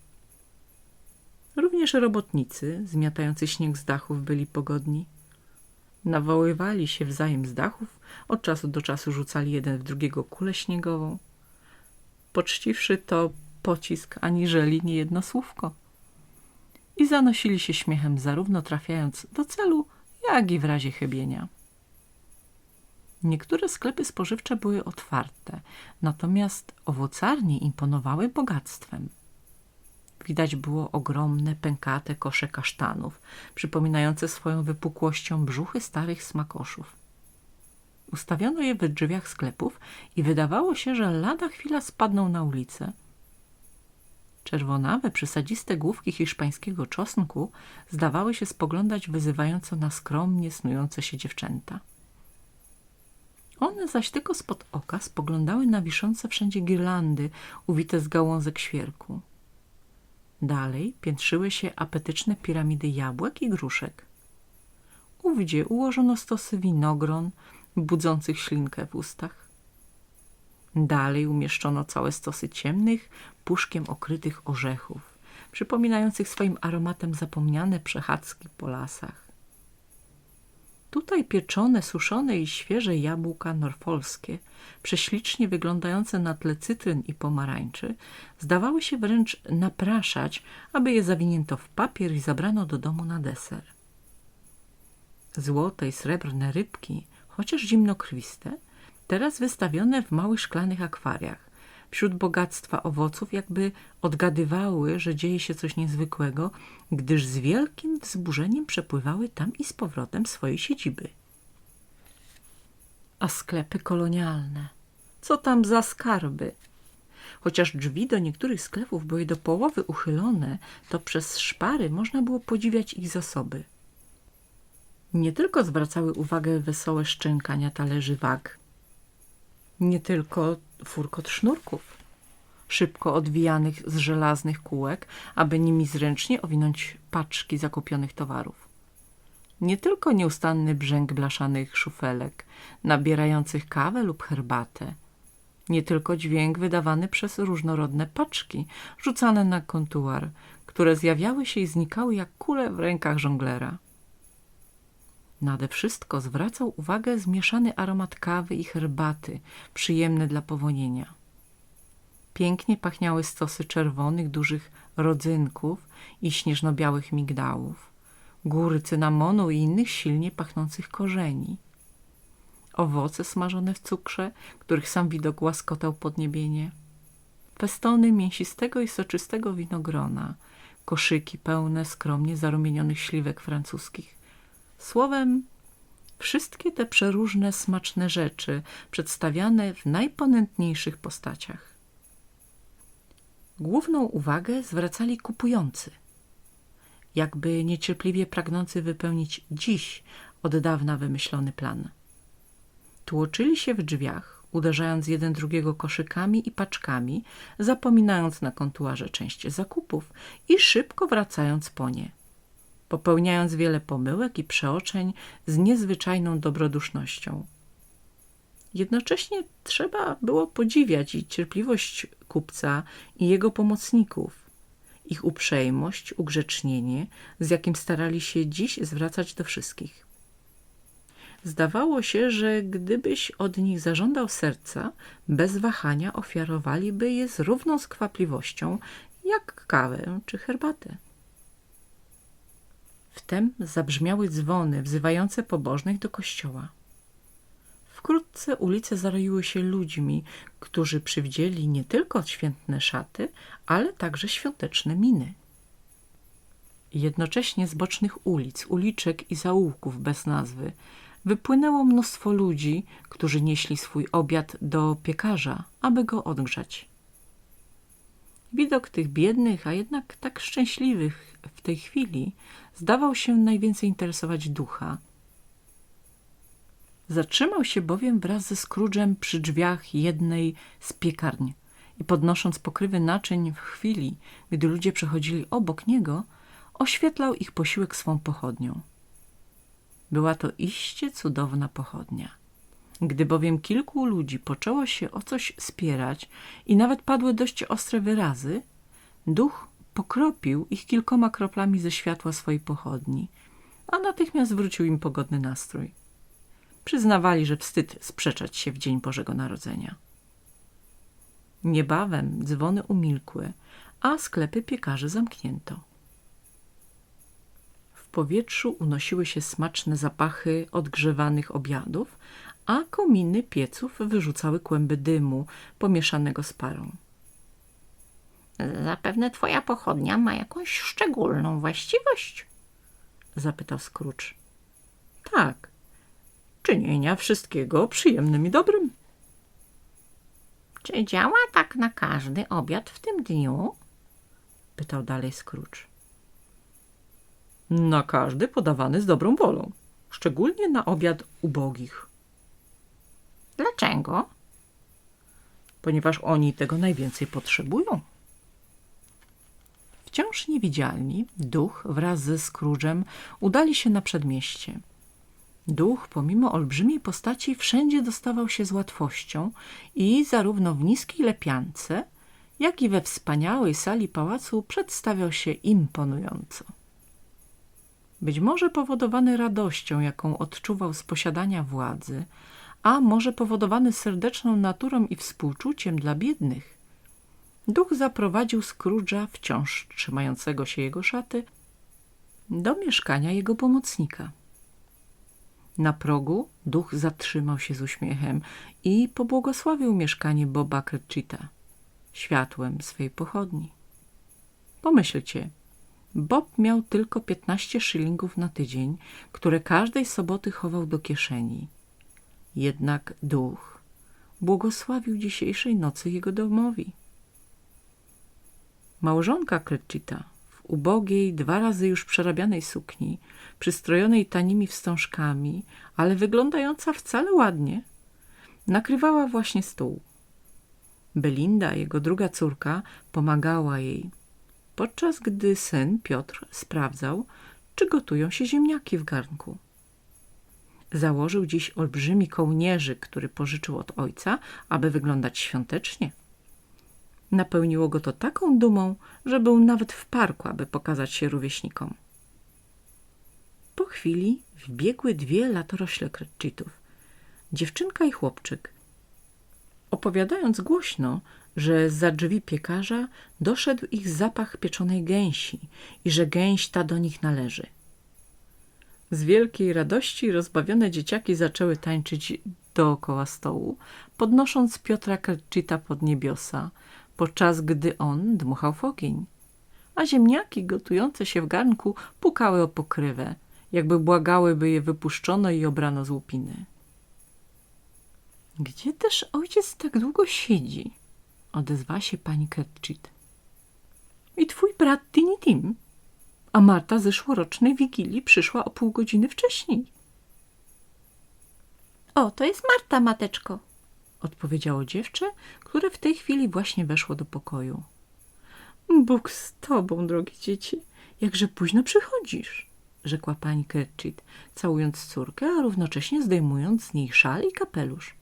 Również robotnicy, zmiatający śnieg z dachów, byli pogodni. Nawoływali się wzajem z dachów, od czasu do czasu rzucali jeden w drugiego kulę śniegową. poczciwszy to pocisk aniżeli niejedno słówko. I zanosili się śmiechem, zarówno trafiając do celu, jak i w razie chybienia. Niektóre sklepy spożywcze były otwarte, natomiast owocarnie imponowały bogactwem. Widać było ogromne, pękate kosze kasztanów, przypominające swoją wypukłością brzuchy starych smakoszów. Ustawiono je we drzwiach sklepów i wydawało się, że lada chwila spadną na ulicę. Czerwonawe, przysadziste główki hiszpańskiego czosnku zdawały się spoglądać wyzywająco na skromnie snujące się dziewczęta. One zaś tylko spod oka spoglądały na wiszące wszędzie girlandy uwite z gałązek świerku. Dalej piętrzyły się apetyczne piramidy jabłek i gruszek. Ówdzie ułożono stosy winogron, budzących ślinkę w ustach. Dalej umieszczono całe stosy ciemnych, puszkiem okrytych orzechów, przypominających swoim aromatem zapomniane przechadzki po lasach. Tutaj pieczone, suszone i świeże jabłka norfolskie, prześlicznie wyglądające na tle cytryn i pomarańczy, zdawały się wręcz napraszać, aby je zawinięto w papier i zabrano do domu na deser. Złote i srebrne rybki, chociaż zimnokrwiste, teraz wystawione w małych szklanych akwariach, wśród bogactwa owoców jakby odgadywały, że dzieje się coś niezwykłego, gdyż z wielkim wzburzeniem przepływały tam i z powrotem swoje siedziby. A sklepy kolonialne, co tam za skarby? Chociaż drzwi do niektórych sklepów były do połowy uchylone, to przez szpary można było podziwiać ich zasoby. Nie tylko zwracały uwagę wesołe szczękania talerzy wag, nie tylko furkot sznurków, szybko odwijanych z żelaznych kółek, aby nimi zręcznie owinąć paczki zakupionych towarów. Nie tylko nieustanny brzęk blaszanych szufelek, nabierających kawę lub herbatę. Nie tylko dźwięk wydawany przez różnorodne paczki, rzucane na kontuar, które zjawiały się i znikały jak kule w rękach żonglera. Nade wszystko zwracał uwagę zmieszany aromat kawy i herbaty, przyjemny dla powonienia. Pięknie pachniały stosy czerwonych, dużych rodzynków i śnieżno-białych migdałów, góry cynamonu i innych silnie pachnących korzeni. Owoce smażone w cukrze, których sam widok łaskotał podniebienie. Festony mięsistego i soczystego winogrona, koszyki pełne skromnie zarumienionych śliwek francuskich, Słowem, wszystkie te przeróżne, smaczne rzeczy przedstawiane w najponętniejszych postaciach. Główną uwagę zwracali kupujący, jakby niecierpliwie pragnący wypełnić dziś od dawna wymyślony plan. Tłoczyli się w drzwiach, uderzając jeden drugiego koszykami i paczkami, zapominając na kontuarze część zakupów i szybko wracając po nie popełniając wiele pomyłek i przeoczeń z niezwyczajną dobrodusznością. Jednocześnie trzeba było podziwiać i cierpliwość kupca i jego pomocników, ich uprzejmość, ugrzecznienie, z jakim starali się dziś zwracać do wszystkich. Zdawało się, że gdybyś od nich zażądał serca, bez wahania ofiarowaliby je z równą skwapliwością, jak kawę czy herbatę. Wtem zabrzmiały dzwony wzywające pobożnych do kościoła. Wkrótce ulice zaroiły się ludźmi, którzy przywdzieli nie tylko odświętne szaty, ale także świąteczne miny. Jednocześnie z bocznych ulic, uliczek i zaułków bez nazwy wypłynęło mnóstwo ludzi, którzy nieśli swój obiad do piekarza, aby go odgrzać. Widok tych biednych, a jednak tak szczęśliwych w tej chwili zdawał się najwięcej interesować ducha. Zatrzymał się bowiem wraz ze Scrooge'em przy drzwiach jednej z piekarni i podnosząc pokrywy naczyń w chwili, gdy ludzie przechodzili obok niego, oświetlał ich posiłek swą pochodnią. Była to iście cudowna pochodnia. Gdy bowiem kilku ludzi poczęło się o coś spierać i nawet padły dość ostre wyrazy, duch pokropił ich kilkoma kroplami ze światła swojej pochodni, a natychmiast wrócił im pogodny nastrój. Przyznawali, że wstyd sprzeczać się w dzień Bożego Narodzenia. Niebawem dzwony umilkły, a sklepy piekarzy zamknięto. W powietrzu unosiły się smaczne zapachy odgrzewanych obiadów, a kominy pieców wyrzucały kłęby dymu pomieszanego z parą. Zapewne twoja pochodnia ma jakąś szczególną właściwość. Zapytał Scrooge. Tak, czynienia wszystkiego przyjemnym i dobrym. Czy działa tak na każdy obiad w tym dniu? Pytał dalej Scrooge. Na każdy podawany z dobrą wolą, szczególnie na obiad ubogich, Dlaczego? ponieważ oni tego najwięcej potrzebują. Wciąż niewidzialni, duch wraz ze Scrooge'em udali się na przedmieście. Duch, pomimo olbrzymiej postaci, wszędzie dostawał się z łatwością i zarówno w niskiej lepiance, jak i we wspaniałej sali pałacu przedstawiał się imponująco. Być może powodowany radością, jaką odczuwał z posiadania władzy, a może powodowany serdeczną naturą i współczuciem dla biednych, duch zaprowadził Scrooge'a, wciąż trzymającego się jego szaty, do mieszkania jego pomocnika. Na progu duch zatrzymał się z uśmiechem i pobłogosławił mieszkanie Boba Cratchita światłem swej pochodni. Pomyślcie, Bob miał tylko 15 szylingów na tydzień, które każdej soboty chował do kieszeni. Jednak duch błogosławił dzisiejszej nocy jego domowi. Małżonka Cratchita w ubogiej, dwa razy już przerabianej sukni, przystrojonej tanimi wstążkami, ale wyglądająca wcale ładnie, nakrywała właśnie stół. Belinda, jego druga córka, pomagała jej, podczas gdy syn Piotr sprawdzał, czy gotują się ziemniaki w garnku. Założył dziś olbrzymi kołnierzyk, który pożyczył od ojca, aby wyglądać świątecznie. Napełniło go to taką dumą, że był nawet w parku, aby pokazać się rówieśnikom. Po chwili wbiegły dwie latorośle Cratchitów, dziewczynka i chłopczyk. Opowiadając głośno, że za drzwi piekarza doszedł ich zapach pieczonej gęsi i że gęś ta do nich należy. Z wielkiej radości rozbawione dzieciaki zaczęły tańczyć dookoła stołu, podnosząc Piotra Cratchita pod niebiosa, podczas gdy on dmuchał w ogień. A ziemniaki gotujące się w garnku pukały o pokrywę, jakby błagały, by je wypuszczono i obrano z łupiny. Gdzie też ojciec tak długo siedzi? Odezwała się pani Cratchit. I twój brat Tiny Tim? A Marta zeszłorocznej wigilii przyszła o pół godziny wcześniej. O, to jest Marta, mateczko. Odpowiedziało dziewczę, które w tej chwili właśnie weszło do pokoju. Bóg z tobą, drogie dzieci, jakże późno przychodzisz, rzekła pani Cratchit, całując córkę, a równocześnie zdejmując z niej szal i kapelusz.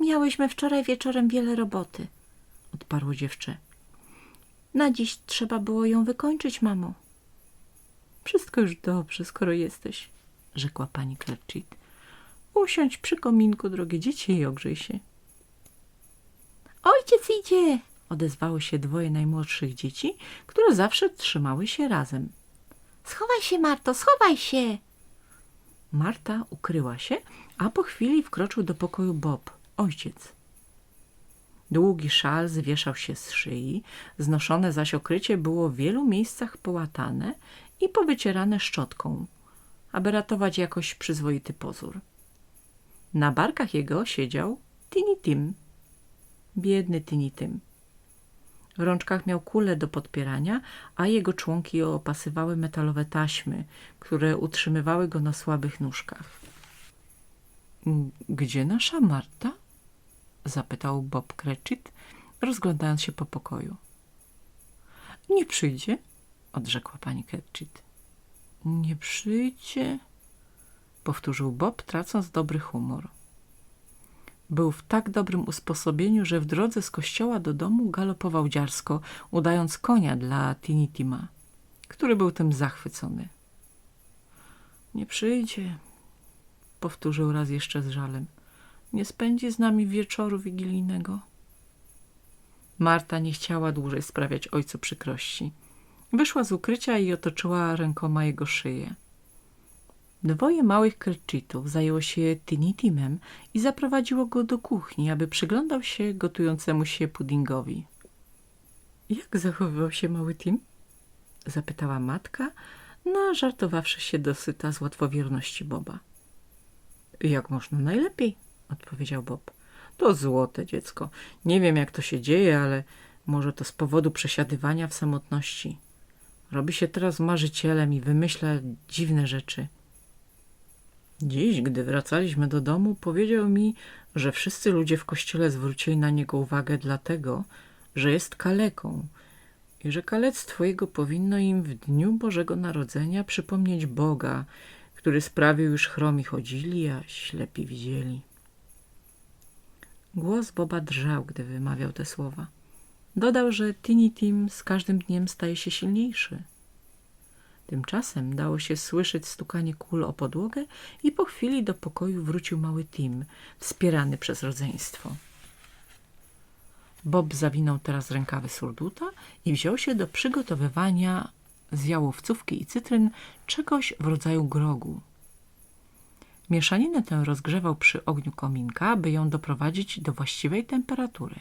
Miałyśmy wczoraj wieczorem wiele roboty, Odparło dziewczę. na dziś trzeba było ją wykończyć, mamo. Wszystko już dobrze, skoro jesteś, rzekła pani Cratchit. Usiądź przy kominku, drogie dzieci, i ogrzej się. Ojciec idzie! Odezwało się dwoje najmłodszych dzieci, które zawsze trzymały się razem. Schowaj się, Marto, schowaj się! Marta ukryła się, a po chwili wkroczył do pokoju Bob, ojciec. Długi szal zwieszał się z szyi, znoszone zaś okrycie było w wielu miejscach połatane i powycierane szczotką, aby ratować jakoś przyzwoity pozór. Na barkach jego siedział Tiny Tim. Biedny Tiny Tim. W rączkach miał kulę do podpierania, a jego członki opasywały metalowe taśmy, które utrzymywały go na słabych nóżkach. Gdzie nasza Marta? zapytał Bob Cratchit, rozglądając się po pokoju. Nie przyjdzie, odrzekła pani Cratchit. Nie przyjdzie, powtórzył Bob, tracąc dobry humor. Był w tak dobrym usposobieniu, że w drodze z kościoła do domu galopował dziarsko, udając konia dla Tinitima, który był tym zachwycony. Nie przyjdzie, powtórzył raz jeszcze z żalem. Nie spędzi z nami wieczoru wigilijnego. Marta nie chciała dłużej sprawiać ojcu przykrości. Wyszła z ukrycia i otoczyła rękoma jego szyję. Dwoje małych Cratchitów zajęło się Tinitimem i zaprowadziło go do kuchni, aby przyglądał się gotującemu się puddingowi. Jak zachowywał się mały Tim? Zapytała matka, nażartowawszy się dosyta z łatwowierności Boba. Jak można najlepiej, odpowiedział Bob. To złote dziecko. Nie wiem, jak to się dzieje, ale może to z powodu przesiadywania w samotności. Robi się teraz marzycielem i wymyśla dziwne rzeczy. Dziś, gdy wracaliśmy do domu, powiedział mi, że wszyscy ludzie w kościele zwrócili na niego uwagę dlatego, że jest kaleką i że kalectwo jego powinno im w dniu Bożego Narodzenia przypomnieć Boga, który sprawił, iż chromi chodzili, a ślepi widzieli. Głos Boba drżał, gdy wymawiał te słowa. Dodał, że Tini Tim z każdym dniem staje się silniejszy. Tymczasem dało się słyszeć stukanie kul o podłogę i po chwili do pokoju wrócił mały Tim, wspierany przez rodzeństwo. Bob zawinął teraz rękawy surduta i wziął się do przygotowywania z jałowcówki i cytryn czegoś w rodzaju grogu. Mieszaninę tę rozgrzewał przy ogniu kominka, by ją doprowadzić do właściwej temperatury.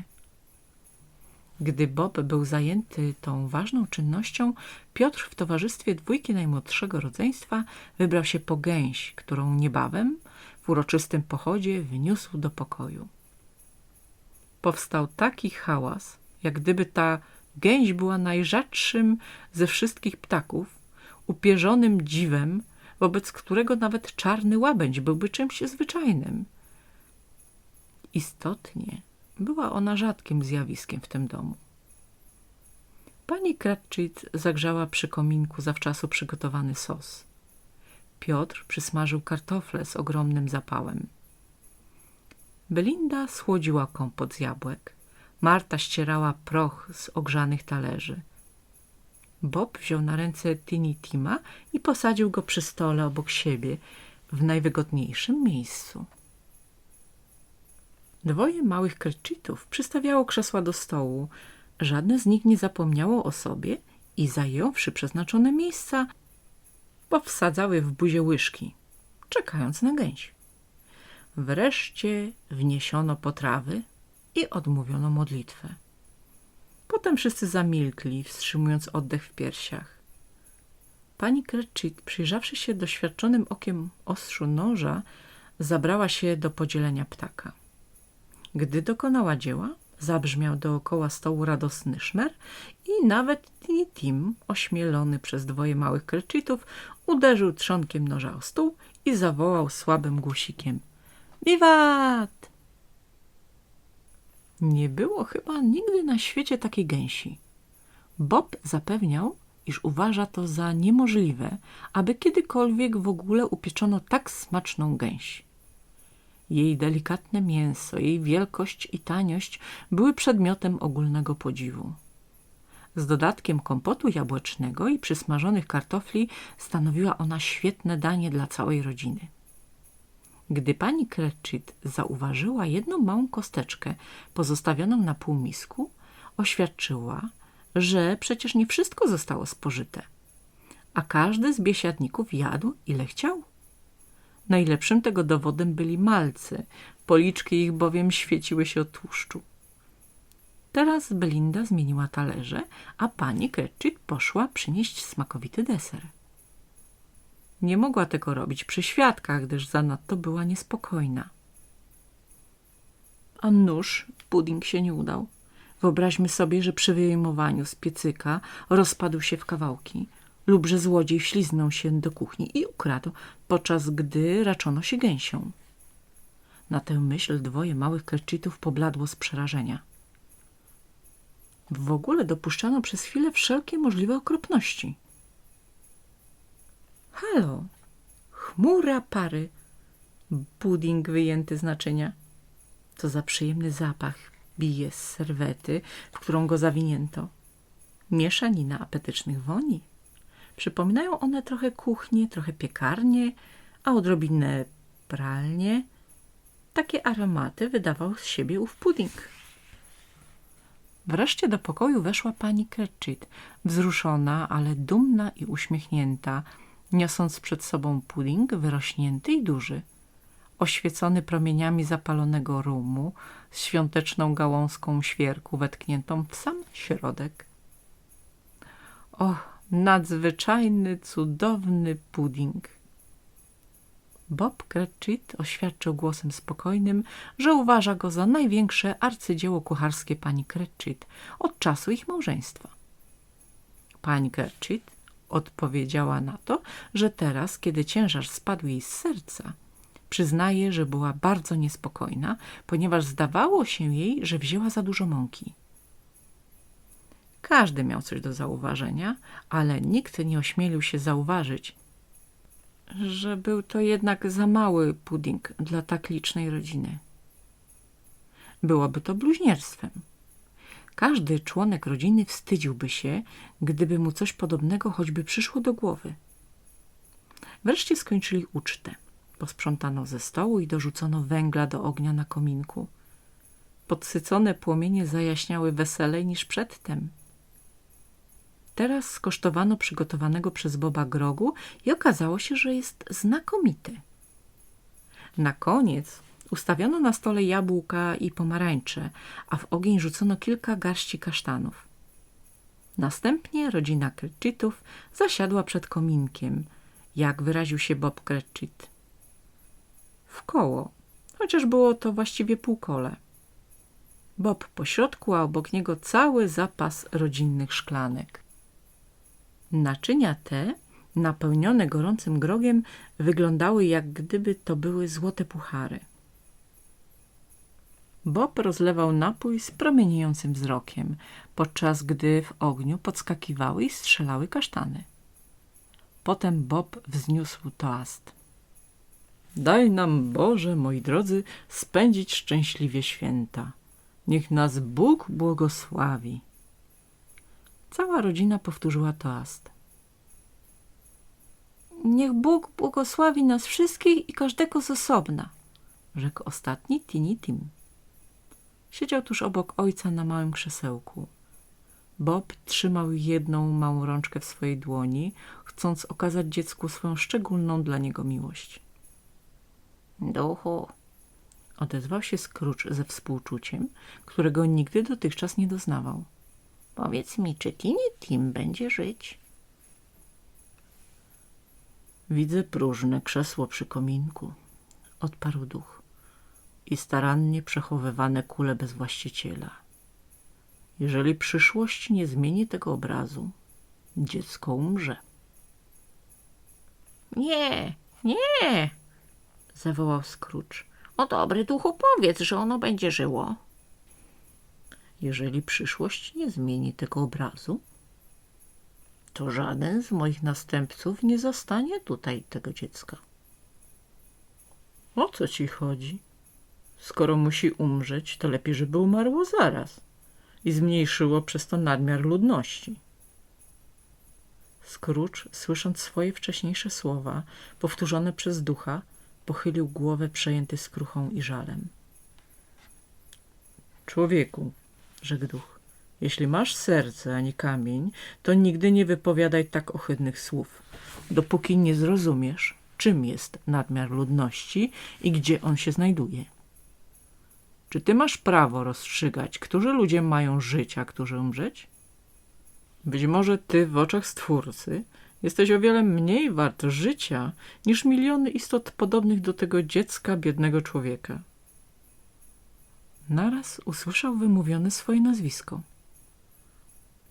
Gdy Bob był zajęty tą ważną czynnością, Piotr w towarzystwie dwójki najmłodszego rodzeństwa wybrał się po gęś, którą niebawem w uroczystym pochodzie wniósł do pokoju. Powstał taki hałas, jak gdyby ta gęś była najrzadszym ze wszystkich ptaków, upierzonym dziwem, wobec którego nawet czarny łabędź byłby czymś zwyczajnym. Istotnie była ona rzadkim zjawiskiem w tym domu. Pani Cratchit zagrzała przy kominku zawczasu przygotowany sos. Piotr przysmażył kartofle z ogromnym zapałem. Belinda schłodziła kompot z jabłek. Marta ścierała proch z ogrzanych talerzy. Bob wziął na ręce Tini Tima i posadził go przy stole obok siebie w najwygodniejszym miejscu. Dwoje małych Cratchitów przystawiało krzesła do stołu. Żadne z nich nie zapomniało o sobie i zająwszy przeznaczone miejsca, powsadzały w buzie łyżki, czekając na gęś. Wreszcie wniesiono potrawy i odmówiono modlitwę. Potem wszyscy zamilkli, wstrzymując oddech w piersiach. Pani Cratchit, przyjrzawszy się doświadczonym okiem ostrzu noża, zabrała się do podzielenia ptaka. Gdy dokonała dzieła, zabrzmiał dookoła stołu radosny szmer i nawet Tim, ośmielony przez dwoje małych Cratchitów, uderzył trzonkiem noża o stół i zawołał słabym głosikiem – Wiwat! Nie było chyba nigdy na świecie takiej gęsi. Bob zapewniał, iż uważa to za niemożliwe, aby kiedykolwiek w ogóle upieczono tak smaczną gęś. Jej delikatne mięso, jej wielkość i taniość były przedmiotem ogólnego podziwu. Z dodatkiem kompotu jabłecznego i przysmażonych kartofli stanowiła ona świetne danie dla całej rodziny. Gdy pani Cratchit zauważyła jedną małą kosteczkę pozostawioną na półmisku, oświadczyła, że przecież nie wszystko zostało spożyte, a każdy z biesiadników jadł ile chciał. Najlepszym tego dowodem byli malcy, policzki ich bowiem świeciły się od tłuszczu. Teraz Belinda zmieniła talerze, a pani Cratchit poszła przynieść smakowity deser. Nie mogła tego robić przy świadkach, gdyż zanadto była niespokojna. A nóż pudding się nie udał. Wyobraźmy sobie, że przy wyjmowaniu z piecyka rozpadł się w kawałki lub że złodziej wśliznął się do kuchni i ukradł, podczas gdy raczono się gęsią. Na tę myśl dwoje małych Cratchitów pobladło z przerażenia. W ogóle dopuszczano przez chwilę wszelkie możliwe okropności. Halo, chmura pary, pudding wyjęty z naczynia. Co za przyjemny zapach bije z serwety, w którą go zawinięto. Mieszanina apetycznych woni. Przypominają one trochę kuchnię, trochę piekarnię, a odrobinę pralnię. Takie aromaty wydawał z siebie ów pudding. Wreszcie do pokoju weszła pani Cratchit, wzruszona, ale dumna i uśmiechnięta, niosąc przed sobą pudding wyrośnięty i duży, oświecony promieniami zapalonego rumu, z świąteczną gałązką świerku wetkniętą w sam środek. O, nadzwyczajny, cudowny pudding! Bob Cratchit oświadczył głosem spokojnym, że uważa go za największe arcydzieło kucharskie pani Cratchit od czasu ich małżeństwa. Pani Cratchit odpowiedziała na to, że teraz, kiedy ciężar spadł jej z serca, przyznaje, że była bardzo niespokojna, ponieważ zdawało się jej, że wzięła za dużo mąki. Każdy miał coś do zauważenia, ale nikt nie ośmielił się zauważyć, że był to jednak za mały pudding dla tak licznej rodziny. Byłoby to bluźnierstwem. Każdy członek rodziny wstydziłby się, gdyby mu coś podobnego choćby przyszło do głowy. Wreszcie skończyli ucztę. Posprzątano ze stołu i dorzucono węgla do ognia na kominku. Podsycone płomienie zajaśniały weselej niż przedtem. Teraz skosztowano przygotowanego przez Boba grogu i okazało się, że jest znakomity. Na koniec ustawiono na stole jabłka i pomarańcze, a w ogień rzucono kilka garści kasztanów. Następnie rodzina Cratchitów zasiadła przed kominkiem, jak wyraził się Bob Cratchit. W koło, chociaż było to właściwie półkole. Bob po środku, a obok niego cały zapas rodzinnych szklanek. Naczynia te, napełnione gorącym grogiem, wyglądały jak gdyby to były złote puchary. Bob rozlewał napój z promieniejącym wzrokiem, podczas gdy w ogniu podskakiwały i strzelały kasztany. Potem Bob wzniósł toast. Daj nam, Boże, moi drodzy, spędzić szczęśliwie święta. Niech nas Bóg błogosławi. Cała rodzina powtórzyła toast. Niech Bóg błogosławi nas wszystkich i każdego z osobna. rzekł ostatni Tini Tim. Siedział tuż obok ojca na małym krzesełku. Bob trzymał jedną małą rączkę w swojej dłoni, chcąc okazać dziecku swoją szczególną dla niego miłość. Duchu, Odezwał się Scrooge ze współczuciem, którego nigdy dotychczas nie doznawał. Powiedz mi, czy Tini Tim będzie żyć? Widzę próżne krzesło przy kominku, odparł duch, i starannie przechowywane kule bez właściciela. Jeżeli przyszłość nie zmieni tego obrazu, dziecko umrze. Nie, nie, Zawołał Scrooge. o dobry duchu powiedz, że ono będzie żyło. Jeżeli przyszłość nie zmieni tego obrazu, to żaden z moich następców nie zostanie tutaj tego dziecka. O co ci chodzi? Skoro musi umrzeć, to lepiej, żeby umarło zaraz i zmniejszyło przez to nadmiar ludności. Scrooge, słysząc swoje wcześniejsze słowa, powtórzone przez ducha, pochylił głowę przejęty skruchą i żalem. Człowieku, rzekł duch, jeśli masz serce, a nie kamień, to nigdy nie wypowiadaj tak ohydnych słów, dopóki nie zrozumiesz, czym jest nadmiar ludności i gdzie on się znajduje. Czy ty masz prawo rozstrzygać, którzy ludzie mają żyć, a którzy umrzeć? Być może ty w oczach Stwórcy jesteś o wiele mniej wart życia niż miliony istot podobnych do tego dziecka biednego człowieka. Naraz usłyszał wymówione swoje nazwisko.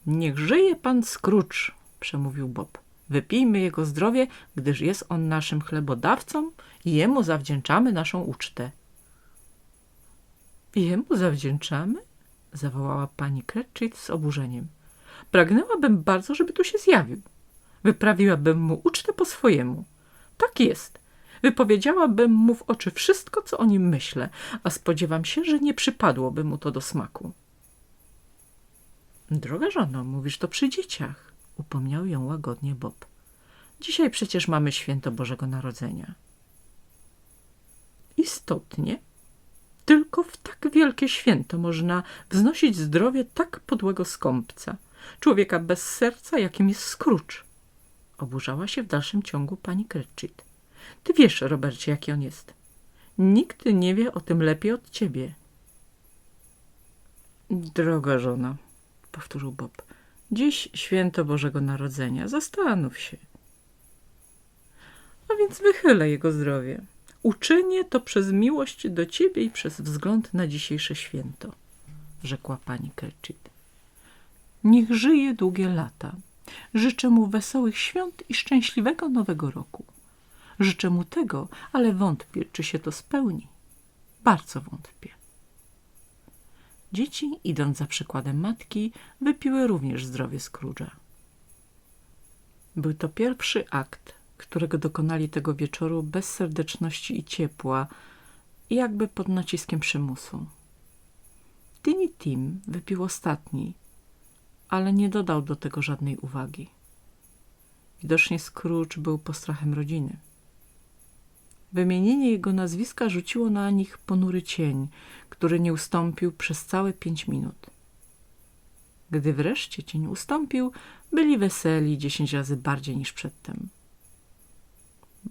Niech żyje pan Scrooge, przemówił Bob. Wypijmy jego zdrowie, gdyż jest on naszym chlebodawcą i jemu zawdzięczamy naszą ucztę. Jemu zawdzięczamy? zawołała pani Cratchit z oburzeniem. Pragnęłabym bardzo, żeby tu się zjawił. Wyprawiłabym mu ucztę po swojemu. Tak jest. Wypowiedziałabym mu w oczy wszystko, co o nim myślę, a spodziewam się, że nie przypadłoby mu to do smaku. Droga żono, mówisz to przy dzieciach, upomniał ją łagodnie Bob. Dzisiaj przecież mamy święto Bożego Narodzenia. Istotnie, Tylko w tak wielkie święto można wznosić zdrowie tak podłego skąpca, człowieka bez serca, jakim jest Scrooge. Oburzała się w dalszym ciągu pani Cratchit. Ty wiesz, Robercie, jaki on jest. Nikt nie wie o tym lepiej od ciebie. Droga żona, powtórzył Bob, dziś święto Bożego Narodzenia. Zastanów się. A więc wychylę jego zdrowie. Uczynię to przez miłość do ciebie i przez wzgląd na dzisiejsze święto, rzekła pani Cratchit. Niech żyje długie lata. Życzę mu wesołych świąt i szczęśliwego nowego roku. Życzę mu tego, ale wątpię, czy się to spełni. Bardzo wątpię. Dzieci, idąc za przykładem matki, wypiły również zdrowie Scrooge'a. Był to pierwszy akt, którego dokonali tego wieczoru bez serdeczności i ciepła, jakby pod naciskiem przymusu. Tiny Tim wypił ostatni, ale nie dodał do tego żadnej uwagi. Widocznie Scrooge był postrachem rodziny. Wymienienie jego nazwiska rzuciło na nich ponury cień, który nie ustąpił przez całe pięć minut. Gdy wreszcie cień ustąpił, byli weseli dziesięć razy bardziej niż przedtem.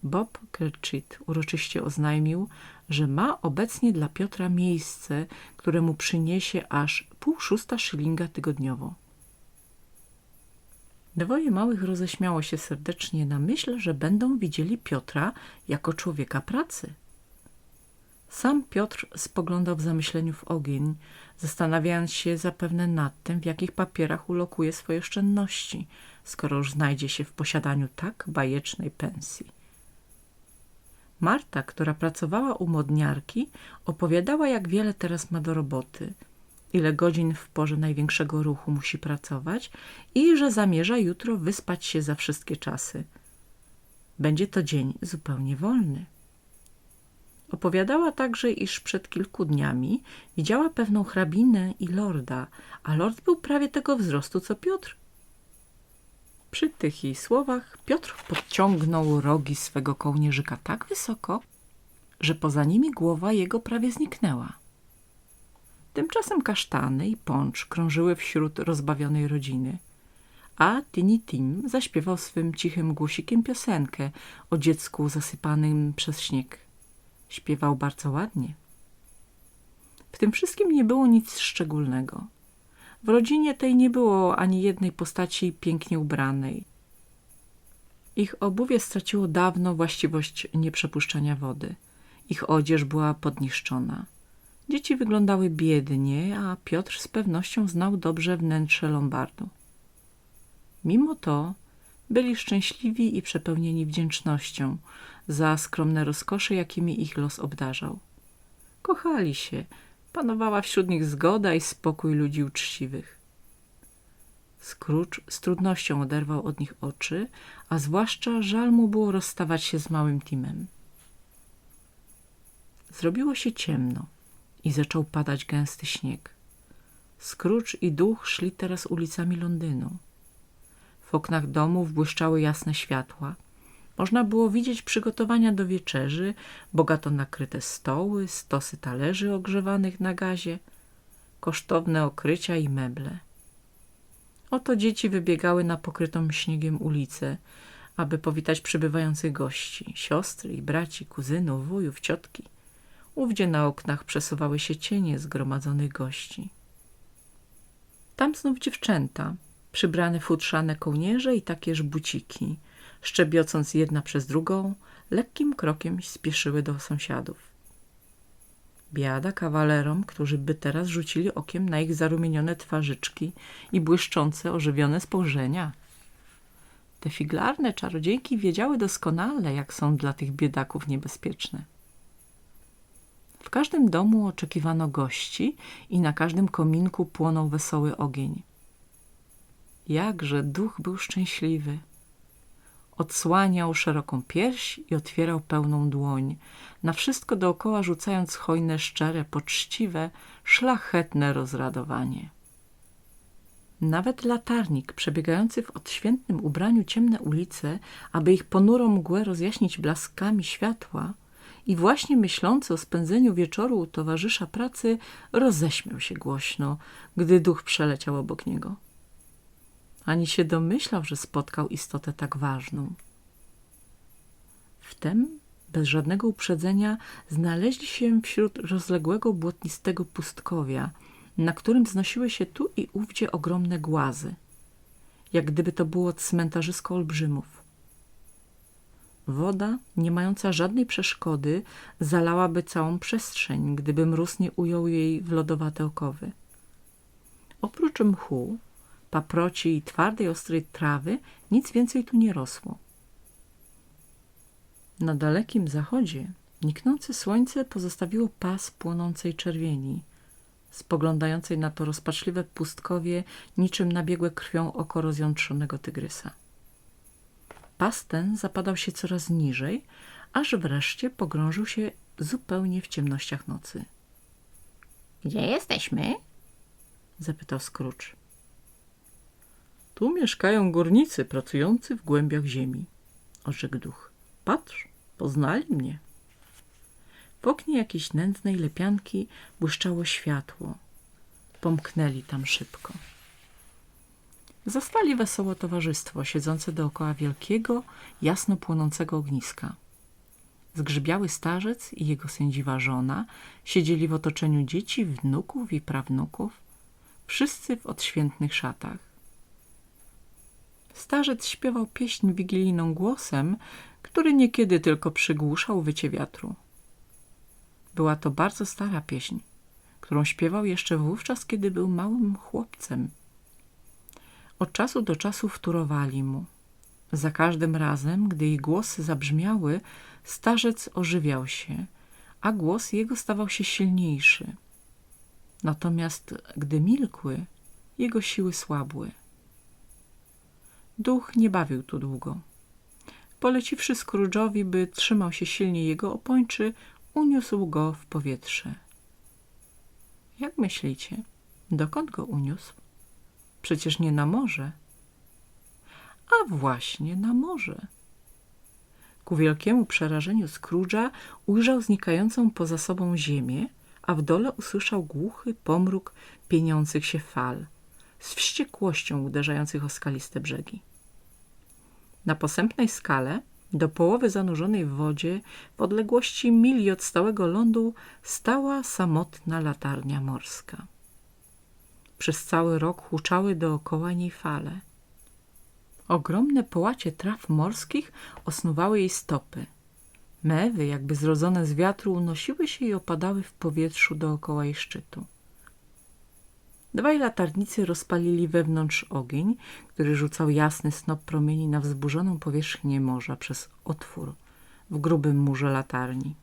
Bob Cratchit uroczyście oznajmił, że ma obecnie dla Piotra miejsce, które mu przyniesie aż pół szósta szylinga tygodniowo. Dwoje małych roześmiało się serdecznie na myśl, że będą widzieli Piotra jako człowieka pracy. Sam Piotr spoglądał w zamyśleniu w ogień, zastanawiając się zapewne nad tym, w jakich papierach ulokuje swoje oszczędności, skoro już znajdzie się w posiadaniu tak bajecznej pensji. Marta, która pracowała u modniarki, opowiadała, jak wiele teraz ma do roboty, ile godzin w porze największego ruchu musi pracować i że zamierza jutro wyspać się za wszystkie czasy. Będzie to dzień zupełnie wolny. Opowiadała także, iż przed kilku dniami widziała pewną hrabinę i lorda, a lord był prawie tego wzrostu, co Piotr. Przy tych jej słowach Piotr podciągnął rogi swego kołnierzyka tak wysoko, że poza nimi głowa jego prawie zniknęła. Tymczasem kasztany i pącz krążyły wśród rozbawionej rodziny, a Tini Tim zaśpiewał swym cichym głosikiem piosenkę o dziecku zasypanym przez śnieg. Śpiewał bardzo ładnie. W tym wszystkim nie było nic szczególnego. W rodzinie tej nie było ani jednej postaci pięknie ubranej. Ich obuwie straciło dawno właściwość nieprzepuszczania wody. Ich odzież była podniszczona. Dzieci wyglądały biednie, a Piotr z pewnością znał dobrze wnętrze lombardu. Mimo to byli szczęśliwi i przepełnieni wdzięcznością za skromne rozkosze, jakimi ich los obdarzał. Kochali się, panowała wśród nich zgoda i spokój ludzi uczciwych. Scrooge z trudnością oderwał od nich oczy, a zwłaszcza żal mu było rozstawać się z małym Timem. Zrobiło się ciemno i zaczął padać gęsty śnieg. Scrooge i duch szli teraz ulicami Londynu. W oknach domów błyszczały jasne światła. Można było widzieć przygotowania do wieczerzy, bogato nakryte stoły, stosy talerzy ogrzewanych na gazie, kosztowne okrycia i meble. Oto dzieci wybiegały na pokrytą śniegiem ulicę, aby powitać przybywających gości, siostry i braci, kuzynów, wujów, ciotki. Ówdzie na oknach przesuwały się cienie zgromadzonych gości. Tam znów dziewczęta, przybrane futrzane kołnierze i takież buciki, szczebiocąc jedna przez drugą, lekkim krokiem spieszyły do sąsiadów. Biada kawalerom, którzy by teraz rzucili okiem na ich zarumienione twarzyczki i błyszczące, ożywione spojrzenia. Te figlarne czarodziejki wiedziały doskonale, jak są dla tych biedaków niebezpieczne. W każdym domu oczekiwano gości i na każdym kominku płonął wesoły ogień. Jakże duch był szczęśliwy. Odsłaniał szeroką pierś i otwierał pełną dłoń, na wszystko dookoła rzucając hojne, szczere, poczciwe, szlachetne rozradowanie. Nawet latarnik, przebiegający w odświętnym ubraniu ciemne ulice, aby ich ponurą mgłę rozjaśnić blaskami światła i właśnie myślący o spędzeniu wieczoru u towarzysza pracy roześmiał się głośno, gdy duch przeleciał obok niego. Ani się domyślał, że spotkał istotę tak ważną. Wtem, bez żadnego uprzedzenia, znaleźli się wśród rozległego błotnistego pustkowia, na którym znosiły się tu i ówdzie ogromne głazy, jak gdyby to było cmentarzysko olbrzymów. Woda, nie mająca żadnej przeszkody, zalałaby całą przestrzeń, gdyby mróz nie ujął jej w lodowate okowy. Oprócz mchu, paproci i twardej, ostrej trawy, nic więcej tu nie rosło. Na dalekim zachodzie niknące słońce pozostawiło pas płonącej czerwieni, spoglądającej na to rozpaczliwe pustkowie niczym nabiegłe krwią oko rozjątrzonego tygrysa. Pas ten zapadał się coraz niżej, aż wreszcie pogrążył się zupełnie w ciemnościach nocy. Gdzie jesteśmy? Zapytał Scrooge. Tu mieszkają górnicy pracujący w głębiach ziemi, orzekł duch. Patrz, poznali mnie. W oknie jakiejś nędznej lepianki błyszczało światło. Pomknęli tam szybko. Zastali wesołe towarzystwo siedzące dookoła wielkiego, jasno płonącego ogniska. Zgrzybiały starzec i jego sędziwa żona siedzieli w otoczeniu dzieci, wnuków i prawnuków, wszyscy w odświętnych szatach. Starzec śpiewał pieśń wigilijną głosem, który niekiedy tylko przygłuszał wycie wiatru. Była to bardzo stara pieśń, którą śpiewał jeszcze wówczas, kiedy był małym chłopcem. Od czasu do czasu wtórowali mu. Za każdym razem, gdy jej głosy zabrzmiały, starzec ożywiał się, a głos jego stawał się silniejszy. Natomiast gdy milkły, jego siły słabły. Duch nie bawił tu długo. Poleciwszy Scrooge'owi, by trzymał się silnie jego opończy, uniósł go w powietrze. Jak myślicie, dokąd go uniósł? Przecież nie na morze. A właśnie na morze. Ku wielkiemu przerażeniu Scrooge'a ujrzał znikającą poza sobą ziemię, a w dole usłyszał głuchy pomruk pieniących się fal, z wściekłością uderzających o skaliste brzegi. Na posępnej skale, do połowy zanurzonej w wodzie, w odległości mili od stałego lądu, stała samotna latarnia morska. Przez cały rok huczały dookoła niej fale. Ogromne połacie traw morskich osnuwały jej stopy. Mewy, jakby zrodzone z wiatru, unosiły się i opadały w powietrzu dookoła jej szczytu. Dwaj latarnicy rozpalili wewnątrz ogień, który rzucał jasny snop promieni na wzburzoną powierzchnię morza przez otwór w grubym murze latarni.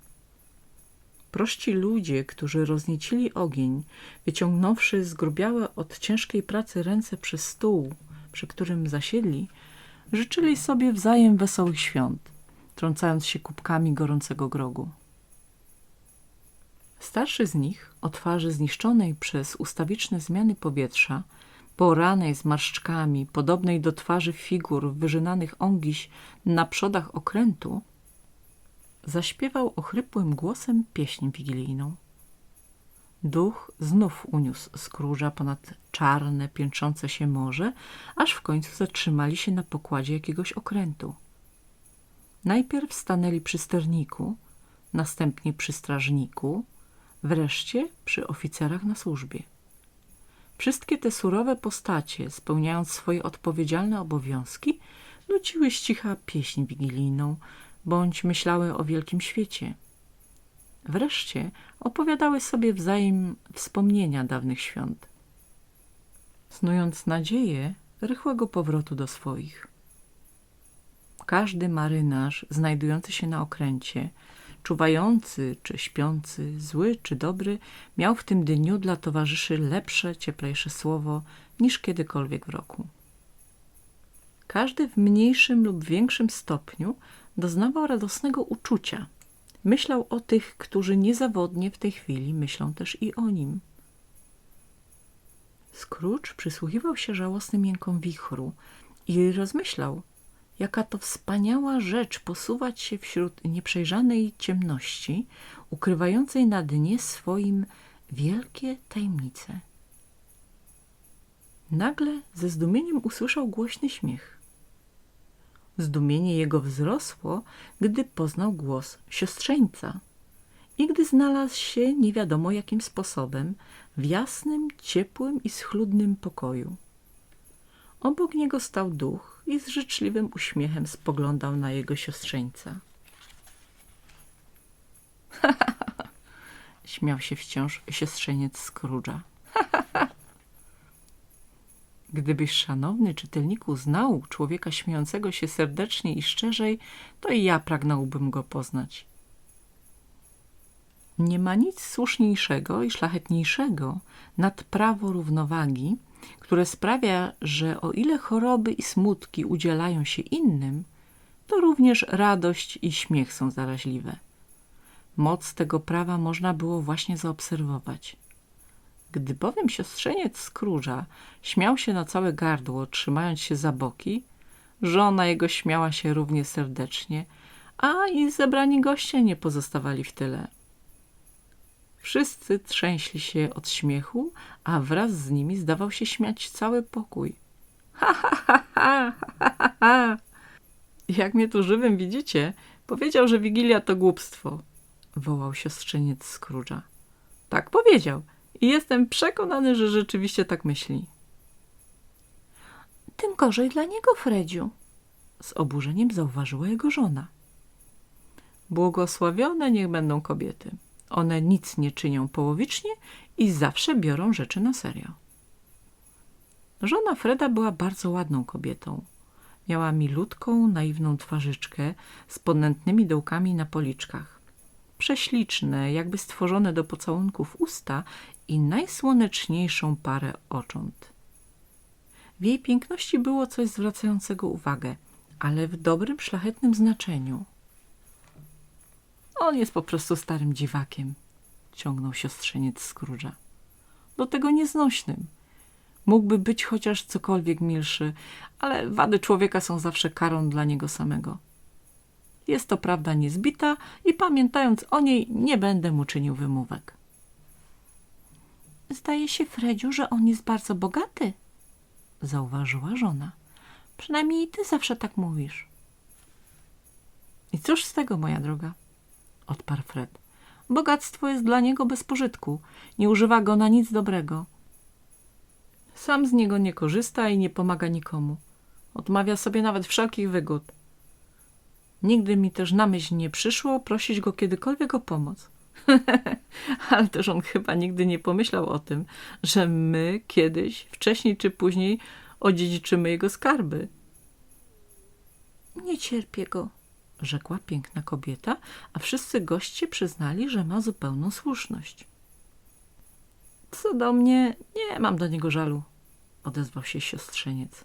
Prości ludzie, którzy rozniecili ogień, wyciągnąwszy zgrubiałe od ciężkiej pracy ręce przez stół, przy którym zasiedli, życzyli sobie wzajem wesołych świąt, trącając się kubkami gorącego grogu. Starszy z nich, o twarzy zniszczonej przez ustawiczne zmiany powietrza, poranej zmarszczkami, podobnej do twarzy figur wyżynanych ongiś na przodach okrętu, zaśpiewał ochrypłym głosem pieśń wigilijną. Duch znów uniósł Scrooge'a ponad czarne, piętrzące się morze, aż w końcu zatrzymali się na pokładzie jakiegoś okrętu. Najpierw stanęli przy sterniku, następnie przy strażniku, wreszcie przy oficerach na służbie. Wszystkie te surowe postacie, spełniając swoje odpowiedzialne obowiązki, nuciły z cicha pieśń wigilijną, bądź myślały o wielkim świecie. Wreszcie opowiadały sobie wzajem wspomnienia dawnych świąt, snując nadzieję rychłego powrotu do swoich. Każdy marynarz znajdujący się na okręcie, czuwający czy śpiący, zły czy dobry, miał w tym dniu dla towarzyszy lepsze, cieplejsze słowo niż kiedykolwiek w roku. Każdy w mniejszym lub większym stopniu doznawał radosnego uczucia. Myślał o tych, którzy niezawodnie w tej chwili myślą też i o nim. Scrooge przysłuchiwał się żałosnym jękom wichru i rozmyślał, jaka to wspaniała rzecz posuwać się wśród nieprzejrzanej ciemności, ukrywającej na dnie swoim wielkie tajemnice. Nagle ze zdumieniem usłyszał głośny śmiech. Zdumienie jego wzrosło, gdy poznał głos siostrzeńca i gdy znalazł się nie wiadomo jakim sposobem w jasnym, ciepłym i schludnym pokoju. Obok niego stał duch i z życzliwym uśmiechem spoglądał na jego siostrzeńca. Śmiał się wciąż siostrzeniec Scrooge'a. Gdybyś, szanowny czytelniku, znał człowieka śmiejącego się serdecznie i szczerzej, to i ja pragnąłbym go poznać. Nie ma nic słuszniejszego i szlachetniejszego nad prawo równowagi, które sprawia, że o ile choroby i smutki udzielają się innym, to również radość i śmiech są zaraźliwe. Moc tego prawa można było właśnie zaobserwować. Gdy bowiem siostrzeniec Scrooge'a śmiał się na całe gardło, trzymając się za boki, żona jego śmiała się równie serdecznie, a i zebrani goście nie pozostawali w tyle. Wszyscy trzęśli się od śmiechu, a wraz z nimi zdawał się śmiać cały pokój. Ha, ha, ha, ha, ha, ha. Jak mnie tu żywym widzicie, powiedział, że Wigilia to głupstwo, wołał siostrzeniec Scrooge'a. Tak powiedział i jestem przekonany, że rzeczywiście tak myśli. Tym gorzej dla niego, Fredziu. Z oburzeniem zauważyła jego żona. Błogosławione niech będą kobiety. One nic nie czynią połowicznie i zawsze biorą rzeczy na serio. Żona Freda była bardzo ładną kobietą. Miała milutką, naiwną twarzyczkę z ponętnymi dołkami na policzkach. Prześliczne, jakby stworzone do pocałunków usta i najsłoneczniejszą parę ocząt. W jej piękności było coś zwracającego uwagę, ale w dobrym, szlachetnym znaczeniu. On jest po prostu starym dziwakiem, ciągnął siostrzeniec Scrooge'a. Do tego nieznośnym. Mógłby być chociaż cokolwiek milszy, ale wady człowieka są zawsze karą dla niego samego. Jest to prawda niezbita i pamiętając o niej nie będę mu czynił wymówek. Zdaje się, Fredziu, że on jest bardzo bogaty, Zauważyła żona. przynajmniej ty zawsze tak mówisz. I cóż z tego, moja droga? Odparł Fred. Bogactwo jest dla niego bez pożytku. Nie używa go na nic dobrego. Sam z niego nie korzysta i nie pomaga nikomu. Odmawia sobie nawet wszelkich wygód. Nigdy mi też na myśl nie przyszło prosić go kiedykolwiek o pomoc. Ale też on chyba nigdy nie pomyślał o tym, że my kiedyś, wcześniej czy później, odziedziczymy jego skarby. Nie cierpię go. rzekła piękna kobieta, a wszyscy goście przyznali, że ma zupełną słuszność. Co do mnie, nie mam do niego żalu, odezwał się siostrzeniec.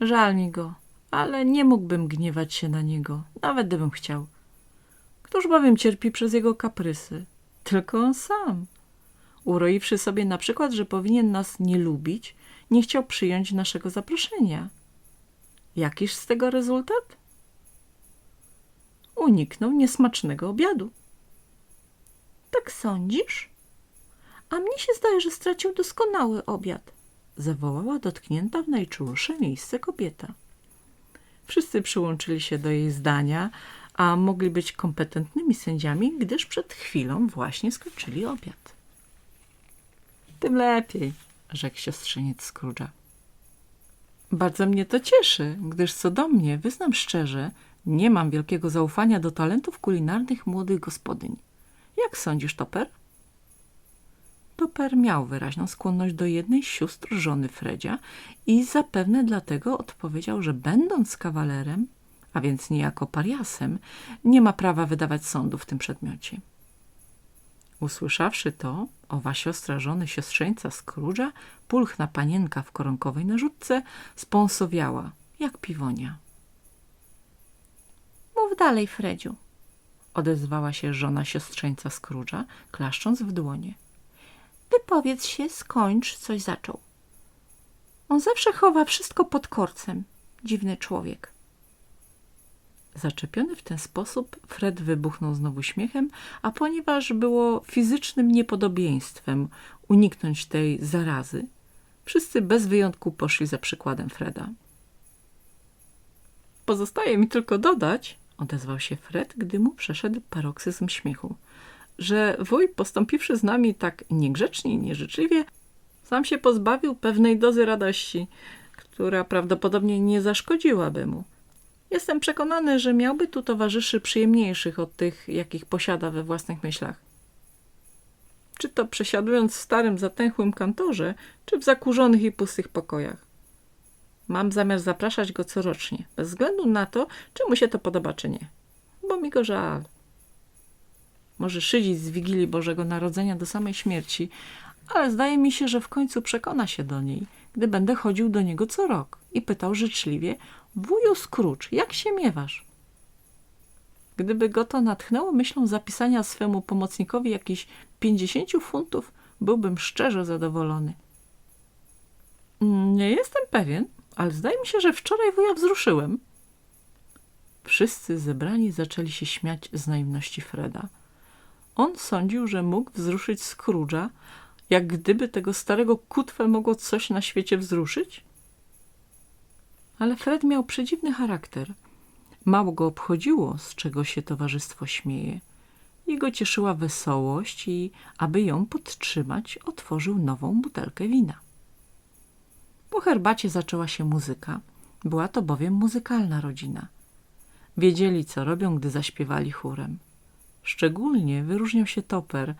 Żal mi go, ale nie mógłbym gniewać się na niego, nawet gdybym chciał. Któż bowiem cierpi przez jego kaprysy? Tylko on sam. Uroiwszy sobie na przykład, że powinien nas nie lubić, nie chciał przyjąć naszego zaproszenia. Jakiż z tego rezultat? Uniknął niesmacznego obiadu. Tak sądzisz? A mnie się zdaje, że stracił doskonały obiad. zawołała dotknięta w najczulsze miejsce kobieta. Wszyscy przyłączyli się do jej zdania, a mogli być kompetentnymi sędziami, gdyż przed chwilą właśnie skończyli obiad. Tym lepiej, rzekł siostrzeniec Scrooge'a. Bardzo mnie to cieszy, gdyż co do mnie, wyznam szczerze, nie mam wielkiego zaufania do talentów kulinarnych młodych gospodyń. Jak sądzisz, Topper? Topper miał wyraźną skłonność do jednej z sióstr żony Fredzia i zapewne dlatego odpowiedział, że będąc kawalerem, a więc niejako pariasem, nie ma prawa wydawać sądu w tym przedmiocie. Usłyszawszy to, owa siostra żony siostrzeńca Scrooge'a, pulchna panienka w koronkowej narzutce, spąsowiała, jak piwonia. Mów dalej, Fredziu. Odezwała się żona siostrzeńca Scrooge'a, klaszcząc w dłonie. Wypowiedz się, skończ, coś zaczął. On zawsze chowa wszystko pod korcem. dziwny człowiek. Zaczepiony w ten sposób, Fred wybuchnął znowu śmiechem, a ponieważ było fizycznym niepodobieństwem uniknąć tej zarazy, wszyscy bez wyjątku poszli za przykładem Freda. Pozostaje mi tylko dodać, odezwał się Fred, gdy mu przeszedł paroksyzm śmiechu, że wuj, postąpiwszy z nami tak niegrzecznie i nieżyczliwie, sam się pozbawił pewnej dozy radości, która prawdopodobnie nie zaszkodziłaby mu. Jestem przekonany, że miałby tu towarzyszy przyjemniejszych od tych, jakich posiada we własnych myślach. Czy to przesiadując w starym, zatęchłym kantorze, czy w zakurzonych i pustych pokojach. Mam zamiar zapraszać go corocznie, bez względu na to, czy mu się to podoba, czy nie. Bo mi go żal. Może szydzić z Wigilii Bożego Narodzenia do samej śmierci, ale zdaje mi się, że w końcu przekona się do niej, gdy będę chodził do niego co rok i pytał życzliwie, wuju Scrooge, jak się miewasz? Gdyby go to natchnęło myślą zapisania swemu pomocnikowi jakichś 50 funtów, byłbym szczerze zadowolony. Nie jestem pewien, ale zdaje mi się, że wczoraj wuja wzruszyłem. Wszyscy zebrani zaczęli się śmiać z naiwności Freda. On sądził, że mógł wzruszyć Scrooge'a, jak gdyby tego starego kutwę mogło coś na świecie wzruszyć? Ale Fred miał przedziwny charakter. Mało go obchodziło, z czego się towarzystwo śmieje. Jego cieszyła wesołość i, aby ją podtrzymać, otworzył nową butelkę wina. Po herbacie zaczęła się muzyka. Była to bowiem muzykalna rodzina. Wiedzieli, co robią, gdy zaśpiewali chórem. Szczególnie wyróżniał się Toper,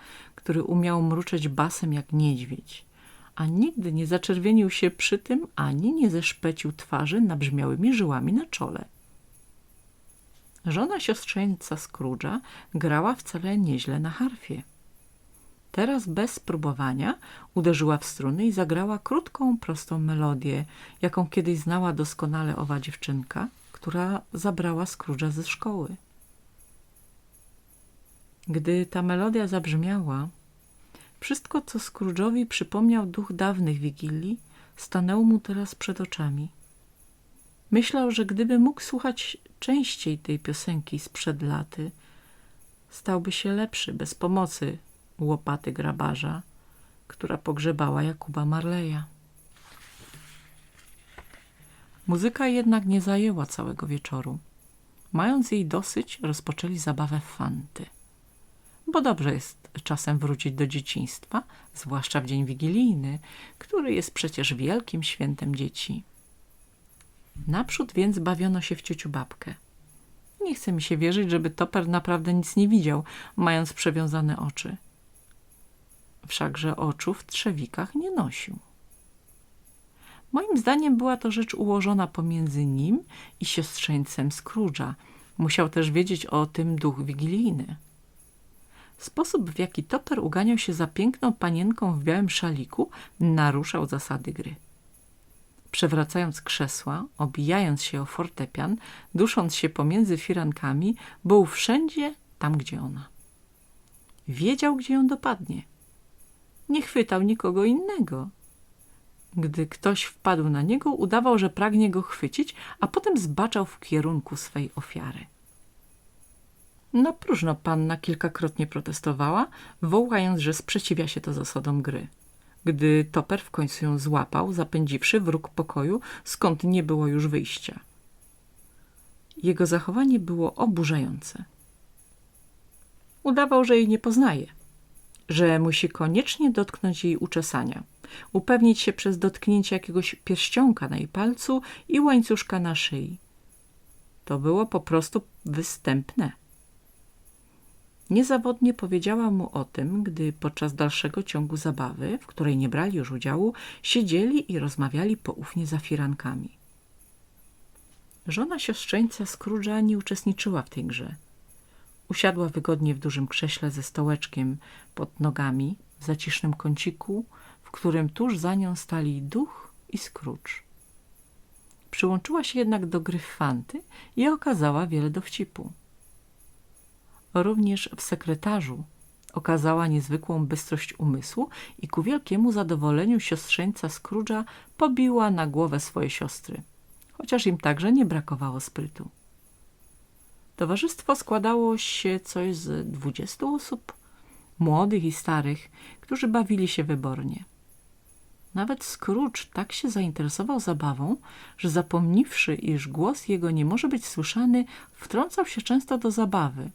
który umiał mruczeć basem jak niedźwiedź, a nigdy nie zaczerwienił się przy tym, ani nie zeszpecił twarzy nabrzmiałymi żyłami na czole. Żona siostrzeńca Scrooge'a grała wcale nieźle na harfie. Teraz bez spróbowania uderzyła w struny i zagrała krótką, prostą melodię, jaką kiedyś znała doskonale owa dziewczynka, która zabrała Scrooge'a ze szkoły. Gdy ta melodia zabrzmiała, wszystko, co Scrooge'owi przypomniał duch dawnych wigilii, stanęło mu teraz przed oczami. Myślał, że gdyby mógł słuchać częściej tej piosenki sprzed laty, stałby się lepszy bez pomocy łopaty grabarza, która pogrzebała Jakuba Marleya. Muzyka jednak nie zajęła całego wieczoru. Mając jej dosyć, rozpoczęli zabawę fanty. Bo dobrze jest czasem wrócić do dzieciństwa, zwłaszcza w dzień wigilijny, który jest przecież wielkim świętem dzieci. Naprzód więc bawiono się w ciociu babkę. Nie chce mi się wierzyć, żeby Toper naprawdę nic nie widział, mając przewiązane oczy. Wszakże oczu w trzewikach nie nosił. Moim zdaniem była to rzecz ułożona pomiędzy nim i siostrzeńcem Scrooge'a. Musiał też wiedzieć o tym duch wigilijny. Sposób, w jaki Topper uganiał się za piękną panienką w białym szaliku, naruszał zasady gry. Przewracając krzesła, obijając się o fortepian, dusząc się pomiędzy firankami, był wszędzie tam, gdzie ona. Wiedział, gdzie ją dopadnie. Nie chwytał nikogo innego. Gdy ktoś wpadł na niego, udawał, że pragnie go chwycić, a potem zbaczał w kierunku swej ofiary. Na próżno panna kilkakrotnie protestowała, wołając, że sprzeciwia się to zasadom gry. Gdy Toper w końcu ją złapał, zapędziwszy w róg pokoju, skąd nie było już wyjścia. Jego zachowanie było oburzające. Udawał, że jej nie poznaje, że musi koniecznie dotknąć jej uczesania, upewnić się przez dotknięcie jakiegoś pierścionka na jej palcu i łańcuszka na szyi. To było po prostu występne. Niezawodnie powiedziała mu o tym, gdy podczas dalszego ciągu zabawy, w której nie brali już udziału, siedzieli i rozmawiali poufnie za firankami. Żona siostrzeńca Scrooge'a nie uczestniczyła w tej grze. Usiadła wygodnie w dużym krześle ze stołeczkiem pod nogami w zacisznym kąciku, w którym tuż za nią stali duch i Scrooge. Przyłączyła się jednak do gry fanty i okazała wiele dowcipu. Również w sekretarzu okazała niezwykłą bystrość umysłu i ku wielkiemu zadowoleniu siostrzeńca Scrooge'a pobiła na głowę swoje siostry. chociaż im także nie brakowało sprytu. Towarzystwo składało się coś z dwudziestu osób, młodych i starych, którzy bawili się wybornie. Nawet Scrooge tak się zainteresował zabawą, że zapomniwszy, iż głos jego nie może być słyszany, wtrącał się często do zabawy.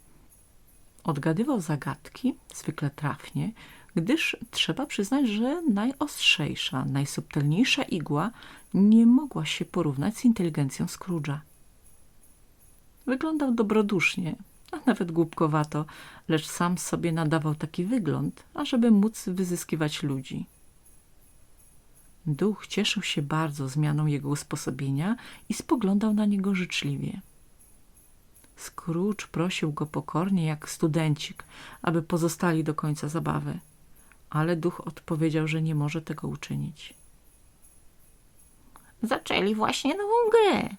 Odgadywał zagadki, zwykle trafnie, gdyż trzeba przyznać, że najostrzejsza, najsubtelniejsza igła nie mogła się porównać z inteligencją Scrooge'a. Wyglądał dobrodusznie, a nawet głupkowato, lecz sam sobie nadawał taki wygląd, ażeby móc wyzyskiwać ludzi. Duch cieszył się bardzo zmianą jego usposobienia i spoglądał na niego życzliwie. Scrooge prosił go pokornie jak studencik, aby pozostali do końca zabawy, ale duch odpowiedział, że nie może tego uczynić. Zaczęli właśnie nową grę.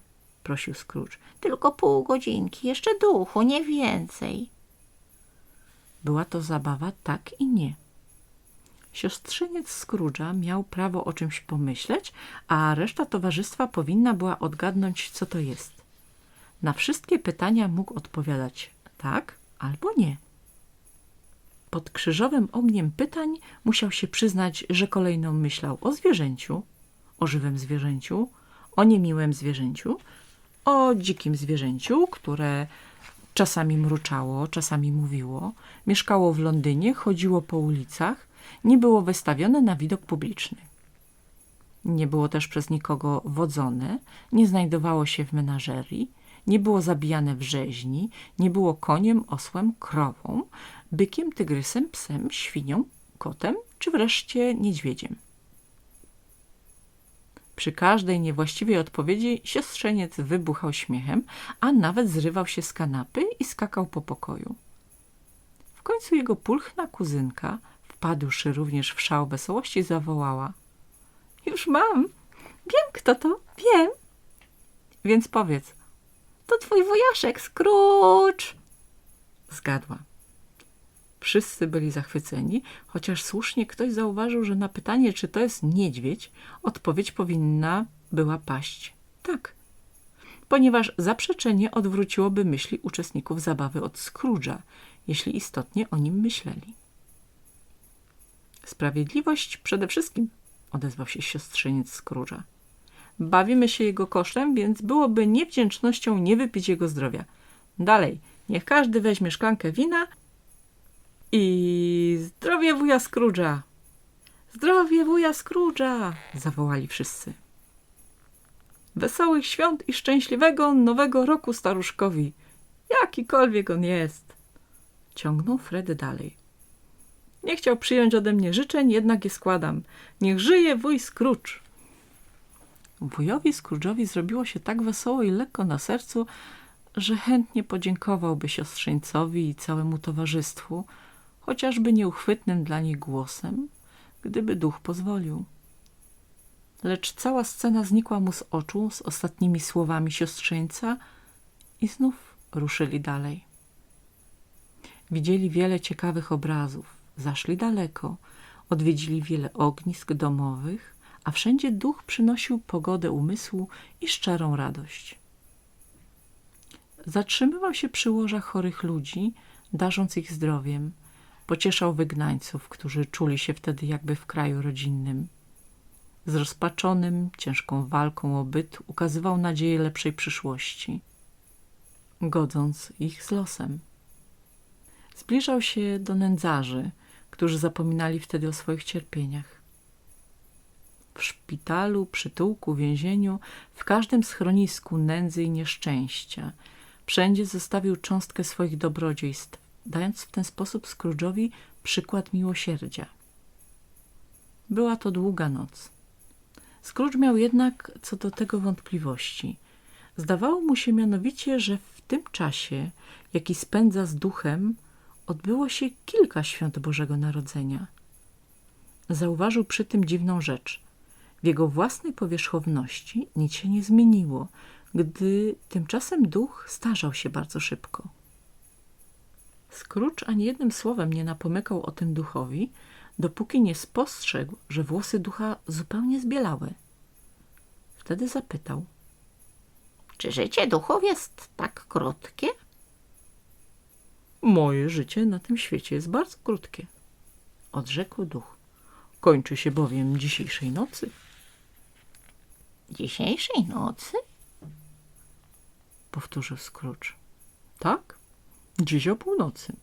Prosił Scrooge. Tylko pół godzinki, jeszcze duchu, nie więcej. Była to zabawa tak i nie. Siostrzeniec Scrooge'a miał prawo o czymś pomyśleć, a reszta towarzystwa powinna była odgadnąć, co to jest. Na wszystkie pytania mógł odpowiadać tak albo nie. Pod krzyżowym ogniem pytań musiał się przyznać, że kolejno myślał o zwierzęciu, o żywym zwierzęciu, o niemiłym zwierzęciu, o dzikim zwierzęciu, które czasami mruczało, czasami mówiło, mieszkało w Londynie, chodziło po ulicach, nie było wystawione na widok publiczny. Nie było też przez nikogo wodzone, nie znajdowało się w menażerii, nie było zabijane w rzeźni, nie było koniem, osłem, krową, bykiem, tygrysem, psem, świnią, kotem czy wreszcie niedźwiedziem. Przy każdej niewłaściwej odpowiedzi siostrzeniec wybuchał śmiechem, a nawet zrywał się z kanapy i skakał po pokoju. W końcu jego pulchna kuzynka, wpadłszy również w szał wesołości, zawołała. Już mam. Wiem, kto to. Wiem. Więc powiedz. To twój wujaszek, Scrooge. Zgadła. Wszyscy byli zachwyceni, chociaż słusznie ktoś zauważył, że na pytanie, czy to jest niedźwiedź, odpowiedź powinna była paść tak, ponieważ zaprzeczenie odwróciłoby myśli uczestników zabawy od Scrooge'a, jeśli istotnie o nim myśleli. Sprawiedliwość przede wszystkim, odezwał się siostrzeniec Scrooge'a. Bawimy się jego kosztem, więc byłoby niewdzięcznością nie wypić jego zdrowia. Dalej, niech każdy weźmie szklankę wina i zdrowie wuja Scrooge'a! Zdrowie wuja Scrooge'a! zawołali wszyscy. Wesołych świąt i szczęśliwego nowego roku staruszkowi, jakikolwiek on jest. Ciągnął Fred dalej. Nie chciał przyjąć ode mnie życzeń, jednak je składam. Niech żyje wuj Scrooge. Wujowi Scrooge'owi zrobiło się tak wesoło i lekko na sercu, że chętnie podziękowałby siostrzeńcowi i całemu towarzystwu, chociażby nieuchwytnym dla nich głosem, gdyby duch pozwolił. Lecz cała scena znikła mu z oczu z ostatnimi słowami siostrzeńca i znów ruszyli dalej. Widzieli wiele ciekawych obrazów, zaszli daleko, odwiedzili wiele ognisk domowych, a wszędzie duch przynosił pogodę umysłu i szczerą radość. Zatrzymywał się przy łożach chorych ludzi, darząc ich zdrowiem, pocieszał wygnańców, którzy czuli się wtedy jakby w kraju rodzinnym. Zrozpaczonym ciężką walką o byt ukazywał nadzieję lepszej przyszłości, godząc ich z losem. Zbliżał się do nędzarzy, którzy zapominali wtedy o swoich cierpieniach. W szpitalu, przytułku, więzieniu, w każdym schronisku nędzy i nieszczęścia, wszędzie zostawił cząstkę swoich dobrodziejstw, dając w ten sposób Scrooge'owi przykład miłosierdzia. Była to długa noc. Scrooge miał jednak co do tego wątpliwości. Zdawało mu się mianowicie, że w tym czasie, jaki spędza z duchem, odbyło się kilka świąt Bożego Narodzenia. Zauważył przy tym dziwną rzecz. W jego własnej powierzchowności nic się nie zmieniło, gdy tymczasem duch starzał się bardzo szybko. Scrooge ani jednym słowem nie napomykał o tym duchowi, dopóki nie spostrzegł, że włosy ducha zupełnie zbielały. Wtedy zapytał. Czy życie duchów jest tak krótkie? Moje życie na tym świecie jest bardzo krótkie, odrzekł duch. Kończy się bowiem dzisiejszej nocy. Dzisiejszej nocy? powtórzył Scrooge. Tak, dziś o północy.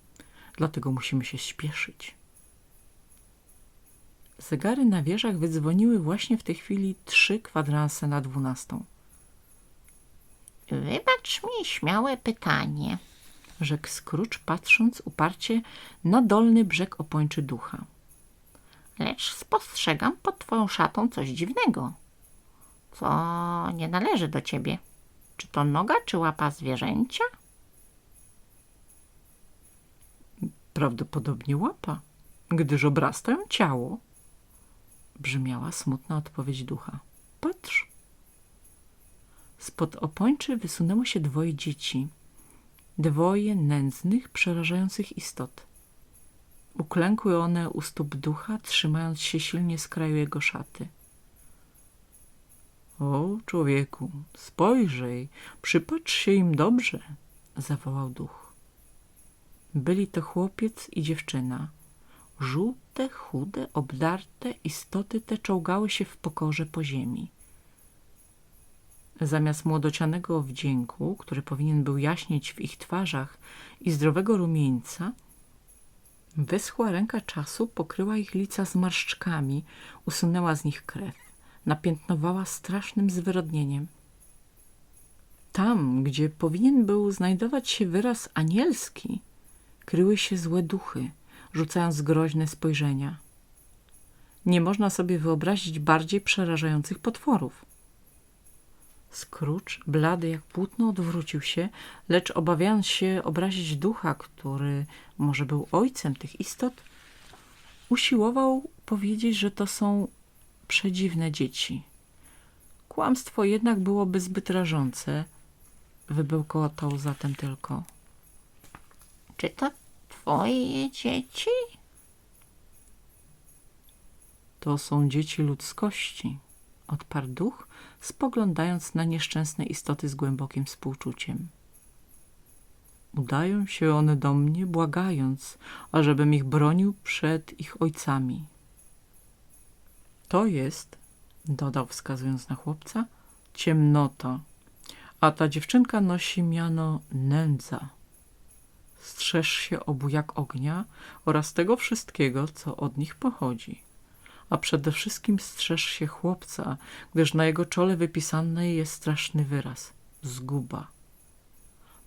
Dlatego musimy się śpieszyć. Zegary na wieżach wydzwoniły właśnie w tej chwili trzy kwadranse na dwunastą. Wybacz mi śmiałe pytanie. Rzekł Scrooge, patrząc uparcie na dolny brzeg opończy ducha. lecz spostrzegam pod twoją szatą coś dziwnego, co nie należy do ciebie. Czy to noga, czy łapa zwierzęcia? Prawdopodobnie łapa, gdyż obrasta ją ciało. Brzmiała smutna odpowiedź ducha. Patrz. Spod opończy wysunęło się dwoje dzieci. Dwoje nędznych, przerażających istot. Uklękły one u stóp ducha, trzymając się silnie z kraju jego szaty. O, człowieku, spojrzyj, przypatrz się im dobrze, zawołał duch. Byli to chłopiec i dziewczyna. Żółte, chude, obdarte istoty te czołgały się w pokorze po ziemi. Zamiast młodocianego wdzięku, który powinien był jaśnieć w ich twarzach i zdrowego rumieńca, wyschła ręka czasu pokryła ich lica zmarszczkami, usunęła z nich krew, napiętnowała strasznym zwyrodnieniem. Tam, gdzie powinien był znajdować się wyraz anielski, kryły się złe duchy, rzucając groźne spojrzenia. Nie można sobie wyobrazić bardziej przerażających potworów. Scrooge, blady jak płótno, odwrócił się, lecz obawiając się obrazić ducha, który może był ojcem tych istot, usiłował powiedzieć, że to są przedziwne dzieci. Kłamstwo jednak byłoby zbyt rażące. Wybełkotał zatem tylko. Czy to twoje dzieci? To są dzieci ludzkości, odparł duch, spoglądając na nieszczęsne istoty z głębokim współczuciem. Udają się one do mnie, błagając, ażebym ich bronił przed ich ojcami. To jest, dodał wskazując na chłopca, ciemnota, a ta dziewczynka nosi miano nędza. Strzeż się obu jak ognia oraz tego wszystkiego, co od nich pochodzi. A przede wszystkim strzeż się chłopca, gdyż na jego czole wypisany jest straszny wyraz – zguba.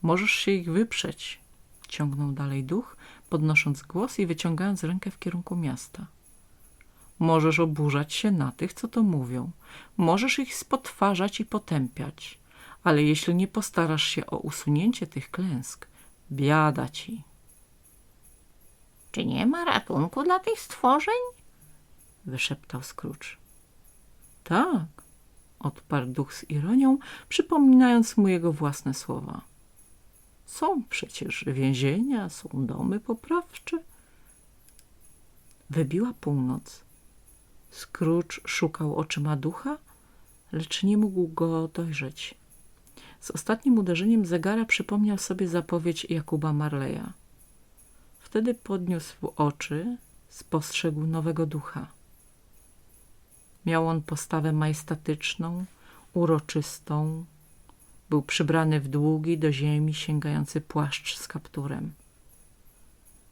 Możesz się ich wyprzeć, ciągnął dalej duch, podnosząc głos i wyciągając rękę w kierunku miasta. Możesz oburzać się na tych, co to mówią. Możesz ich spotwarzać i potępiać. Ale jeśli nie postarasz się o usunięcie tych klęsk, biada ci. Czy nie ma ratunku dla tych stworzeń? wyszeptał Scrooge. Tak, odparł duch z ironią, przypominając mu jego własne słowa. Są przecież więzienia, są domy poprawcze. Wybiła północ. Scrooge szukał oczyma ducha, lecz nie mógł go dojrzeć. Z ostatnim uderzeniem zegara przypomniał sobie zapowiedź Jakuba Marleya. Wtedy podniósł oczy, spostrzegł nowego ducha. Miał on postawę majestatyczną, uroczystą. Był przybrany w długi, do ziemi sięgający płaszcz z kapturem.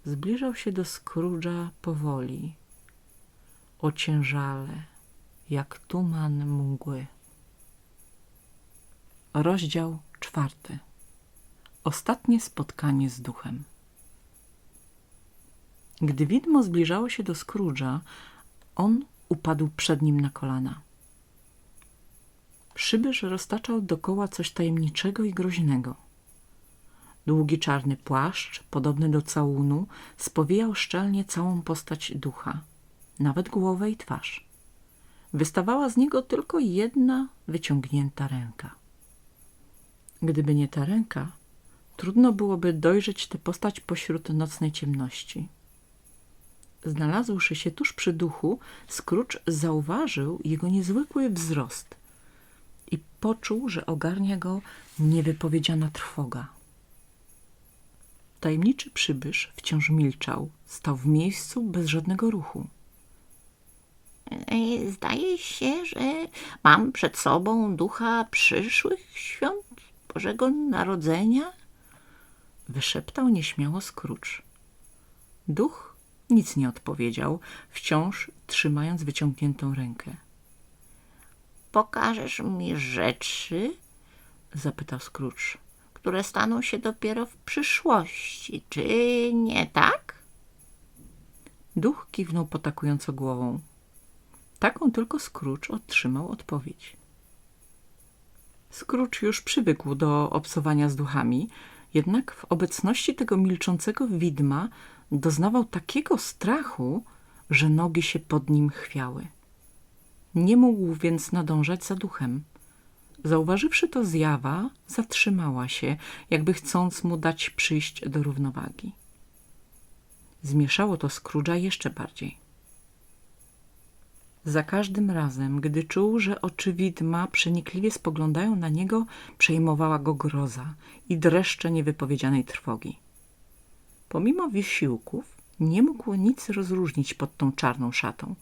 Zbliżał się do Scrooge'a powoli, ociężale, jak tuman mgły. Rozdział czwarty. Ostatnie spotkanie z duchem. Gdy widmo zbliżało się do Scrooge'a, on upadł przed nim na kolana. Przybysz roztaczał dokoła coś tajemniczego i groźnego. Długi czarny płaszcz, podobny do całunu, spowijał szczelnie całą postać ducha, nawet głowę i twarz. Wystawała z niego tylko jedna wyciągnięta ręka. Gdyby nie ta ręka, trudno byłoby dojrzeć tę postać pośród nocnej ciemności. Znalazłszy się tuż przy duchu, Scrooge zauważył jego niezwykły wzrost i poczuł, że ogarnia go niewypowiedziana trwoga. Tajemniczy przybysz wciąż milczał, stał w miejscu bez żadnego ruchu. E, Zdaje się, że mam przed sobą ducha przyszłych świąt Bożego Narodzenia. Wyszeptał nieśmiało Scrooge. Duch nic nie odpowiedział, wciąż trzymając wyciągniętą rękę. Pokażesz mi rzeczy, Zapytał Scrooge. które staną się dopiero w przyszłości, czy nie tak? Duch kiwnął potakująco głową. Taką tylko Scrooge otrzymał odpowiedź. Scrooge już przywykł do obcowania z duchami, jednak w obecności tego milczącego widma doznawał takiego strachu, że nogi się pod nim chwiały. Nie mógł więc nadążać za duchem. Zauważywszy to zjawa, zatrzymała się, jakby chcąc mu dać przyjść do równowagi. Zmieszało to Scrooge'a jeszcze bardziej. Za każdym razem, gdy czuł, że oczy widma przenikliwie spoglądają na niego, przejmowała go groza i dreszcze niewypowiedzianej trwogi. Pomimo wysiłków nie mógł nic rozróżnić pod tą czarną szatą.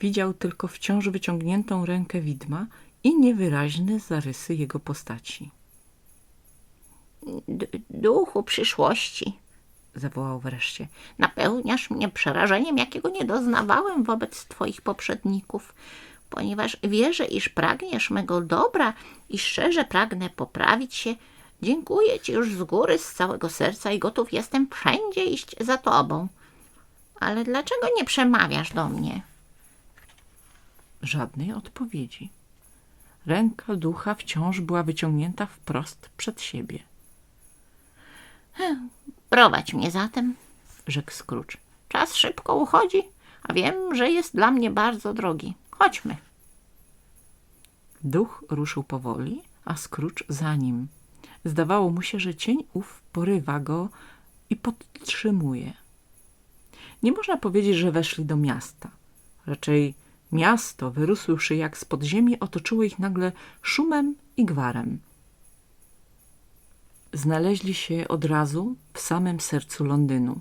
Widział tylko wciąż wyciągniętą rękę widma i niewyraźne zarysy jego postaci. D- duchu przyszłości, Zawołał wreszcie. napełniasz mnie przerażeniem, jakiego nie doznawałem wobec twoich poprzedników, ponieważ wierzę, iż pragniesz mego dobra i szczerze pragnę poprawić się. Dziękuję ci już z góry, z całego serca i gotów jestem wszędzie iść za tobą. Ale dlaczego nie przemawiasz do mnie? Żadnej odpowiedzi. Ręka ducha wciąż była wyciągnięta wprost przed siebie. Prowadź mnie zatem. Rzekł Scrooge. Czas szybko uchodzi, a wiem, że jest dla mnie bardzo drogi. Chodźmy. Duch ruszył powoli, a Scrooge za nim. Zdawało mu się, że cień ów porywa go i podtrzymuje. Nie można powiedzieć, że weszli do miasta. Raczej miasto, wyrósłszy jak z podziemi, otoczyło ich nagle szumem i gwarem. Znaleźli się od razu w samym sercu Londynu,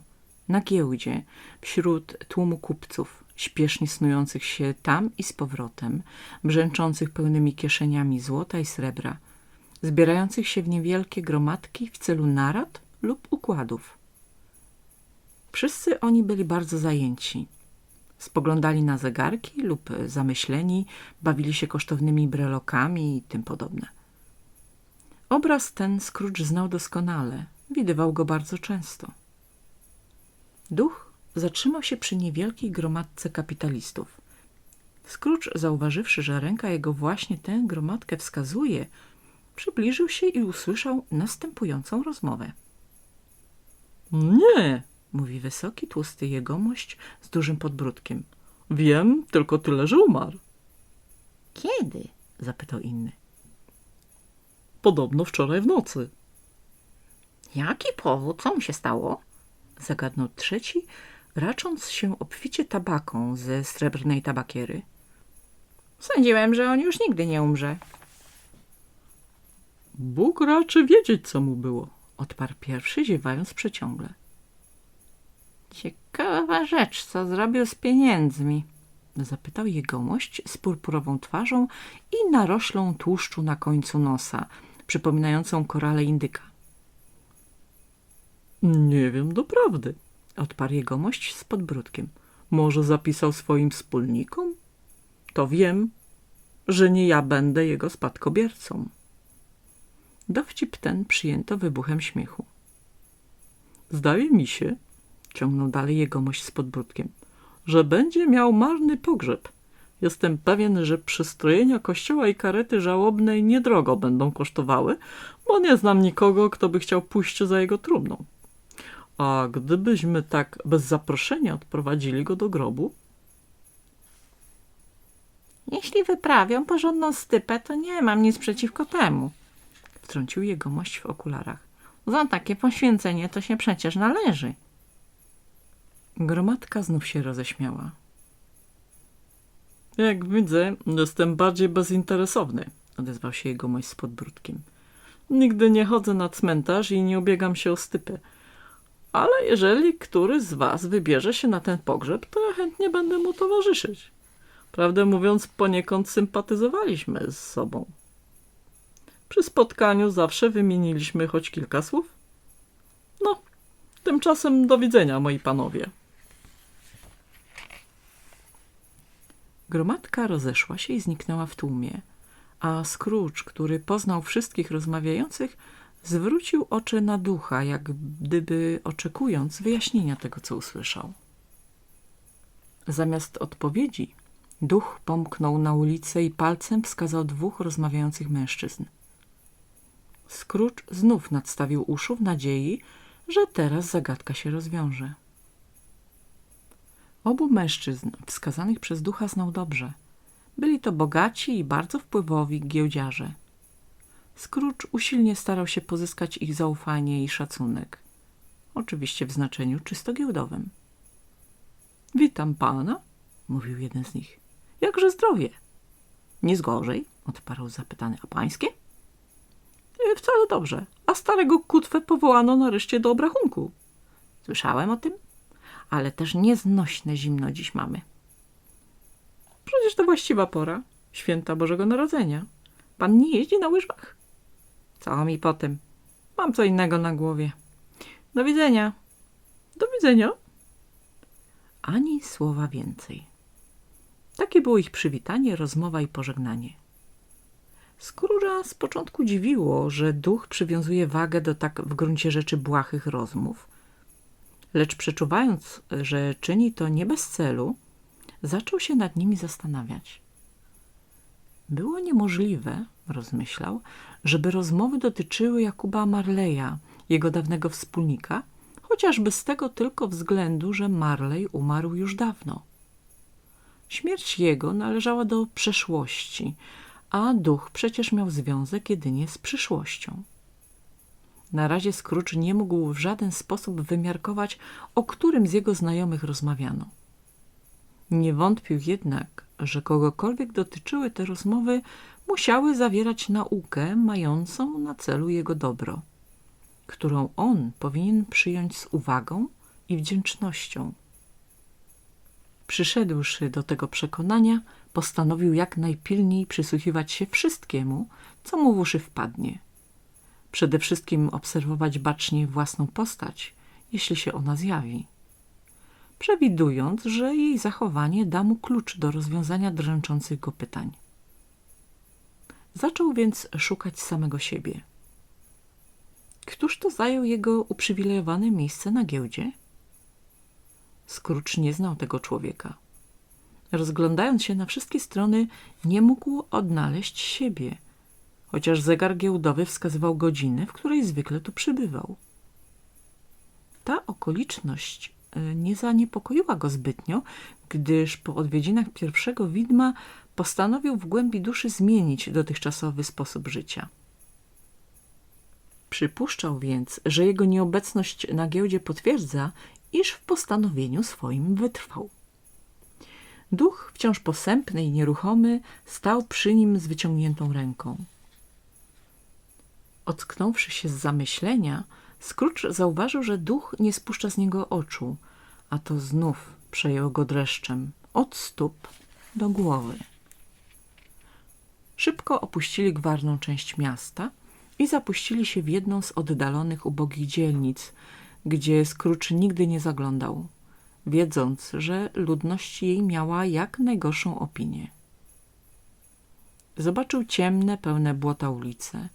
na giełdzie, wśród tłumu kupców, śpiesznie snujących się tam i z powrotem, brzęczących pełnymi kieszeniami złota i srebra, zbierających się w niewielkie gromadki w celu narad lub układów. Wszyscy oni byli bardzo zajęci. Spoglądali na zegarki lub zamyśleni, bawili się kosztownymi brelokami i tym podobne. Obraz ten Scrooge znał doskonale, widywał go bardzo często. Duch zatrzymał się przy niewielkiej gromadce kapitalistów. Scrooge, zauważywszy, że ręka jego właśnie tę gromadkę wskazuje, przybliżył się i usłyszał następującą rozmowę. Nie, mówi wysoki, tłusty jegomość z dużym podbródkiem. Wiem tylko tyle, że umarł. Kiedy? Zapytał inny. Podobno wczoraj w nocy. Jaki powód? Co mu się stało? Zagadnął trzeci, racząc się obficie tabaką ze srebrnej tabakiery. Sądziłem, że on już nigdy nie umrze. Bóg raczy wiedzieć, co mu było. Odparł pierwszy, ziewając przeciągle. Ciekawa rzecz, co zrobił z pieniędzmi. Zapytał jegomość z purpurową twarzą i naroślą tłuszczu na końcu nosa, przypominającą korale indyka. Nie wiem doprawdy. Odparł jegomość z podbródkiem. Może zapisał swoim wspólnikom? To wiem, że nie ja będę jego spadkobiercą. Dowcip ten przyjęto wybuchem śmiechu. Zdaje mi się, Ciągnął dalej jegomość z podbródkiem. że będzie miał marny pogrzeb. Jestem pewien, że przystrojenia kościoła i karety żałobnej niedrogo będą kosztowały, bo nie znam nikogo, kto by chciał pójść za jego trumną. A gdybyśmy tak bez zaproszenia odprowadzili go do grobu, Jeśli wyprawią porządną stypę, to nie mam nic przeciwko temu. Wtrącił jegomość w okularach. Za takie poświęcenie to się przecież należy. Gromadka znów się roześmiała. Jak widzę, jestem bardziej bezinteresowny, odezwał się jegomość z podbródkiem. Nigdy nie chodzę na cmentarz i nie ubiegam się o stypy. Ale jeżeli któryś z was wybierze się na ten pogrzeb, to ja chętnie będę mu towarzyszyć. Prawdę mówiąc, poniekąd sympatyzowaliśmy z sobą. Przy spotkaniu zawsze wymieniliśmy choć kilka słów. No, tymczasem do widzenia, moi panowie. Gromadka rozeszła się i zniknęła w tłumie, a Scrooge, który poznał wszystkich rozmawiających, zwrócił oczy na ducha, jak gdyby oczekując wyjaśnienia tego, co usłyszał. Zamiast odpowiedzi, duch pomknął na ulicę i palcem wskazał dwóch rozmawiających mężczyzn. Scrooge znów nadstawił uszu w nadziei, że teraz zagadka się rozwiąże. Obu mężczyzn wskazanych przez ducha znał dobrze. Byli to bogaci i bardzo wpływowi giełdziarze. Scrooge usilnie starał się pozyskać ich zaufanie i szacunek. Oczywiście w znaczeniu czysto giełdowym. Witam pana, mówił jeden z nich. Jakże zdrowie? Nie zgorzej, odparł zapytany. A pańskie? "E, Wcale dobrze. A starego kutwę powołano nareszcie do obrachunku. Słyszałem o tym, ale też nieznośne zimno dziś mamy. Przecież to właściwa pora. Święta Bożego Narodzenia. Pan nie jeździ na łyżwach? Co mi po tym? Mam co innego na głowie. Do widzenia. Do widzenia. Ani słowa więcej. Takie było ich przywitanie, rozmowa i pożegnanie. Scrooge'a z początku dziwiło, że duch przywiązuje wagę do tak w gruncie rzeczy błahych rozmów, lecz przeczuwając, że czyni to nie bez celu, zaczął się nad nimi zastanawiać. Było niemożliwe, rozmyślał, żeby rozmowy dotyczyły Jakuba Marleya, jego dawnego wspólnika, chociażby z tego tylko względu, że Marley umarł już dawno. Śmierć jego należała do przeszłości, a duch przecież miał związek jedynie z przyszłością. Na razie Scrooge nie mógł w żaden sposób wymiarkować, o którym z jego znajomych rozmawiano. Nie wątpił jednak, że kogokolwiek dotyczyły te rozmowy, musiały zawierać naukę mającą na celu jego dobro, którą on powinien przyjąć z uwagą i wdzięcznością. Przyszedłszy do tego przekonania, postanowił jak najpilniej przysłuchiwać się wszystkiemu, co mu w uszy wpadnie. Przede wszystkim obserwować bacznie własną postać, jeśli się ona zjawi, przewidując, że jej zachowanie da mu klucz do rozwiązania dręczących go pytań. Zaczął więc szukać samego siebie. Któż to zajął jego uprzywilejowane miejsce na giełdzie? Scrooge nie znał tego człowieka. Rozglądając się na wszystkie strony, nie mógł odnaleźć siebie, chociaż zegar giełdowy wskazywał godzinę, w której zwykle tu przybywał. Ta okoliczność e, nie zaniepokoiła go zbytnio, gdyż po odwiedzinach pierwszego widma postanowił w głębi duszy zmienić dotychczasowy sposób życia. Przypuszczał więc, że jego nieobecność na giełdzie potwierdza, iż w postanowieniu swoim wytrwał. Duch, wciąż posępny i nieruchomy, stał przy nim z wyciągniętą ręką. Ocknąwszy się z zamyślenia, Scrooge zauważył, że duch nie spuszcza z niego oczu, a to znów przejął go dreszczem od stóp do głowy. Szybko opuścili gwarną część miasta i zapuścili się w jedną z oddalonych ubogich dzielnic, gdzie Scrooge nigdy nie zaglądał, wiedząc, że ludność jej miała jak najgorszą opinię. Zobaczył ciemne, pełne błota ulice.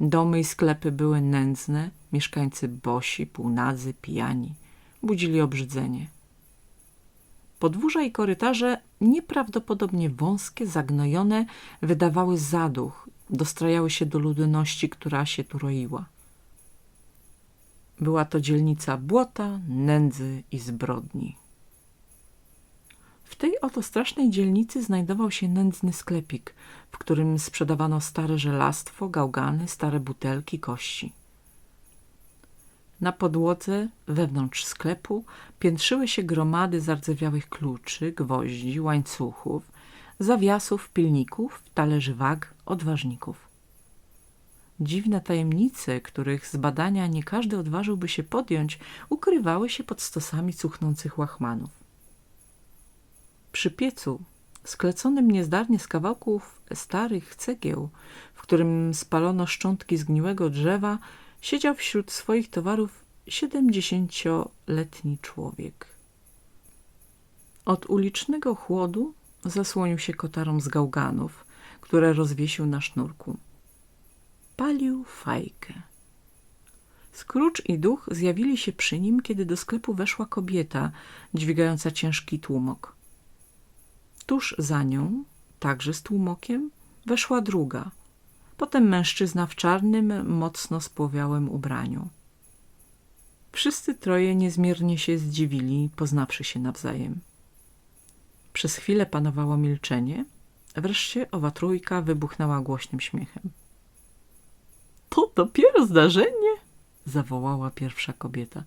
Domy i sklepy były nędzne, mieszkańcy bosi, półnadzy, pijani. Budzili obrzydzenie. Podwórza i korytarze, nieprawdopodobnie wąskie, zagnojone, wydawały zaduch, dostrajały się do ludności, która się tu roiła. Była to dzielnica błota, nędzy i zbrodni. W tej oto strasznej dzielnicy znajdował się nędzny sklepik, w którym sprzedawano stare żelastwo, gałgany, stare butelki, kości. Na podłodze, wewnątrz sklepu, piętrzyły się gromady zardzewiałych kluczy, gwoździ, łańcuchów, zawiasów, pilników, talerzy wag, odważników. Dziwne tajemnice, których z badania nie każdy odważyłby się podjąć, ukrywały się pod stosami cuchnących łachmanów. Przy piecu, skleconym niezdarnie z kawałków starych cegieł, w którym spalono szczątki zgniłego drzewa, siedział wśród swoich towarów siedemdziesięcioletni człowiek. Od ulicznego chłodu zasłonił się kotarą z gałganów, które rozwiesił na sznurku. Palił fajkę. Scrooge i duch zjawili się przy nim, kiedy do sklepu weszła kobieta, dźwigająca ciężki tłumok. Tuż za nią, także z tłumokiem, weszła druga, potem mężczyzna w czarnym, mocno spłowiałym ubraniu. Wszyscy troje niezmiernie się zdziwili, poznawszy się nawzajem. Przez chwilę panowało milczenie, wreszcie owa trójka wybuchnęła głośnym śmiechem. To dopiero zdarzenie, zawołała pierwsza kobieta.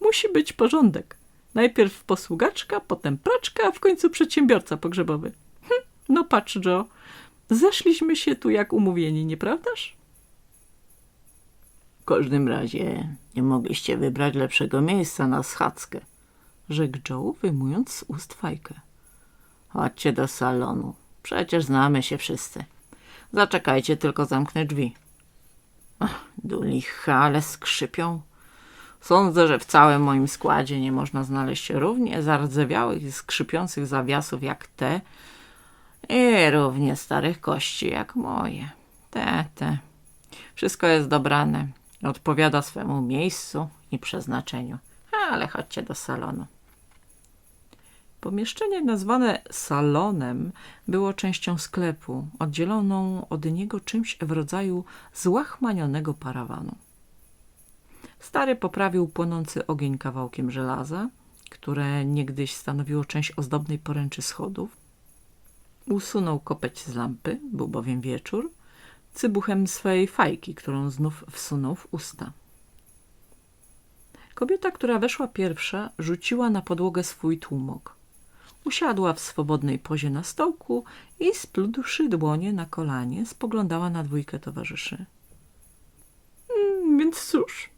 Musi być porządek. Najpierw posługaczka, potem praczka, a w końcu przedsiębiorca pogrzebowy. Hm, no patrz, Joe, zeszliśmy się tu jak umówieni, nieprawdaż? W każdym razie nie mogliście wybrać lepszego miejsca na schadzkę. Rzekł Joe, wyjmując z ust fajkę. Chodźcie do salonu. Przecież znamy się wszyscy. Zaczekajcie, tylko zamknę drzwi. Ach, do licha, ale skrzypią. Sądzę, że w całym moim składzie nie można znaleźć równie zardzewiałych i skrzypiących zawiasów jak te i równie starych kości jak moje. Te, te. Wszystko jest dobrane. Odpowiada swemu miejscu i przeznaczeniu. Ale chodźcie do salonu. Pomieszczenie nazwane salonem było częścią sklepu, oddzieloną od niego czymś w rodzaju złachmanionego parawanu. Stary poprawił płonący ogień kawałkiem żelaza, które niegdyś stanowiło część ozdobnej poręczy schodów. Usunął kopeć z lampy, był bowiem wieczór, cybuchem swej fajki, którą znów wsunął w usta. Kobieta, która weszła pierwsza, rzuciła na podłogę swój tłumok. Usiadła w swobodnej pozie na stołku i spludłszy dłonie na kolanie, spoglądała na dwójkę towarzyszy. Mm, więc cóż,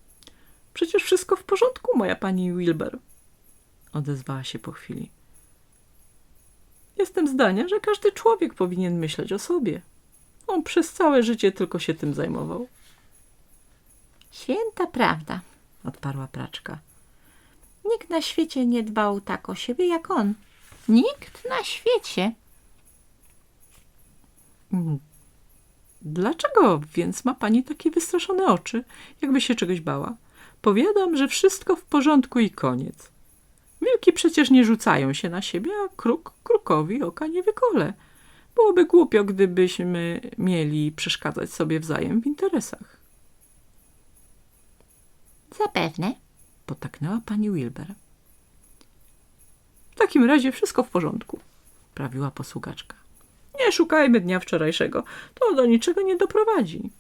przecież wszystko w porządku, moja pani Wilber, odezwała się po chwili. Jestem zdania, że każdy człowiek powinien myśleć o sobie. On przez całe życie tylko się tym zajmował, Święta prawda. odparła praczka. Nikt na świecie nie dbał tak o siebie jak on. Nikt na świecie. Mm. Dlaczego więc ma pani takie wystraszone oczy, jakby się czegoś bała? Powiadam, że wszystko w porządku i koniec. Wilki przecież nie rzucają się na siebie, a kruk krukowi oka nie wykole. Byłoby głupio, gdybyśmy mieli przeszkadzać sobie wzajem w interesach. Zapewne. Potaknęła pani Wilber. W takim razie wszystko w porządku, prawiła posługaczka. Nie szukajmy dnia wczorajszego, to do niczego nie doprowadzi.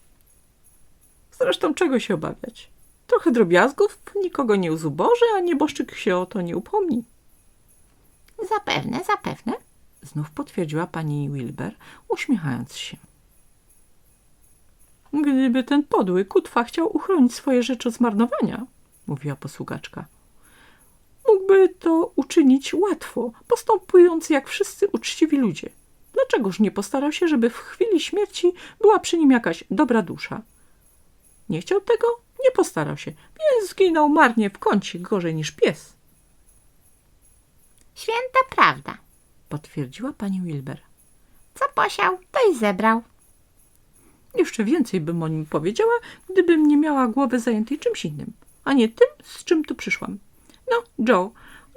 Zresztą czego się obawiać? Trochę drobiazgów nikogo nie uzuboży, a nieboszczyk się o to nie upomni. Zapewne, zapewne. Znów potwierdziła pani Wilber, uśmiechając się. Gdyby ten podły kutwa chciał uchronić swoje rzeczy od zmarnowania, mówiła posługaczka, mógłby to uczynić łatwo, postępując jak wszyscy uczciwi ludzie. Dlaczegoż nie postarał się, żeby w chwili śmierci była przy nim jakaś dobra dusza? Nie chciał tego? Nie postarał się, więc zginął marnie w kącie, gorzej niż pies, Święta prawda. potwierdziła pani Wilber. Co posiał, to i zebrał. Jeszcze więcej bym o nim powiedziała, gdybym nie miała głowy zajętej czymś innym, a nie tym, z czym tu przyszłam. No, Joe,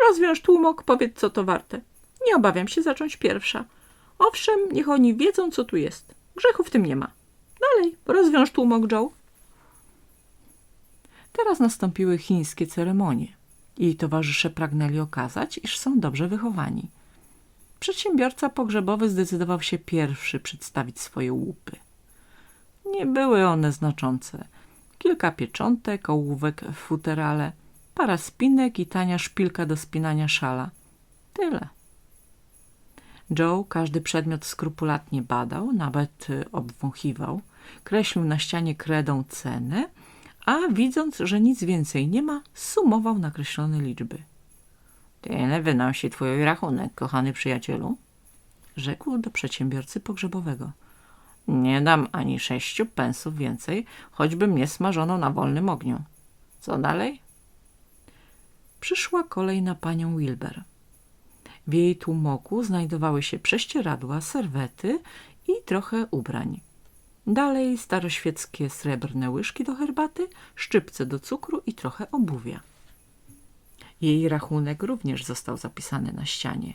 rozwiąż tłumok, powiedz, co to warte. Nie obawiam się zacząć pierwsza. Owszem, niech oni wiedzą, co tu jest. Grzechu w tym nie ma. Dalej, rozwiąż tłumok, Joe. Teraz nastąpiły chińskie ceremonie. Jej towarzysze pragnęli okazać, iż są dobrze wychowani. Przedsiębiorca pogrzebowy zdecydował się pierwszy przedstawić swoje łupy. Nie były one znaczące. Kilka pieczątek, ołówek w futerale, para spinek i tania szpilka do spinania szala. Tyle. Joe każdy przedmiot skrupulatnie badał, nawet obwąchiwał, kreślił na ścianie kredą cenę, a widząc, że nic więcej nie ma, sumował nakreślone liczby. Tyle wynosi twój rachunek, kochany przyjacielu. Rzekł do przedsiębiorcy pogrzebowego. Nie dam ani sześciu pensów więcej, choćby mnie smażono na wolnym ogniu. Co dalej? Przyszła kolej na panią Wilber. W jej tłumoku znajdowały się prześcieradła, serwety i trochę ubrań. Dalej staroświeckie srebrne łyżki do herbaty, szczypce do cukru i trochę obuwia. Jej rachunek również został zapisany na ścianie.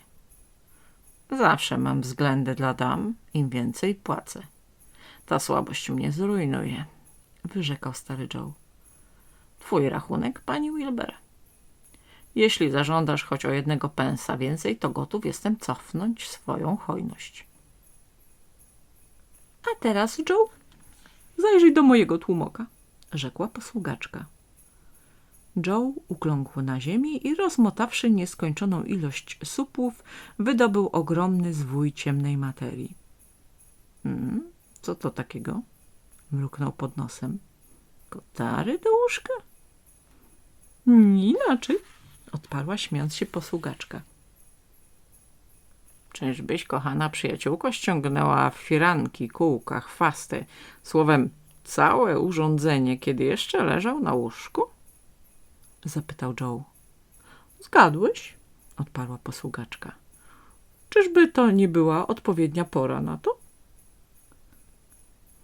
Zawsze mam względy dla dam, im więcej płacę. Ta słabość mnie zrujnuje. Wyrzekał stary Joe. Twój rachunek, pani Wilber. Jeśli zażądasz choć o jednego pensa więcej, to gotów jestem cofnąć swoją hojność. A teraz, Joe, zajrzyj do mojego tłumoka, rzekła posługaczka. Joe ukląkł na ziemi i rozmotawszy nieskończoną ilość supów, wydobył ogromny zwój ciemnej materii. Hmm, co to takiego? Mruknął pod nosem. Kotary do łóżka? Inaczej, odparła śmiąc się posługaczka. Czyżbyś, kochana przyjaciółko, ściągnęła firanki, kółka, chwasty, słowem całe urządzenie, kiedy jeszcze leżał na łóżku? zapytał Joe. Zgadłeś? odparła posługaczka. Czyżby to nie była odpowiednia pora na to?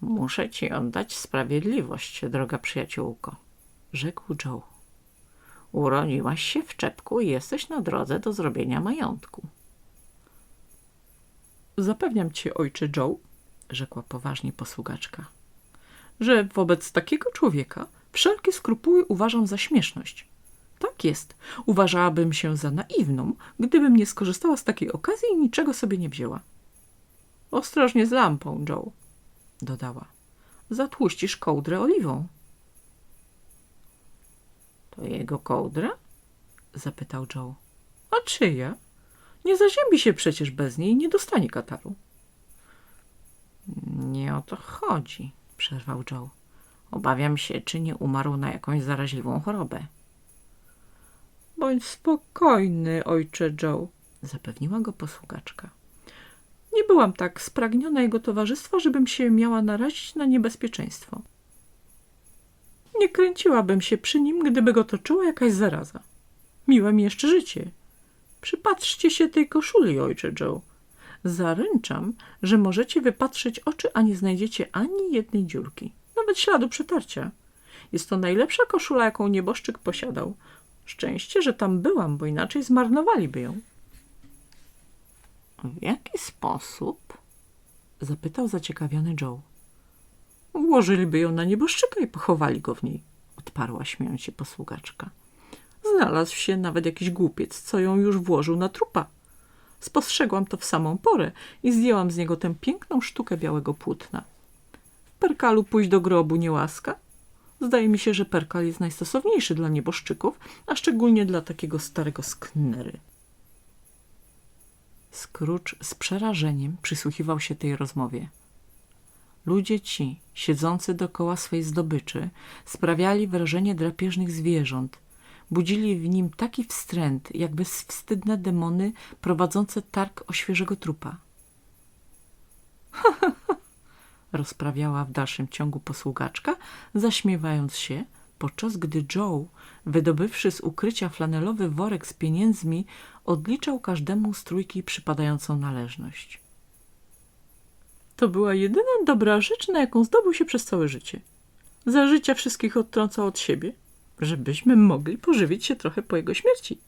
Muszę ci oddać sprawiedliwość, droga przyjaciółko, rzekł Joe. Urodziłaś się w czepku i jesteś na drodze do zrobienia majątku. Zapewniam cię, ojcze Joe, rzekła poważnie posługaczka, że wobec takiego człowieka wszelkie skrupuły uważam za śmieszność. Tak jest. Uważałabym się za naiwną, gdybym nie skorzystała z takiej okazji i niczego sobie nie wzięła. Ostrożnie z lampą, Joe, dodała. Zatłuścisz kołdrę oliwą. To jego kołdra? zapytał Joe. A czyja? Nie zaziębi się przecież bez niej i nie dostanie kataru. Nie o to chodzi, Przerwał Joe. Obawiam się, czy nie umarł na jakąś zaraźliwą chorobę. Bądź spokojny, ojcze Joe, zapewniła go posługaczka. Nie byłam tak spragniona jego towarzystwa, żebym się miała narazić na niebezpieczeństwo. Nie kręciłabym się przy nim, gdyby go toczyła jakaś zaraza. Miłe mi jeszcze życie. Przypatrzcie się tej koszuli, ojcze Joe. Zaręczam, że możecie wypatrzeć oczy, a nie znajdziecie ani jednej dziurki, nawet śladu przetarcia. Jest to najlepsza koszula, jaką nieboszczyk posiadał. Szczęście, że tam byłam, bo inaczej zmarnowaliby ją. W jaki sposób? Zapytał zaciekawiony Joe. Włożyliby ją na nieboszczyka i pochowali go w niej, odparła śmiejąc się posługaczka. Znalazł się nawet jakiś głupiec, co ją już włożył na trupa. Spostrzegłam to w samą porę i zdjęłam z niego tę piękną sztukę białego płótna. W perkalu pójść do grobu nie łaska? Zdaje mi się, że perkal jest najstosowniejszy dla nieboszczyków, a szczególnie dla takiego starego sknery. Scrooge z przerażeniem przysłuchiwał się tej rozmowie. Ludzie ci, siedzący dokoła swej zdobyczy, sprawiali wrażenie drapieżnych zwierząt. Budzili w nim taki wstręt, jakby wstydne demony prowadzące targ o świeżego trupa. rozprawiała w dalszym ciągu posługaczka, zaśmiewając się, podczas gdy Joe, wydobywszy z ukrycia flanelowy worek z pieniędzmi, odliczał każdemu z trójki przypadającą należność. To była jedyna dobra rzecz, na jaką zdobył się przez całe życie. Za życia wszystkich odtrącał od siebie, żebyśmy mogli pożywić się trochę po jego śmierci.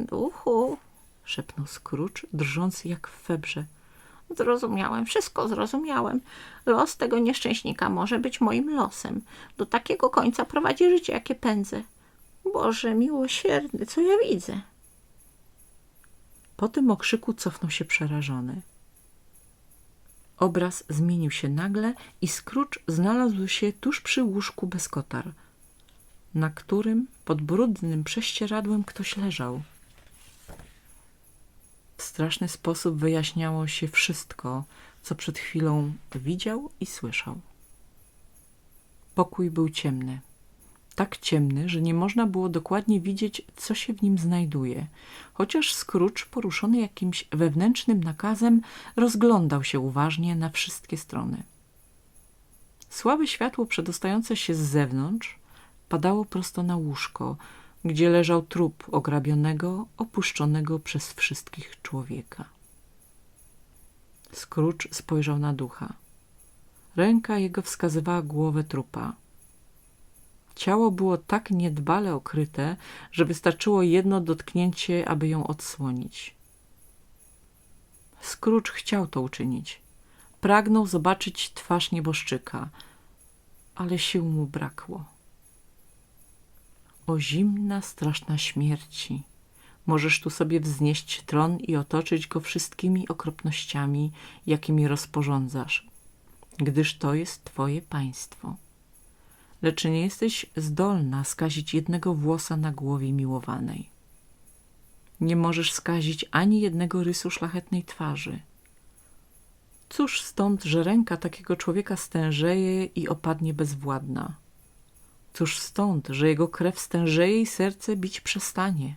Duchu, Szepnął Scrooge, drżąc jak w febrze. zrozumiałem, wszystko zrozumiałem. Los tego nieszczęśnika może być moim losem. Do takiego końca prowadzi życie, jakie pędzę. Boże miłosierny, co ja widzę? Po tym okrzyku cofnął się przerażony. Obraz zmienił się nagle i Scrooge znalazł się tuż przy łóżku bez kotar, na którym pod brudnym prześcieradłem ktoś leżał. W straszny sposób wyjaśniało się wszystko, co przed chwilą widział i słyszał. Pokój był ciemny. Tak ciemny, że nie można było dokładnie widzieć, co się w nim znajduje, chociaż Scrooge, poruszony jakimś wewnętrznym nakazem, rozglądał się uważnie na wszystkie strony. Słabe światło przedostające się z zewnątrz padało prosto na łóżko, gdzie leżał trup ograbionego, opuszczonego przez wszystkich człowieka. Scrooge spojrzał na ducha. Ręka jego wskazywała głowę trupa. Ciało było tak niedbale okryte, że wystarczyło jedno dotknięcie, aby ją odsłonić. Scrooge chciał to uczynić. Pragnął zobaczyć twarz nieboszczyka, ale sił mu brakło. O zimna, straszna śmierci! Możesz tu sobie wznieść tron i otoczyć go wszystkimi okropnościami, jakimi rozporządzasz, gdyż to jest twoje państwo. Lecz nie jesteś zdolna skazić jednego włosa na głowie miłowanej. Nie możesz skazić ani jednego rysu szlachetnej twarzy. Cóż stąd, że ręka takiego człowieka stężeje i opadnie bezwładna? Cóż stąd, że jego krew stężeje i serce bić przestanie?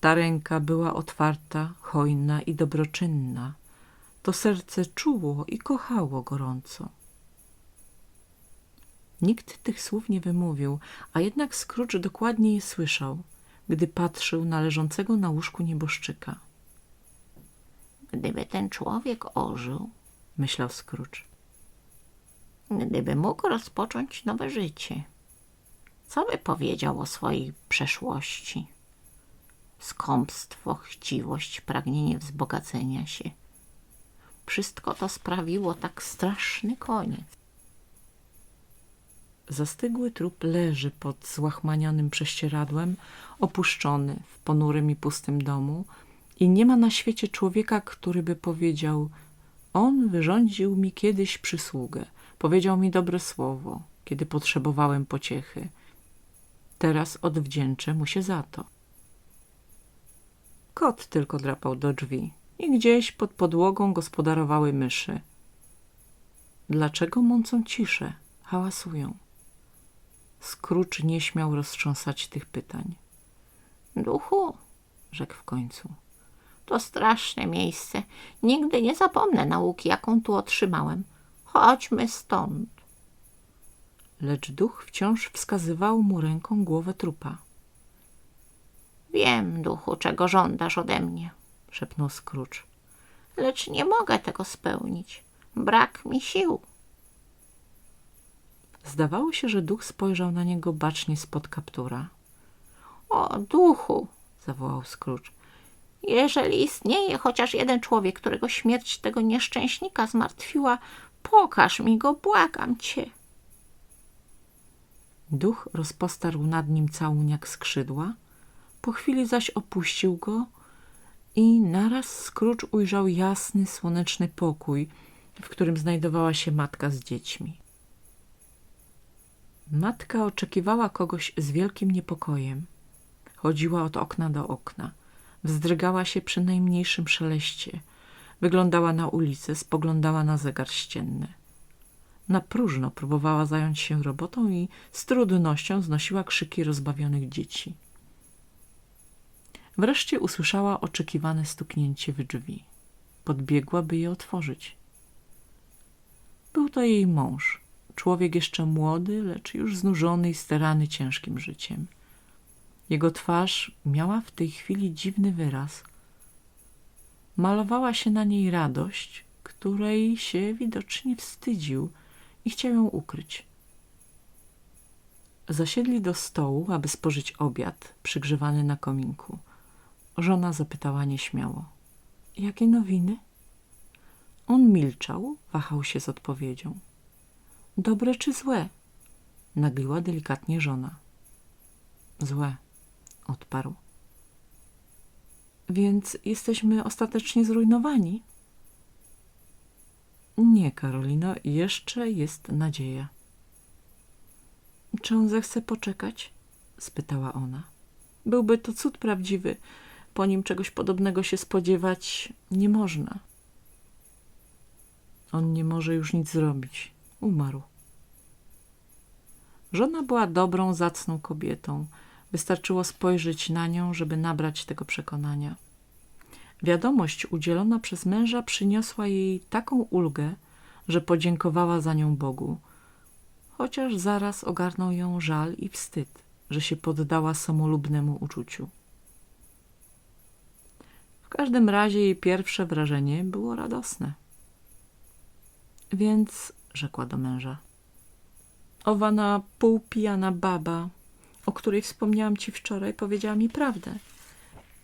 Ta ręka była otwarta, hojna i dobroczynna. To serce czuło i kochało gorąco. Nikt tych słów nie wymówił, a jednak Scrooge dokładnie je słyszał, gdy patrzył na leżącego na łóżku nieboszczyka. Gdyby ten człowiek ożył, Myślał Scrooge. gdyby mógł rozpocząć nowe życie, co by powiedział o swojej przeszłości? Skąpstwo, chciwość, pragnienie wzbogacenia się. Wszystko to sprawiło tak straszny koniec. Zastygły trup leży pod złachmanianym prześcieradłem, opuszczony w ponurym i pustym domu i nie ma na świecie człowieka, który by powiedział on wyrządził mi kiedyś przysługę, powiedział mi dobre słowo, kiedy potrzebowałem pociechy. Teraz odwdzięczę mu się za to. Kot tylko drapał do drzwi i gdzieś pod podłogą gospodarowały myszy. Dlaczego mącą ciszę, hałasują? Scrooge nie śmiał roztrząsać tych pytań. Duchu, Rzekł w końcu. to straszne miejsce. Nigdy nie zapomnę nauki, jaką tu otrzymałem. Chodźmy stąd. Lecz duch wciąż wskazywał mu ręką głowę trupa. Wiem, duchu, czego żądasz ode mnie, Szepnął Scrooge. lecz nie mogę tego spełnić. Brak mi sił. Zdawało się, że duch spojrzał na niego bacznie spod kaptura. O, duchu, Zawołał Scrooge. jeżeli istnieje chociaż jeden człowiek, którego śmierć tego nieszczęśnika zmartwiła, pokaż mi go, błagam cię. Duch rozpostarł nad nim całunek jak skrzydła, po chwili zaś opuścił go i naraz Scrooge ujrzał jasny, słoneczny pokój, w którym znajdowała się matka z dziećmi. Matka oczekiwała kogoś z wielkim niepokojem. Chodziła od okna do okna. Wzdrygała się przy najmniejszym szeleście. Wyglądała na ulicę, spoglądała na zegar ścienny. Na próżno próbowała zająć się robotą i z trudnością znosiła krzyki rozbawionych dzieci. Wreszcie usłyszała oczekiwane stuknięcie w drzwi. Podbiegła, by je otworzyć. Był to jej mąż, człowiek jeszcze młody, lecz już znużony i sterany ciężkim życiem. Jego twarz miała w tej chwili dziwny wyraz. Malowała się na niej radość, której się widocznie wstydził i chciał ją ukryć. Zasiedli do stołu, aby spożyć obiad przygrzewany na kominku. Żona zapytała nieśmiało. Jakie nowiny? On milczał, wahał się z odpowiedzią. Dobre czy złe? Nagliła delikatnie żona. Złe, odparł. Więc jesteśmy ostatecznie zrujnowani? Nie, Karolino, jeszcze jest nadzieja. Czy on zechce poczekać? spytała ona. Byłby to cud prawdziwy. po nim czegoś podobnego się spodziewać nie można. On nie może już nic zrobić. Umarł. Żona była dobrą, zacną kobietą. Wystarczyło spojrzeć na nią, żeby nabrać tego przekonania. Wiadomość udzielona przez męża przyniosła jej taką ulgę, że podziękowała za nią Bogu, chociaż zaraz ogarnął ją żal i wstyd, że się poddała samolubnemu uczuciu. W każdym razie jej pierwsze wrażenie było radosne. Więc, rzekła do męża, owa na pół pijana baba, o której wspomniałam ci wczoraj, powiedziała mi prawdę,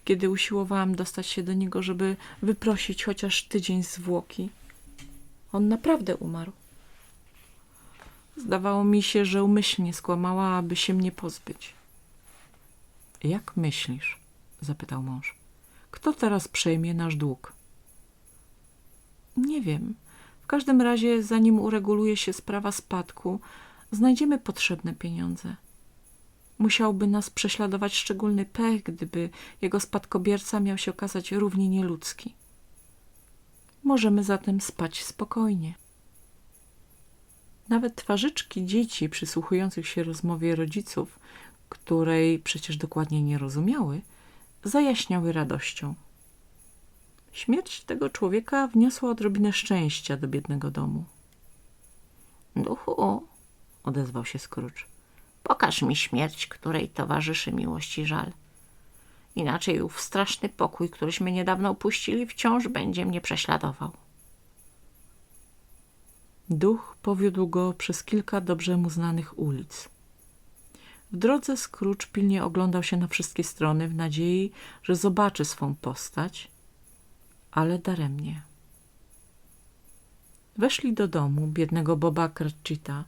kiedy usiłowałam dostać się do niego, żeby wyprosić chociaż tydzień zwłoki. On naprawdę umarł. Zdawało mi się, że umyślnie skłamała, aby się mnie pozbyć. Jak myślisz? zapytał mąż. Kto teraz przejmie nasz dług? Nie wiem. W każdym razie, zanim ureguluje się sprawa spadku, znajdziemy potrzebne pieniądze. Musiałby nas prześladować szczególny pech, gdyby jego spadkobierca miał się okazać równie nieludzki. Możemy zatem spać spokojnie. Nawet twarzyczki dzieci przysłuchujących się rozmowie rodziców, której przecież dokładnie nie rozumiały, zajaśniały radością. Śmierć tego człowieka wniosła odrobinę szczęścia do biednego domu. Duchu, odezwał się Scrooge, pokaż mi śmierć, której towarzyszy miłość i żal. Inaczej ów straszny pokój, któryśmy niedawno opuścili, wciąż będzie mnie prześladował. Duch powiódł go przez kilka dobrze mu znanych ulic. W drodze Scrooge pilnie oglądał się na wszystkie strony w nadziei, że zobaczy swą postać, ale daremnie. Weszli do domu biednego Boba Cratchita,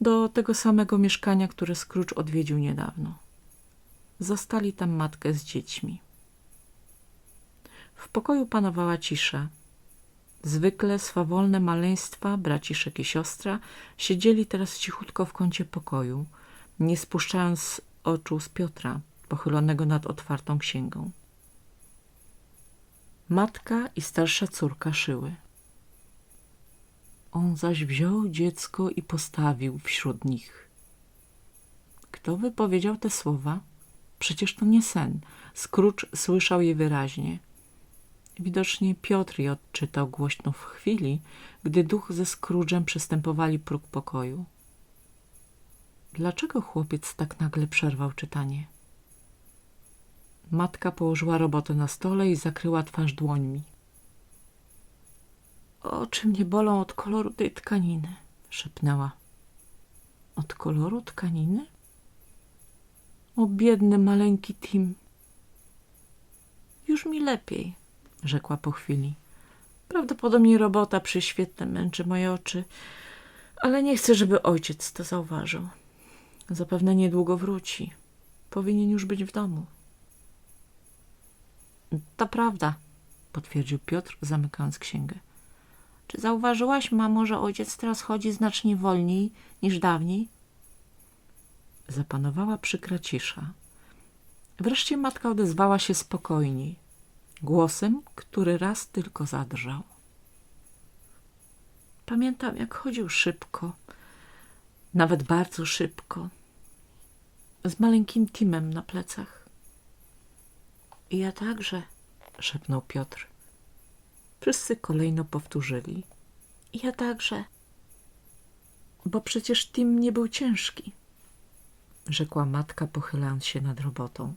do tego samego mieszkania, które Scrooge odwiedził niedawno. Zastali tam matkę z dziećmi. W pokoju panowała cisza. Zwykle swawolne maleństwa, braciszek i siostra, siedzieli teraz cichutko w kącie pokoju, nie spuszczając oczu z Piotra, pochylonego nad otwartą księgą. Matka i starsza córka szyły. On zaś wziął dziecko i postawił wśród nich. Kto wypowiedział te słowa? Przecież to nie sen. Scrooge słyszał je wyraźnie. Widocznie Piotr je odczytał głośno w chwili, gdy duch ze Scrooge'em przystępowali próg pokoju. Dlaczego chłopiec tak nagle przerwał czytanie? Matka położyła robotę na stole i zakryła twarz dłońmi. Oczy mnie bolą od koloru tej tkaniny, szepnęła. Od koloru tkaniny? O biedny, maleńki Tim. Już mi lepiej, rzekła po chwili. Prawdopodobnie robota przy świetle męczy moje oczy, ale nie chcę, żeby ojciec to zauważył. Zapewne niedługo wróci. Powinien już być w domu. To prawda, potwierdził Piotr, zamykając księgę. Czy zauważyłaś, mamo, że ojciec teraz chodzi znacznie wolniej niż dawniej? Zapanowała przykra cisza. Wreszcie matka odezwała się spokojniej, głosem, który raz tylko zadrżał. Pamiętam, jak chodził szybko, nawet bardzo szybko, z maleńkim Timem na plecach. I ja także, szepnął Piotr. Wszyscy kolejno powtórzyli. I ja także. Bo przecież Tim nie był ciężki, rzekła matka, pochylając się nad robotą.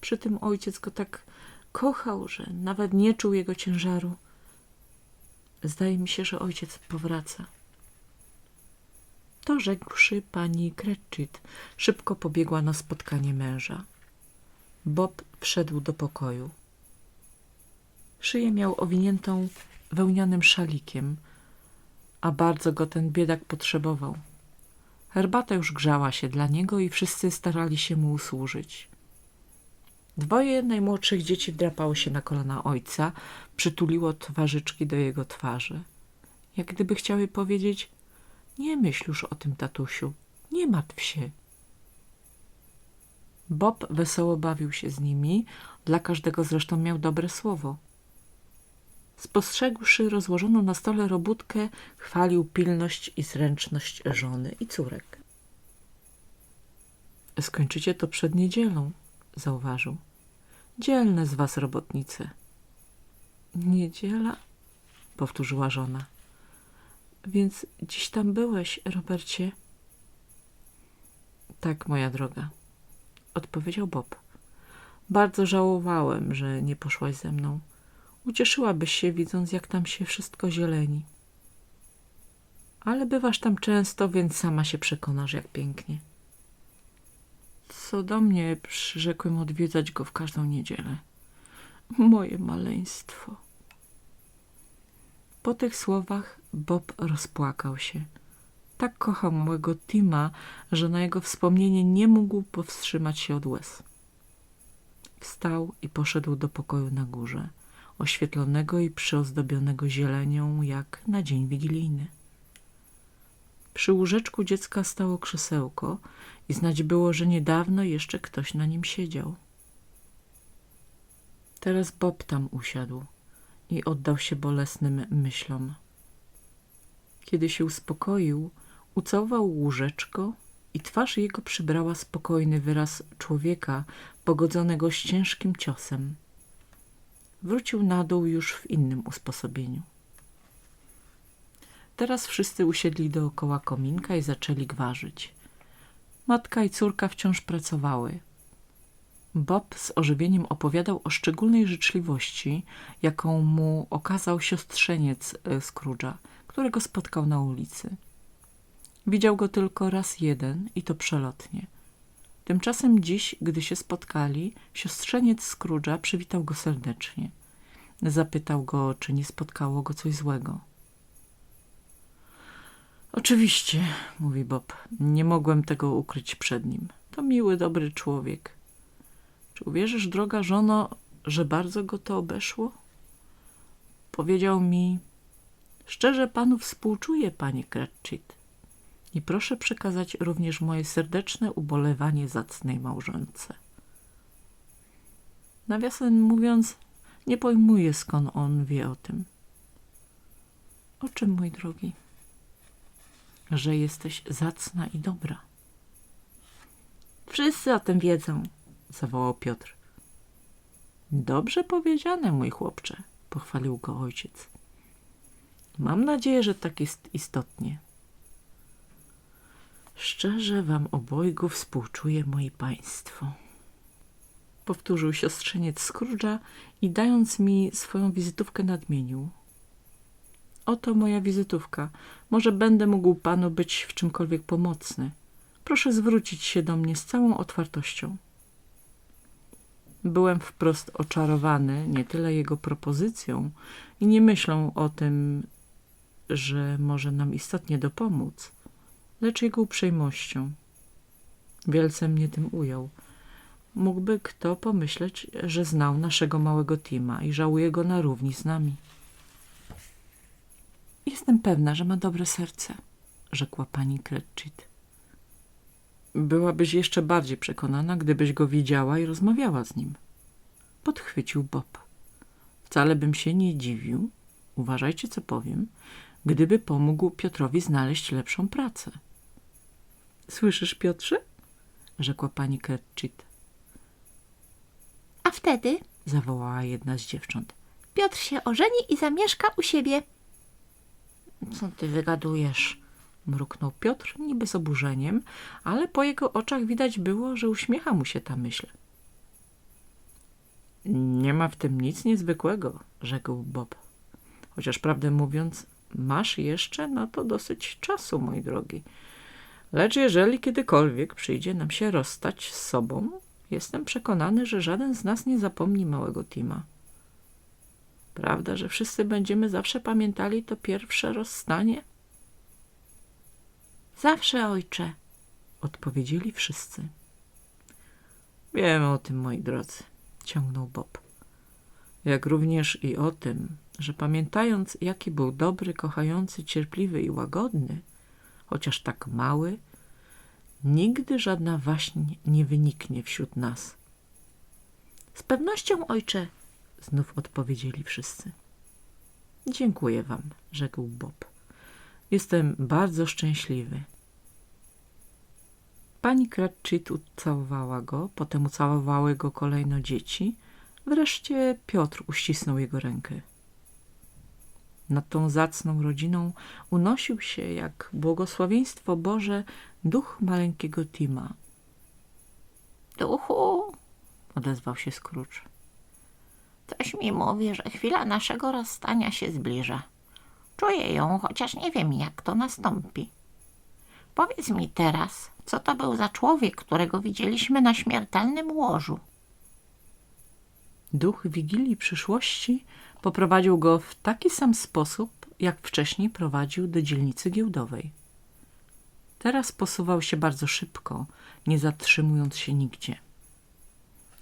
Przy tym ojciec go tak kochał, że nawet nie czuł jego ciężaru. Zdaje mi się, że ojciec powraca. To rzekłszy, pani Cratchit szybko pobiegła na spotkanie męża. Bob wszedł do pokoju. Szyję miał owiniętą wełnianym szalikiem, a bardzo go ten biedak potrzebował. Herbata już grzała się dla niego i wszyscy starali się mu usłużyć. Dwoje najmłodszych dzieci wdrapało się na kolana ojca, przytuliło twarzyczki do jego twarzy. Jak gdyby chciały powiedzieć, nie myśl już o tym, tatusiu, nie martw się. Bob wesoło bawił się z nimi, dla każdego zresztą miał dobre słowo. Spostrzegłszy rozłożoną na stole robótkę, chwalił pilność i zręczność żony i córek. Skończycie to przed niedzielą, zauważył. Dzielne z was robotnice. Niedziela? powtórzyła żona. Więc dziś tam byłeś, Robercie? Tak, moja droga, odpowiedział Bob. Bardzo żałowałem, że nie poszłaś ze mną. Ucieszyłabyś się, widząc, jak tam się wszystko zieleni. Ale bywasz tam często, więc sama się przekonasz, jak pięknie. Co do mnie, przyrzekłem odwiedzać go w każdą niedzielę. Moje maleństwo. Po tych słowach Bob rozpłakał się. Tak kochał małego Tima, że na jego wspomnienie nie mógł powstrzymać się od łez. Wstał i poszedł do pokoju na górze, oświetlonego i przyozdobionego zielenią, jak na dzień wigilijny. Przy łóżeczku dziecka stało krzesełko i znać było, że niedawno jeszcze ktoś na nim siedział. Teraz Bob tam usiadł i oddał się bolesnym myślom. Kiedy się uspokoił, ucałował łóżeczko i twarz jego przybrała spokojny wyraz człowieka pogodzonego z ciężkim ciosem. Wrócił na dół już w innym usposobieniu. Teraz wszyscy usiedli dookoła kominka i zaczęli gwarzyć. Matka i córka wciąż pracowały. Bob z ożywieniem opowiadał o szczególnej życzliwości, jaką mu okazał siostrzeniec e, Scrooge'a, którego spotkał na ulicy. Widział go tylko raz jeden i to przelotnie. Tymczasem dziś, gdy się spotkali, siostrzeniec Scrooge'a przywitał go serdecznie. Zapytał go, czy nie spotkało go coś złego. Oczywiście, mówi Bob, nie mogłem tego ukryć przed nim. To miły, dobry człowiek. Czy uwierzysz, droga żono, że bardzo go to obeszło? Powiedział mi, szczerze panu współczuję, panie Cratchit. I proszę przekazać również moje serdeczne ubolewanie zacnej małżonce. Nawiasem mówiąc, nie pojmuję skąd on wie o tym. O czym, mój drogi? Że jesteś zacna i dobra. Wszyscy o tym wiedzą, zawołał Piotr. Dobrze powiedziane, mój chłopcze, pochwalił go ojciec. Mam nadzieję, że tak jest istotnie. Szczerze wam obojgu współczuję, moi państwo. Powtórzył siostrzeniec Scrooge'a i dając mi swoją wizytówkę nadmienił. Oto moja wizytówka. Może będę mógł panu być w czymkolwiek pomocny. Proszę zwrócić się do mnie z całą otwartością. Byłem wprost oczarowany nie tyle jego propozycją i nie myślą o tym, że może nam istotnie dopomóc, lecz jego uprzejmością. Wielce mnie tym ujął. Mógłby kto pomyśleć, że znał naszego małego Tima i żałuje go na równi z nami. Jestem pewna, że ma dobre serce, rzekła pani Cratchit. Byłabyś jeszcze bardziej przekonana, gdybyś go widziała i rozmawiała z nim. Podchwycił Bob. Wcale bym się nie dziwił, uważajcie co powiem, gdyby pomógł Piotrowi znaleźć lepszą pracę. Słyszysz, Piotrze? rzekła pani Cratchit. A wtedy Zawołała jedna z dziewcząt. Piotr się ożeni i zamieszka u siebie. Co ty wygadujesz? Mruknął Piotr niby z oburzeniem, ale po jego oczach widać było, że uśmiecha mu się ta myśl. Nie ma w tym nic niezwykłego, rzekł Bob. Chociaż prawdę mówiąc, masz jeszcze na to dosyć czasu, mój drogi. Lecz jeżeli kiedykolwiek przyjdzie nam się rozstać z sobą, jestem przekonany, że żaden z nas nie zapomni małego Tima. Prawda, że wszyscy będziemy zawsze pamiętali to pierwsze rozstanie? Zawsze, ojcze. Odpowiedzieli wszyscy. Wiem o tym, moi drodzy, ciągnął Bob. Jak również i o tym, że pamiętając, jaki był dobry, kochający, cierpliwy i łagodny, chociaż tak mały, Nigdy żadna waśń nie wyniknie wśród nas. Z pewnością, ojcze, znów odpowiedzieli wszyscy. Dziękuję wam, rzekł Bob. Jestem bardzo szczęśliwy. Pani Cratchit ucałowała go, potem ucałowały go kolejno dzieci. Wreszcie Piotr uścisnął jego rękę. Nad tą zacną rodziną unosił się jak błogosławieństwo Boże duch maleńkiego Tima. Duchu, Odezwał się Scrooge. coś mi mówi, że chwila naszego rozstania się zbliża. Czuję ją, chociaż nie wiem, jak to nastąpi. Powiedz mi teraz, co to był za człowiek, którego widzieliśmy na śmiertelnym łożu? Duch Wigilii przyszłości poprowadził go w taki sam sposób, jak wcześniej prowadził do dzielnicy giełdowej. Teraz posuwał się bardzo szybko, nie zatrzymując się nigdzie.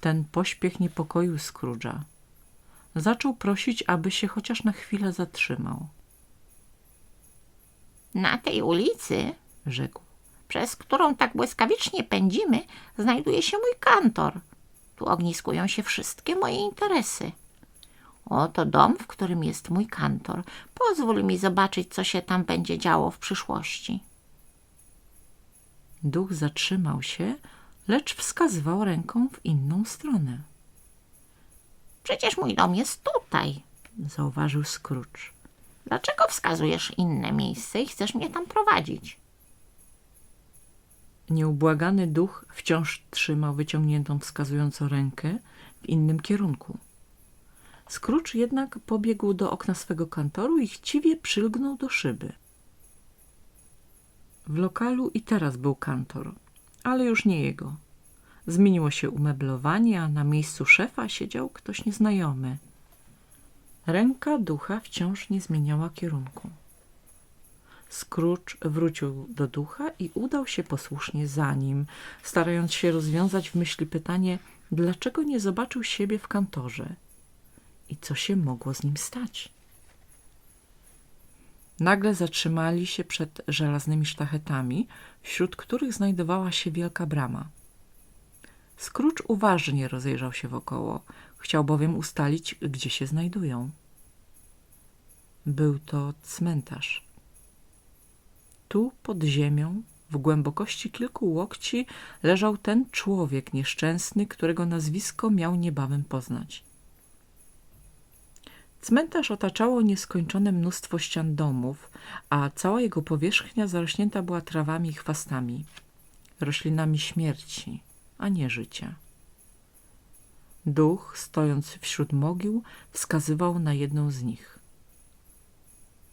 Ten pośpiech niepokoił Scrooge'a. Zaczął prosić, aby się chociaż na chwilę zatrzymał. Na tej ulicy, Rzekł. przez którą tak błyskawicznie pędzimy, znajduje się mój kantor. Tu ogniskują się wszystkie moje interesy. Oto dom, w którym jest mój kantor. Pozwól mi zobaczyć, co się tam będzie działo w przyszłości. Duch zatrzymał się, lecz wskazywał ręką w inną stronę. Przecież mój dom jest tutaj. Zauważył Scrooge. Dlaczego wskazujesz inne miejsce i chcesz mnie tam prowadzić? Nieubłagany duch wciąż trzymał wyciągniętą wskazująco rękę w innym kierunku. Scrooge jednak pobiegł do okna swego kantoru i chciwie przylgnął do szyby. W lokalu i teraz był kantor, ale już nie jego. Zmieniło się umeblowanie, a na miejscu szefa siedział ktoś nieznajomy. Ręka ducha wciąż nie zmieniała kierunku. Scrooge wrócił do ducha i udał się posłusznie za nim, starając się rozwiązać w myśli pytanie, dlaczego nie zobaczył siebie w kantorze i co się mogło z nim stać. Nagle zatrzymali się przed żelaznymi sztachetami, wśród których znajdowała się wielka brama. Scrooge uważnie rozejrzał się wokoło, chciał bowiem ustalić, gdzie się znajdują. Był to cmentarz. Tu pod ziemią, w głębokości kilku łokci, leżał ten człowiek nieszczęsny, którego nazwisko miał niebawem poznać. Cmentarz otaczało nieskończone mnóstwo ścian domów, a cała jego powierzchnia zarośnięta była trawami i chwastami, roślinami śmierci, a nie życia. Duch, stojąc wśród mogił, wskazywał na jedną z nich.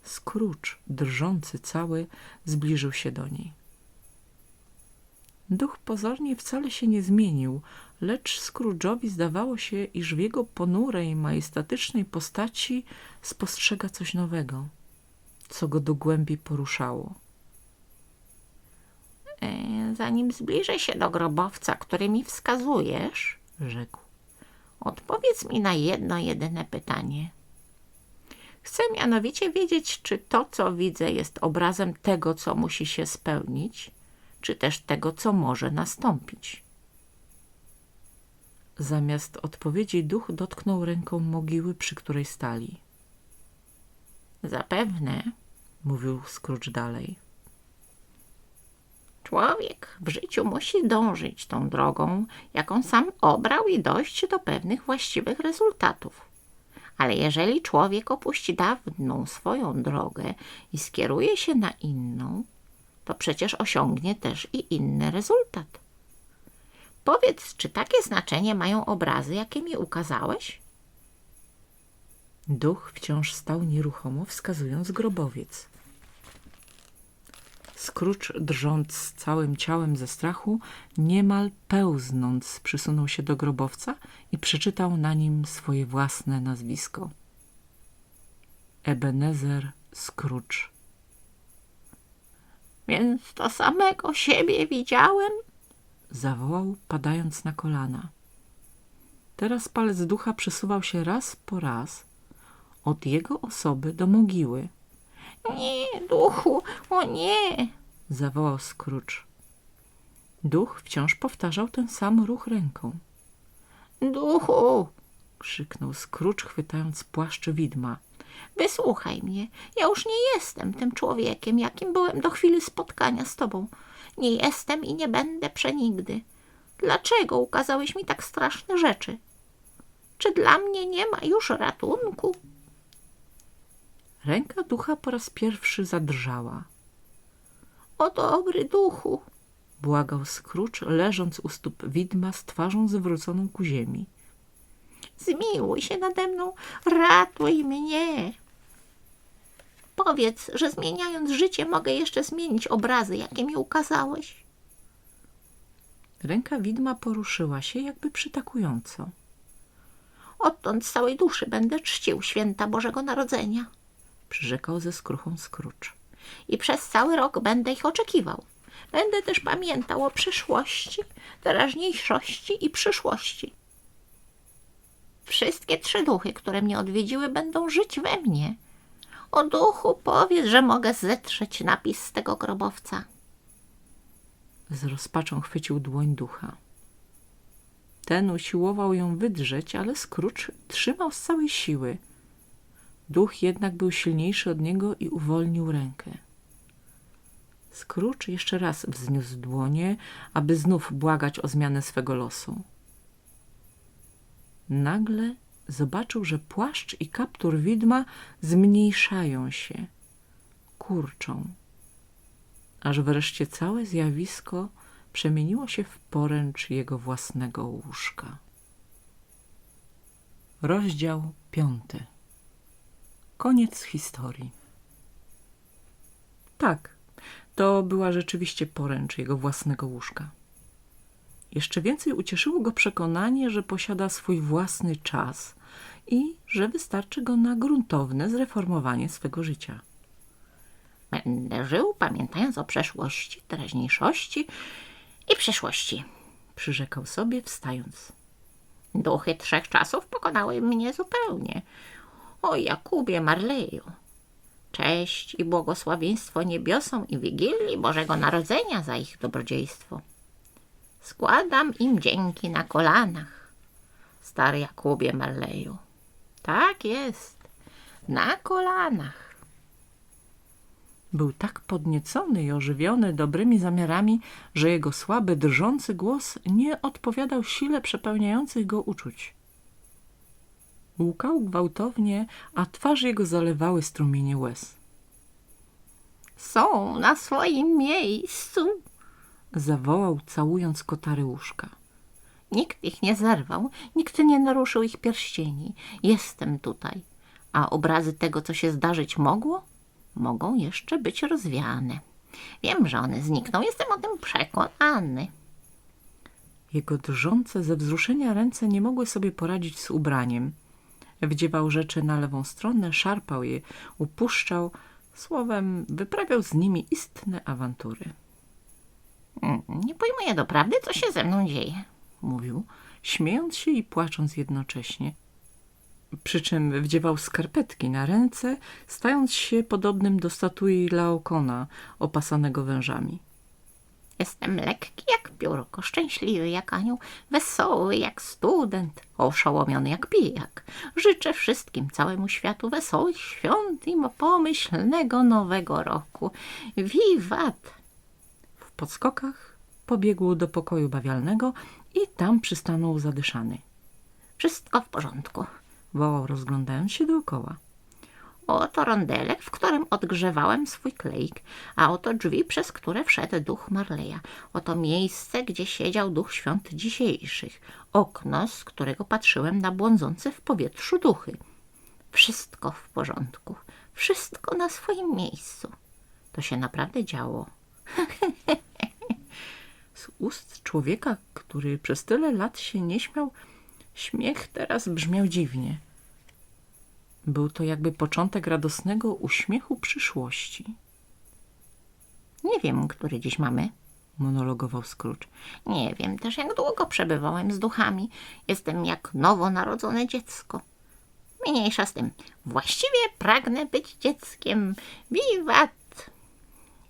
Scrooge, drżący cały, zbliżył się do niej. Duch pozornie wcale się nie zmienił, lecz Scrooge'owi zdawało się, iż w jego ponurej, majestatycznej postaci spostrzega coś nowego, co go do głębi poruszało. E, zanim zbliżę się do grobowca, który mi wskazujesz, Rzekł. odpowiedz mi na jedno jedyne pytanie. Chcę mianowicie wiedzieć, czy to, co widzę, jest obrazem tego, co musi się spełnić, czy też tego, co może nastąpić. Zamiast odpowiedzi duch dotknął ręką mogiły, przy której stali. Zapewne Mówił Scrooge dalej. człowiek w życiu musi dążyć tą drogą, jaką sam obrał i dojść do pewnych właściwych rezultatów. Ale jeżeli człowiek opuści dawną swoją drogę i skieruje się na inną, to przecież osiągnie też i inny rezultat. Powiedz, czy takie znaczenie mają obrazy, jakie mi ukazałeś? Duch wciąż stał nieruchomo, wskazując grobowiec. Scrooge, drżąc całym ciałem ze strachu, niemal pełznąc, przysunął się do grobowca i przeczytał na nim swoje własne nazwisko. Ebenezer Scrooge. Więc to samego siebie widziałem? Zawołał, padając na kolana. Teraz palec ducha przesuwał się raz po raz od jego osoby do mogiły. Nie, duchu, o nie! Zawołał Scrooge. Duch wciąż powtarzał ten sam ruch ręką. Duchu, Krzyknął Scrooge, chwytając płaszcz widma. wysłuchaj mnie. Ja już nie jestem tym człowiekiem, jakim byłem do chwili spotkania z tobą. Nie jestem i nie będę przenigdy. Dlaczego ukazałeś mi tak straszne rzeczy? Czy dla mnie nie ma już ratunku? Ręka ducha po raz pierwszy zadrżała. O dobry duchu, Błagał Scrooge, leżąc u stóp widma z twarzą zwróconą ku ziemi. zmiłuj się nade mną, ratuj mnie. Powiedz, że zmieniając życie mogę jeszcze zmienić obrazy, jakie mi ukazałeś. Ręka widma poruszyła się jakby przytakująco. Odtąd z całej duszy będę czcił święta Bożego Narodzenia Przyrzekał ze skruchą Scrooge. i przez cały rok będę ich oczekiwał. Będę też pamiętał o przyszłości, teraźniejszości i przyszłości. Wszystkie trzy duchy, które mnie odwiedziły, będą żyć we mnie. O duchu powiedz, że mogę zetrzeć napis z tego grobowca. Z rozpaczą chwycił dłoń ducha. Ten usiłował ją wydrzeć, ale Scrooge trzymał z całej siły. Duch jednak był silniejszy od niego i uwolnił rękę. Scrooge jeszcze raz wzniósł dłonie, aby znów błagać o zmianę swego losu. Nagle zobaczył, że płaszcz i kaptur widma zmniejszają się, kurczą aż wreszcie całe zjawisko przemieniło się w poręcz jego własnego łóżka. Rozdział piąty. Koniec historii. Tak, to była rzeczywiście poręcz jego własnego łóżka. Jeszcze więcej ucieszyło go przekonanie, że posiada swój własny czas i że wystarczy go na gruntowne zreformowanie swego życia. Będę żył, pamiętając o przeszłości, teraźniejszości i przyszłości. Przyrzekał sobie, wstając. Duchy trzech czasów pokonały mnie zupełnie. O Jakubie Marleju. Cześć i błogosławieństwo niebiosom i Wigilii Bożego Narodzenia za ich dobrodziejstwo. Składam im dzięki na kolanach, stary Jakubie Marleju. Tak jest, na kolanach. Był tak podniecony i ożywiony dobrymi zamiarami, że jego słaby, drżący głos nie odpowiadał sile przepełniających go uczuć. Łkał gwałtownie, a twarz jego zalewały strumienie łez. Są na swoim miejscu. Zawołał, całując kotary łóżka. Nikt ich nie zerwał, nikt nie naruszył ich pierścieni. Jestem tutaj, a obrazy tego, co się zdarzyć mogło, mogą jeszcze być rozwiane. Wiem, że one znikną, jestem o tym przekonany. Jego drżące ze wzruszenia ręce nie mogły sobie poradzić z ubraniem. Wdziewał rzeczy na lewą stronę, szarpał je, upuszczał, słowem wyprawiał z nimi istne awantury. Nie pojmuję doprawdy, co się ze mną dzieje. mówił, śmiejąc się i płacząc jednocześnie. Przy czym wdziewał skarpetki na ręce, stając się podobnym do statui Laokona, opasanego wężami. Jestem lekki jak piórko, szczęśliwy jak anioł, wesoły jak student, oszołomiony jak pijak. Życzę wszystkim, całemu światu wesołych świąt i pomyślnego nowego roku. Wiwat! Podskokach pobiegł do pokoju bawialnego i tam przystanął zadyszany. Wszystko w porządku. Wołał, rozglądając się dookoła. Oto rondelek, w którym odgrzewałem swój kleik, a oto drzwi, przez które wszedł duch Marleya. Oto miejsce, gdzie siedział duch świąt dzisiejszych. Okno, z którego patrzyłem na błądzące w powietrzu duchy. Wszystko w porządku. Wszystko na swoim miejscu. To się naprawdę działo. Ust człowieka, który przez tyle lat się nie śmiał, śmiech teraz brzmiał dziwnie. Był to jakby początek radosnego uśmiechu przyszłości, Nie wiem, który dziś mamy. monologował Scrooge. Nie wiem też, jak długo przebywałem z duchami. Jestem jak nowonarodzone dziecko. Mniejsza z tym. Właściwie pragnę być dzieckiem. Wiwat!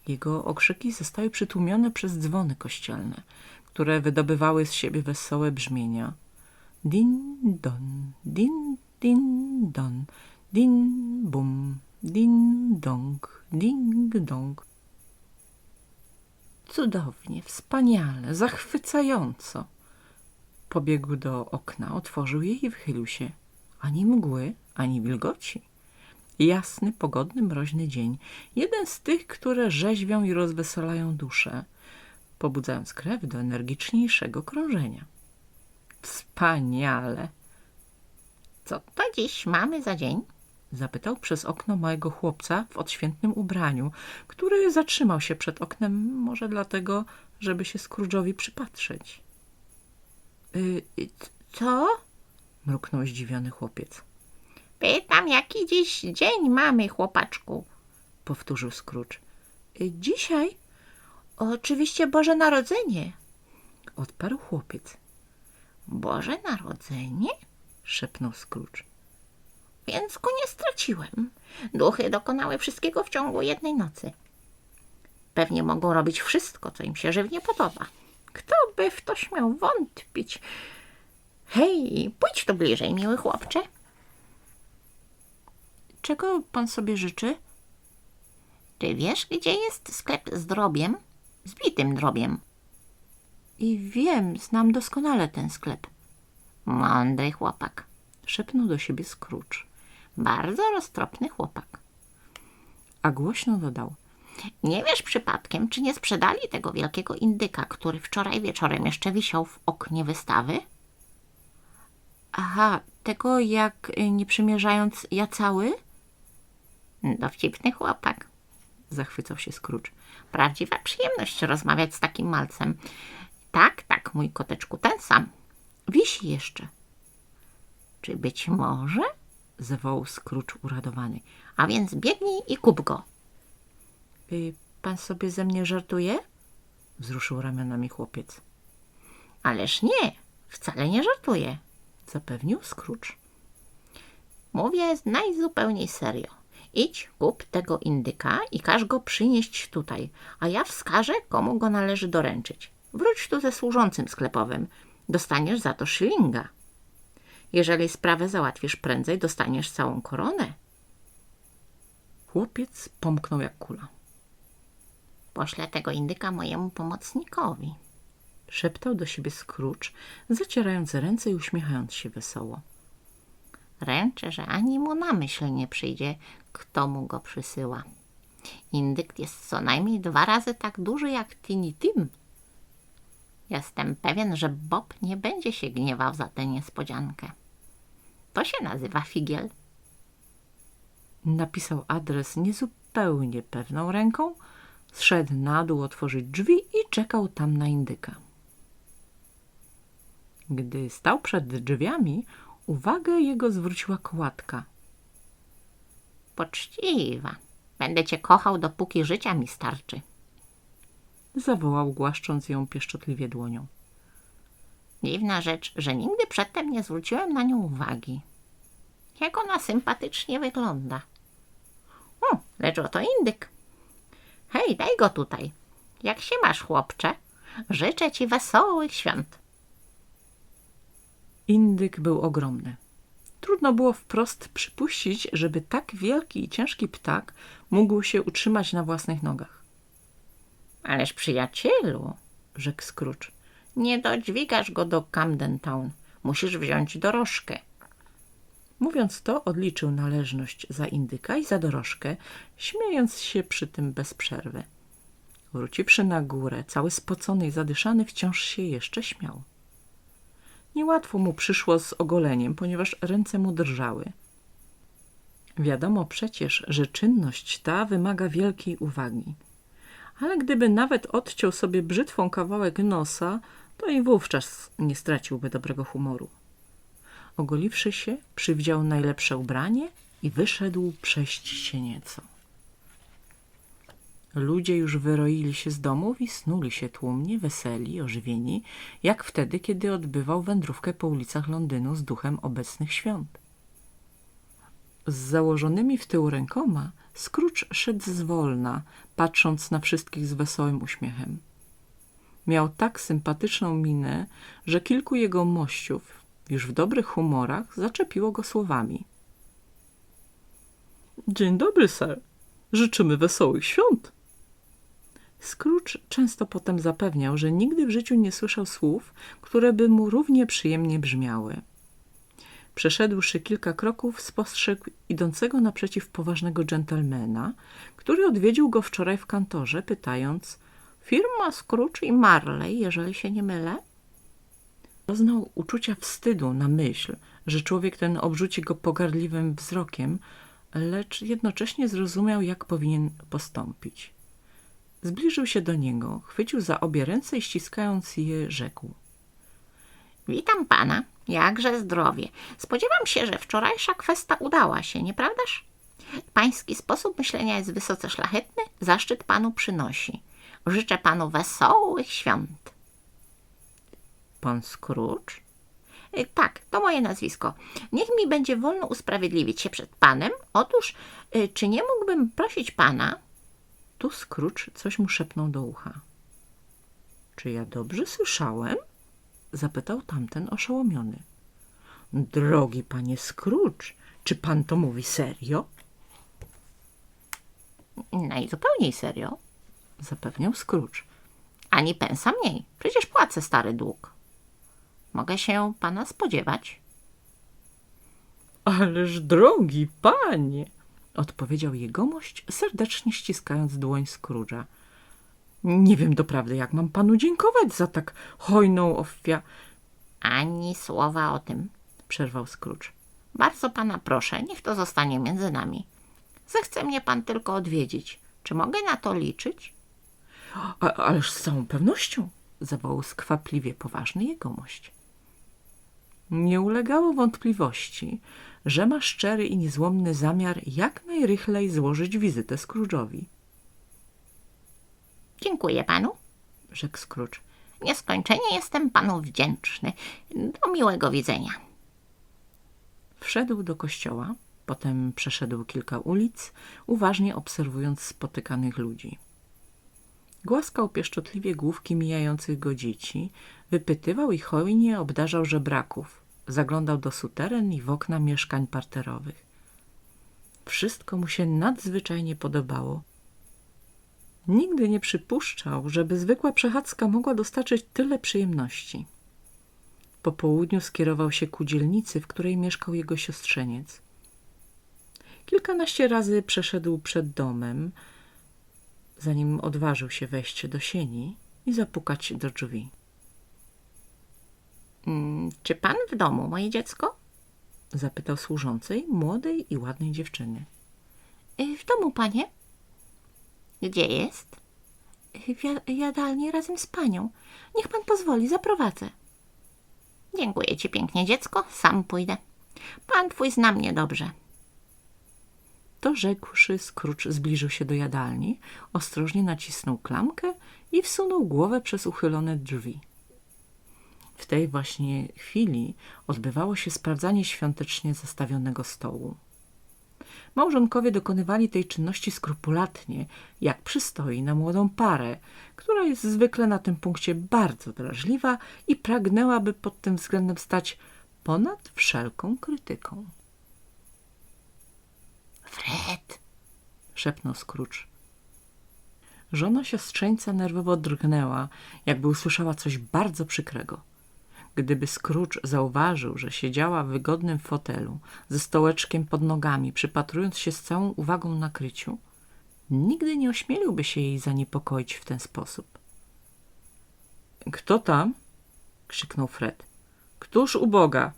Jego okrzyki zostały przytłumione przez dzwony kościelne, które wydobywały z siebie wesołe brzmienia. Din don, din din don, din bum, din dong, ding dong. Cudownie, wspaniale, zachwycająco. Pobiegł do okna, otworzył je i wychylił się. Ani mgły, ani wilgoci. Jasny, pogodny, mroźny dzień. Jeden z tych, które rzeźwią i rozweselają duszę, pobudzając krew do energiczniejszego krążenia. Wspaniale! Co to dziś mamy za dzień? Zapytał przez okno małego chłopca w odświętnym ubraniu, który zatrzymał się przed oknem, może dlatego, żeby się Scrooge'owi przypatrzeć. Y, co? mruknął zdziwiony chłopiec. Pytam, jaki dziś dzień mamy, chłopaczku. Powtórzył Scrooge. Y, Dzisiaj? Oczywiście Boże Narodzenie. Odparł chłopiec. Boże Narodzenie? Szepnął Scrooge. Więc go nie straciłem. Duchy dokonały wszystkiego w ciągu jednej nocy. Pewnie mogą robić wszystko, co im się żywnie podoba. Kto by w to śmiał wątpić? Hej, pójdź tu bliżej, miły chłopcze. Czego pan sobie życzy? Czy wiesz, gdzie jest sklep z drobiem? Zbitym drobiem. I wiem, znam doskonale ten sklep. Mądry chłopak. Szepnął do siebie Scrooge. Bardzo roztropny chłopak. A głośno dodał. Nie wiesz przypadkiem, czy nie sprzedali tego wielkiego indyka, który wczoraj wieczorem jeszcze wisiał w oknie wystawy? Aha, tego jak y, nie przymierzając ja cały? Dowcipny chłopak. Zachwycał się Scrooge. Prawdziwa przyjemność rozmawiać z takim malcem. Tak, tak, mój koteczku, ten sam. Wisi jeszcze. Czy być może? Zawołał Scrooge uradowany. A więc biegnij i kup go. Y, pan sobie ze mnie żartuje? Wzruszył ramionami chłopiec. Ależ nie, wcale nie żartuję. Zapewnił Scrooge. Mówię najzupełniej serio. Idź, kup tego indyka i każ go przynieść tutaj, a ja wskażę, komu go należy doręczyć. Wróć tu ze służącym sklepowym. Dostaniesz za to szylinga. Jeżeli sprawę załatwisz prędzej, dostaniesz całą koronę. Chłopiec pomknął jak kula. Poślę tego indyka mojemu pomocnikowi. Szeptał do siebie Scrooge, zacierając ręce i uśmiechając się wesoło. Ręczę, że ani mu na myśl nie przyjdzie, kto mu go przysyła. Indyk jest co najmniej dwa razy tak duży jak Tiny Tim. Jestem pewien, że Bob nie będzie się gniewał za tę niespodziankę. To się nazywa figiel. Napisał adres niezupełnie pewną ręką, zszedł na dół otworzyć drzwi i czekał tam na indyka. Gdy stał przed drzwiami, uwagę jego zwróciła kołatka. Poczciwa. Będę cię kochał, dopóki życia mi starczy. Zawołał, głaszcząc ją pieszczotliwie dłonią. Dziwna rzecz, że nigdy przedtem nie zwróciłem na nią uwagi. Jak ona sympatycznie wygląda. O, lecz oto indyk. Hej, daj go tutaj. Jak się masz, chłopcze? Życzę ci wesołych świąt. Indyk był ogromny. Trudno było wprost przypuścić, żeby tak wielki i ciężki ptak mógł się utrzymać na własnych nogach, Ależ przyjacielu, rzekł Scrooge. nie dodźwigasz go do Camden Town. Musisz wziąć dorożkę. Mówiąc to, odliczył należność za indyka i za dorożkę, śmiejąc się przy tym bez przerwy. Wróciwszy na górę, cały spocony i zadyszany, wciąż się jeszcze śmiał. Niełatwo mu przyszło z ogoleniem, ponieważ ręce mu drżały. Wiadomo przecież, że czynność ta wymaga wielkiej uwagi. Ale gdyby nawet odciął sobie brzytwą kawałek nosa, to i wówczas nie straciłby dobrego humoru. Ogoliwszy się, przywdział najlepsze ubranie i wyszedł przejść się nieco. Ludzie już wyroili się z domów i snuli się tłumnie, weseli, ożywieni, jak wtedy, kiedy odbywał wędrówkę po ulicach Londynu z duchem obecnych świąt. Z założonymi w tył rękoma Scrooge szedł zwolna, patrząc na wszystkich z wesołym uśmiechem. Miał tak sympatyczną minę, że kilku jego mościów, już w dobrych humorach, zaczepiło go słowami. Dzień dobry, sir. Życzymy wesołych świąt. Scrooge często potem zapewniał, że nigdy w życiu nie słyszał słów, które by mu równie przyjemnie brzmiały. Przeszedłszy kilka kroków, spostrzegł idącego naprzeciw poważnego dżentelmena, który odwiedził go wczoraj w kantorze, pytając Firma Scrooge i Marley, jeżeli się nie mylę? Doznał uczucia wstydu na myśl, że człowiek ten obrzuci go pogardliwym wzrokiem, lecz jednocześnie zrozumiał, jak powinien postąpić. Zbliżył się do niego, chwycił za obie ręce i ściskając je rzekł. Witam pana, jakże zdrowie. Spodziewam się, że wczorajsza kwesta udała się, nieprawdaż? Pański sposób myślenia jest wysoce szlachetny, zaszczyt panu przynosi. Życzę panu wesołych świąt. Pan Scrooge? Y, Tak, to moje nazwisko. Niech mi będzie wolno usprawiedliwić się przed panem. Otóż, y, czy nie mógłbym prosić pana, Tu Scrooge coś mu szepnął do ucha. Czy ja dobrze słyszałem? Zapytał tamten oszołomiony. Drogi panie Scrooge, czy pan to mówi serio? najzupełniej serio, Zapewniał Scrooge. ani pensa mniej. Przecież płacę stary dług. Mogę się pana spodziewać? Ależ drogi panie. Odpowiedział jegomość, serdecznie ściskając dłoń Scrooge'a. Nie wiem doprawdy, jak mam panu dziękować za tak hojną ofia... Ani słowa o tym. Przerwał Scrooge. Bardzo pana proszę, niech to zostanie między nami. Zechce mnie pan tylko odwiedzić. Czy mogę na to liczyć? A, ależ z całą pewnością, zawołał skwapliwie poważny jegomość. Nie ulegało wątpliwości, że ma szczery i niezłomny zamiar jak najrychlej złożyć wizytę Scrooge'owi, Dziękuję panu. rzekł Scrooge. Nieskończenie jestem panu wdzięczny. Do miłego widzenia. Wszedł do kościoła, potem przeszedł kilka ulic, uważnie obserwując spotykanych ludzi. Głaskał pieszczotliwie główki mijających go dzieci, wypytywał i hojnie obdarzał żebraków, zaglądał do suteren i w okna mieszkań parterowych. Wszystko mu się nadzwyczajnie podobało. Nigdy nie przypuszczał, żeby zwykła przechadzka mogła dostarczyć tyle przyjemności. Po południu skierował się ku dzielnicy, w której mieszkał jego siostrzeniec. Kilkanaście razy przeszedł przed domem, zanim odważył się wejść do sieni i zapukać do drzwi. Mm, Czy pan w domu, moje dziecko? Zapytał służącej, młodej i ładnej dziewczyny. Y, W domu, panie? Gdzie jest? Y, W ja- jadalni razem z panią. Niech pan pozwoli, zaprowadzę. Dziękuję ci pięknie, dziecko. Sam pójdę. Pan twój zna mnie dobrze. To rzekłszy, Scrooge zbliżył się do jadalni, ostrożnie nacisnął klamkę i wsunął głowę przez uchylone drzwi. W tej właśnie chwili odbywało się sprawdzanie świątecznie zastawionego stołu. Małżonkowie dokonywali tej czynności skrupulatnie, jak przystoi na młodą parę, która jest zwykle na tym punkcie bardzo drażliwa i pragnęłaby pod tym względem stać ponad wszelką krytyką. Fred, szepnął Scrooge. Żona siostrzeńca nerwowo drgnęła, jakby usłyszała coś bardzo przykrego. Gdyby Scrooge zauważył, że siedziała w wygodnym fotelu, ze stołeczkiem pod nogami, przypatrując się z całą uwagą nakryciu, nigdy nie ośmieliłby się jej zaniepokoić w ten sposób. – Kto tam? – krzyknął Fred. – Któż u Boga?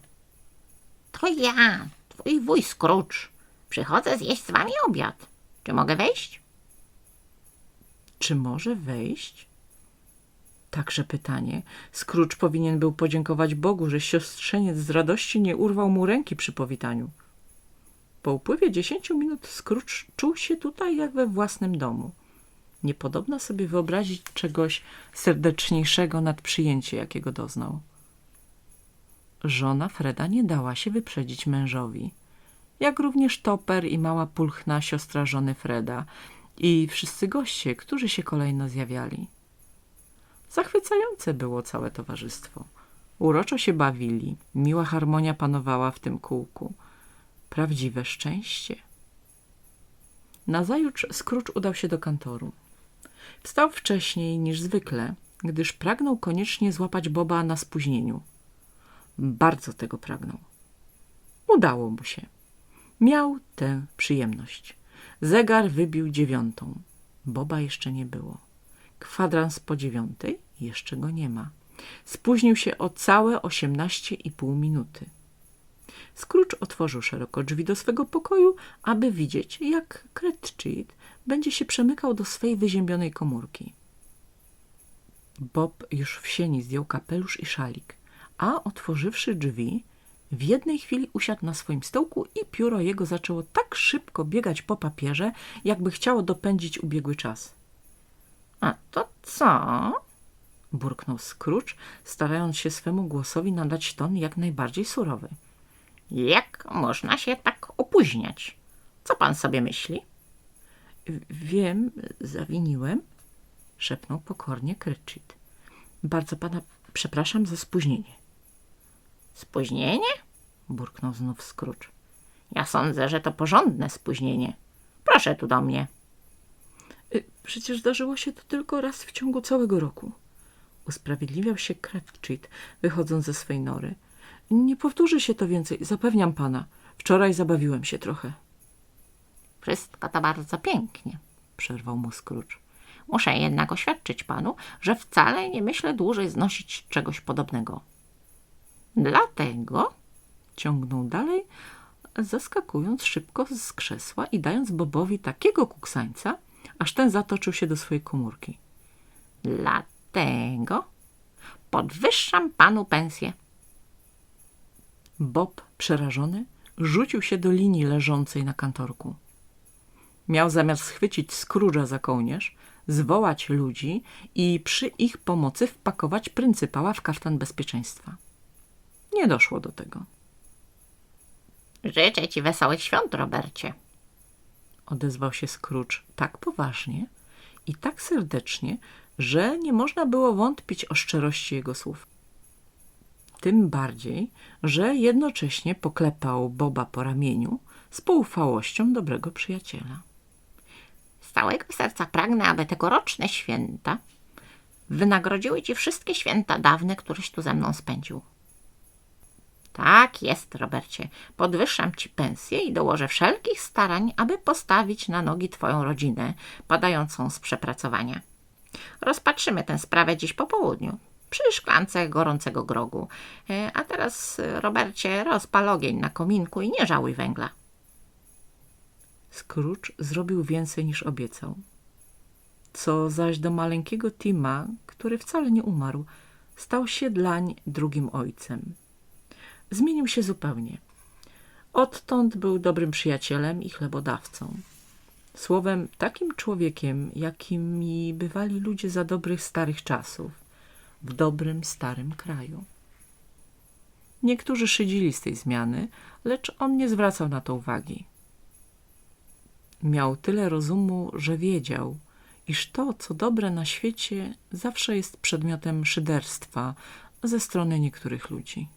to ja, twój wuj Scrooge. Przychodzę zjeść z wami obiad. Czy mogę wejść? Czy może wejść? Także pytanie. Scrooge powinien był podziękować Bogu, że siostrzeniec z radości nie urwał mu ręki przy powitaniu. Po upływie dziesięciu minut Scrooge czuł się tutaj jak we własnym domu. Niepodobna sobie wyobrazić czegoś serdeczniejszego nad przyjęcie, jakiego doznał. Żona Freda nie dała się wyprzedzić mężowi. jak również Toper i mała pulchna siostra żony Freda i wszyscy goście, którzy się kolejno zjawiali. Zachwycające było całe towarzystwo. Uroczo się bawili, miła harmonia panowała w tym kółku. Prawdziwe szczęście. Nazajutrz Scrooge udał się do kantoru. Wstał wcześniej niż zwykle, gdyż pragnął koniecznie złapać Boba na spóźnieniu. Bardzo tego pragnął. Udało mu się. Miał tę przyjemność. Zegar wybił dziewiątą. Boba jeszcze nie było. Kwadrans po dziewiątej jeszcze go nie ma. Spóźnił się o całe osiemnaście i pół minuty. Scrooge otworzył szeroko drzwi do swego pokoju, aby widzieć, jak Cratchit będzie się przemykał do swej wyziębionej komórki. Bob już w sieni zdjął kapelusz i szalik, a otworzywszy drzwi, w jednej chwili usiadł na swoim stołku i pióro jego zaczęło tak szybko biegać po papierze, jakby chciało dopędzić ubiegły czas. A to co? Burknął Scrooge, starając się swemu głosowi nadać ton jak najbardziej surowy. Jak można się tak opóźniać? Co pan sobie myśli? Wiem, zawiniłem, szepnął pokornie Cratchit. Bardzo pana przepraszam za spóźnienie, Spóźnienie? burknął znów Scrooge. Ja sądzę, że to porządne spóźnienie. Proszę tu do mnie. Y, Przecież zdarzyło się to tylko raz w ciągu całego roku. Usprawiedliwiał się Cratchit, wychodząc ze swej nory. Nie powtórzy się to więcej, zapewniam pana. Wczoraj zabawiłem się trochę, Wszystko to bardzo pięknie. przerwał mu Scrooge. Muszę jednak oświadczyć panu, że wcale nie myślę dłużej znosić czegoś podobnego. Dlatego Ciągnął dalej, zaskakując szybko z krzesła i dając Bobowi takiego kuksańca, aż ten zatoczył się do swojej komórki. Dlatego podwyższam panu pensję. Bob, przerażony, rzucił się do linii leżącej na kantorku. Miał zamiar schwycić Scrooge'a za kołnierz, zwołać ludzi i przy ich pomocy wpakować pryncypała w kaftan bezpieczeństwa. Nie doszło do tego. Życzę ci wesołych świąt, Robercie. Odezwał się Scrooge tak poważnie i tak serdecznie, że nie można było wątpić o szczerości jego słów. Tym bardziej, że jednocześnie poklepał Boba po ramieniu z poufałością dobrego przyjaciela. Z całego serca pragnę, aby tegoroczne święta wynagrodziły ci wszystkie święta dawne, któreś tu ze mną spędził. Tak jest, Robercie. Podwyższam ci pensję i dołożę wszelkich starań, aby postawić na nogi twoją rodzinę, padającą z przepracowania. Rozpatrzymy tę sprawę dziś po południu, przy szklance gorącego grogu. E, A teraz, e, Robercie, rozpal ogień na kominku i nie żałuj węgla. Scrooge zrobił więcej niż obiecał. Co zaś do maleńkiego Tima, który wcale nie umarł, stał się dlań drugim ojcem. Zmienił się zupełnie. Odtąd był dobrym przyjacielem i chlebodawcą. Słowem, takim człowiekiem, jakimi bywali ludzie za dobrych starych czasów, w dobrym starym kraju. Niektórzy szydzili z tej zmiany, lecz on nie zwracał na to uwagi. Miał tyle rozumu, że wiedział, iż to, co dobre na świecie, zawsze jest przedmiotem szyderstwa ze strony niektórych ludzi.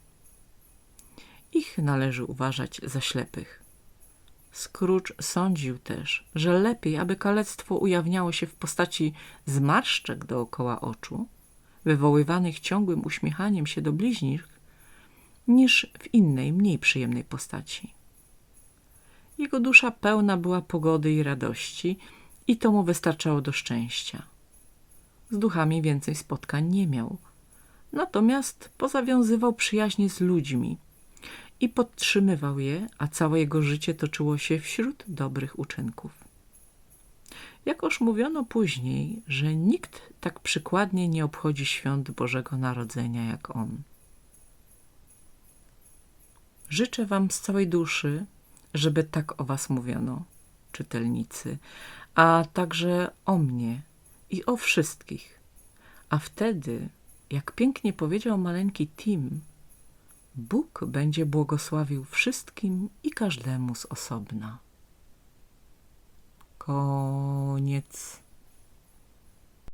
Ich należy uważać za ślepych. Scrooge sądził też, że lepiej, aby kalectwo ujawniało się w postaci zmarszczek dookoła oczu, wywoływanych ciągłym uśmiechaniem się do bliźnich, niż w innej, mniej przyjemnej postaci. Jego dusza pełna była pogody i radości i to mu wystarczało do szczęścia. Z duchami więcej spotkań nie miał. Natomiast pozawiązywał przyjaźnie z ludźmi i podtrzymywał je, a całe jego życie toczyło się wśród dobrych uczynków. Jakoż mówiono później, że nikt tak przykładnie nie obchodzi świąt Bożego Narodzenia jak on. Życzę wam z całej duszy, żeby tak o was mówiono, czytelnicy, a także o mnie i o wszystkich. A wtedy, jak pięknie powiedział maleńki Tim, Bóg będzie błogosławił wszystkim i każdemu z osobna. Koniec.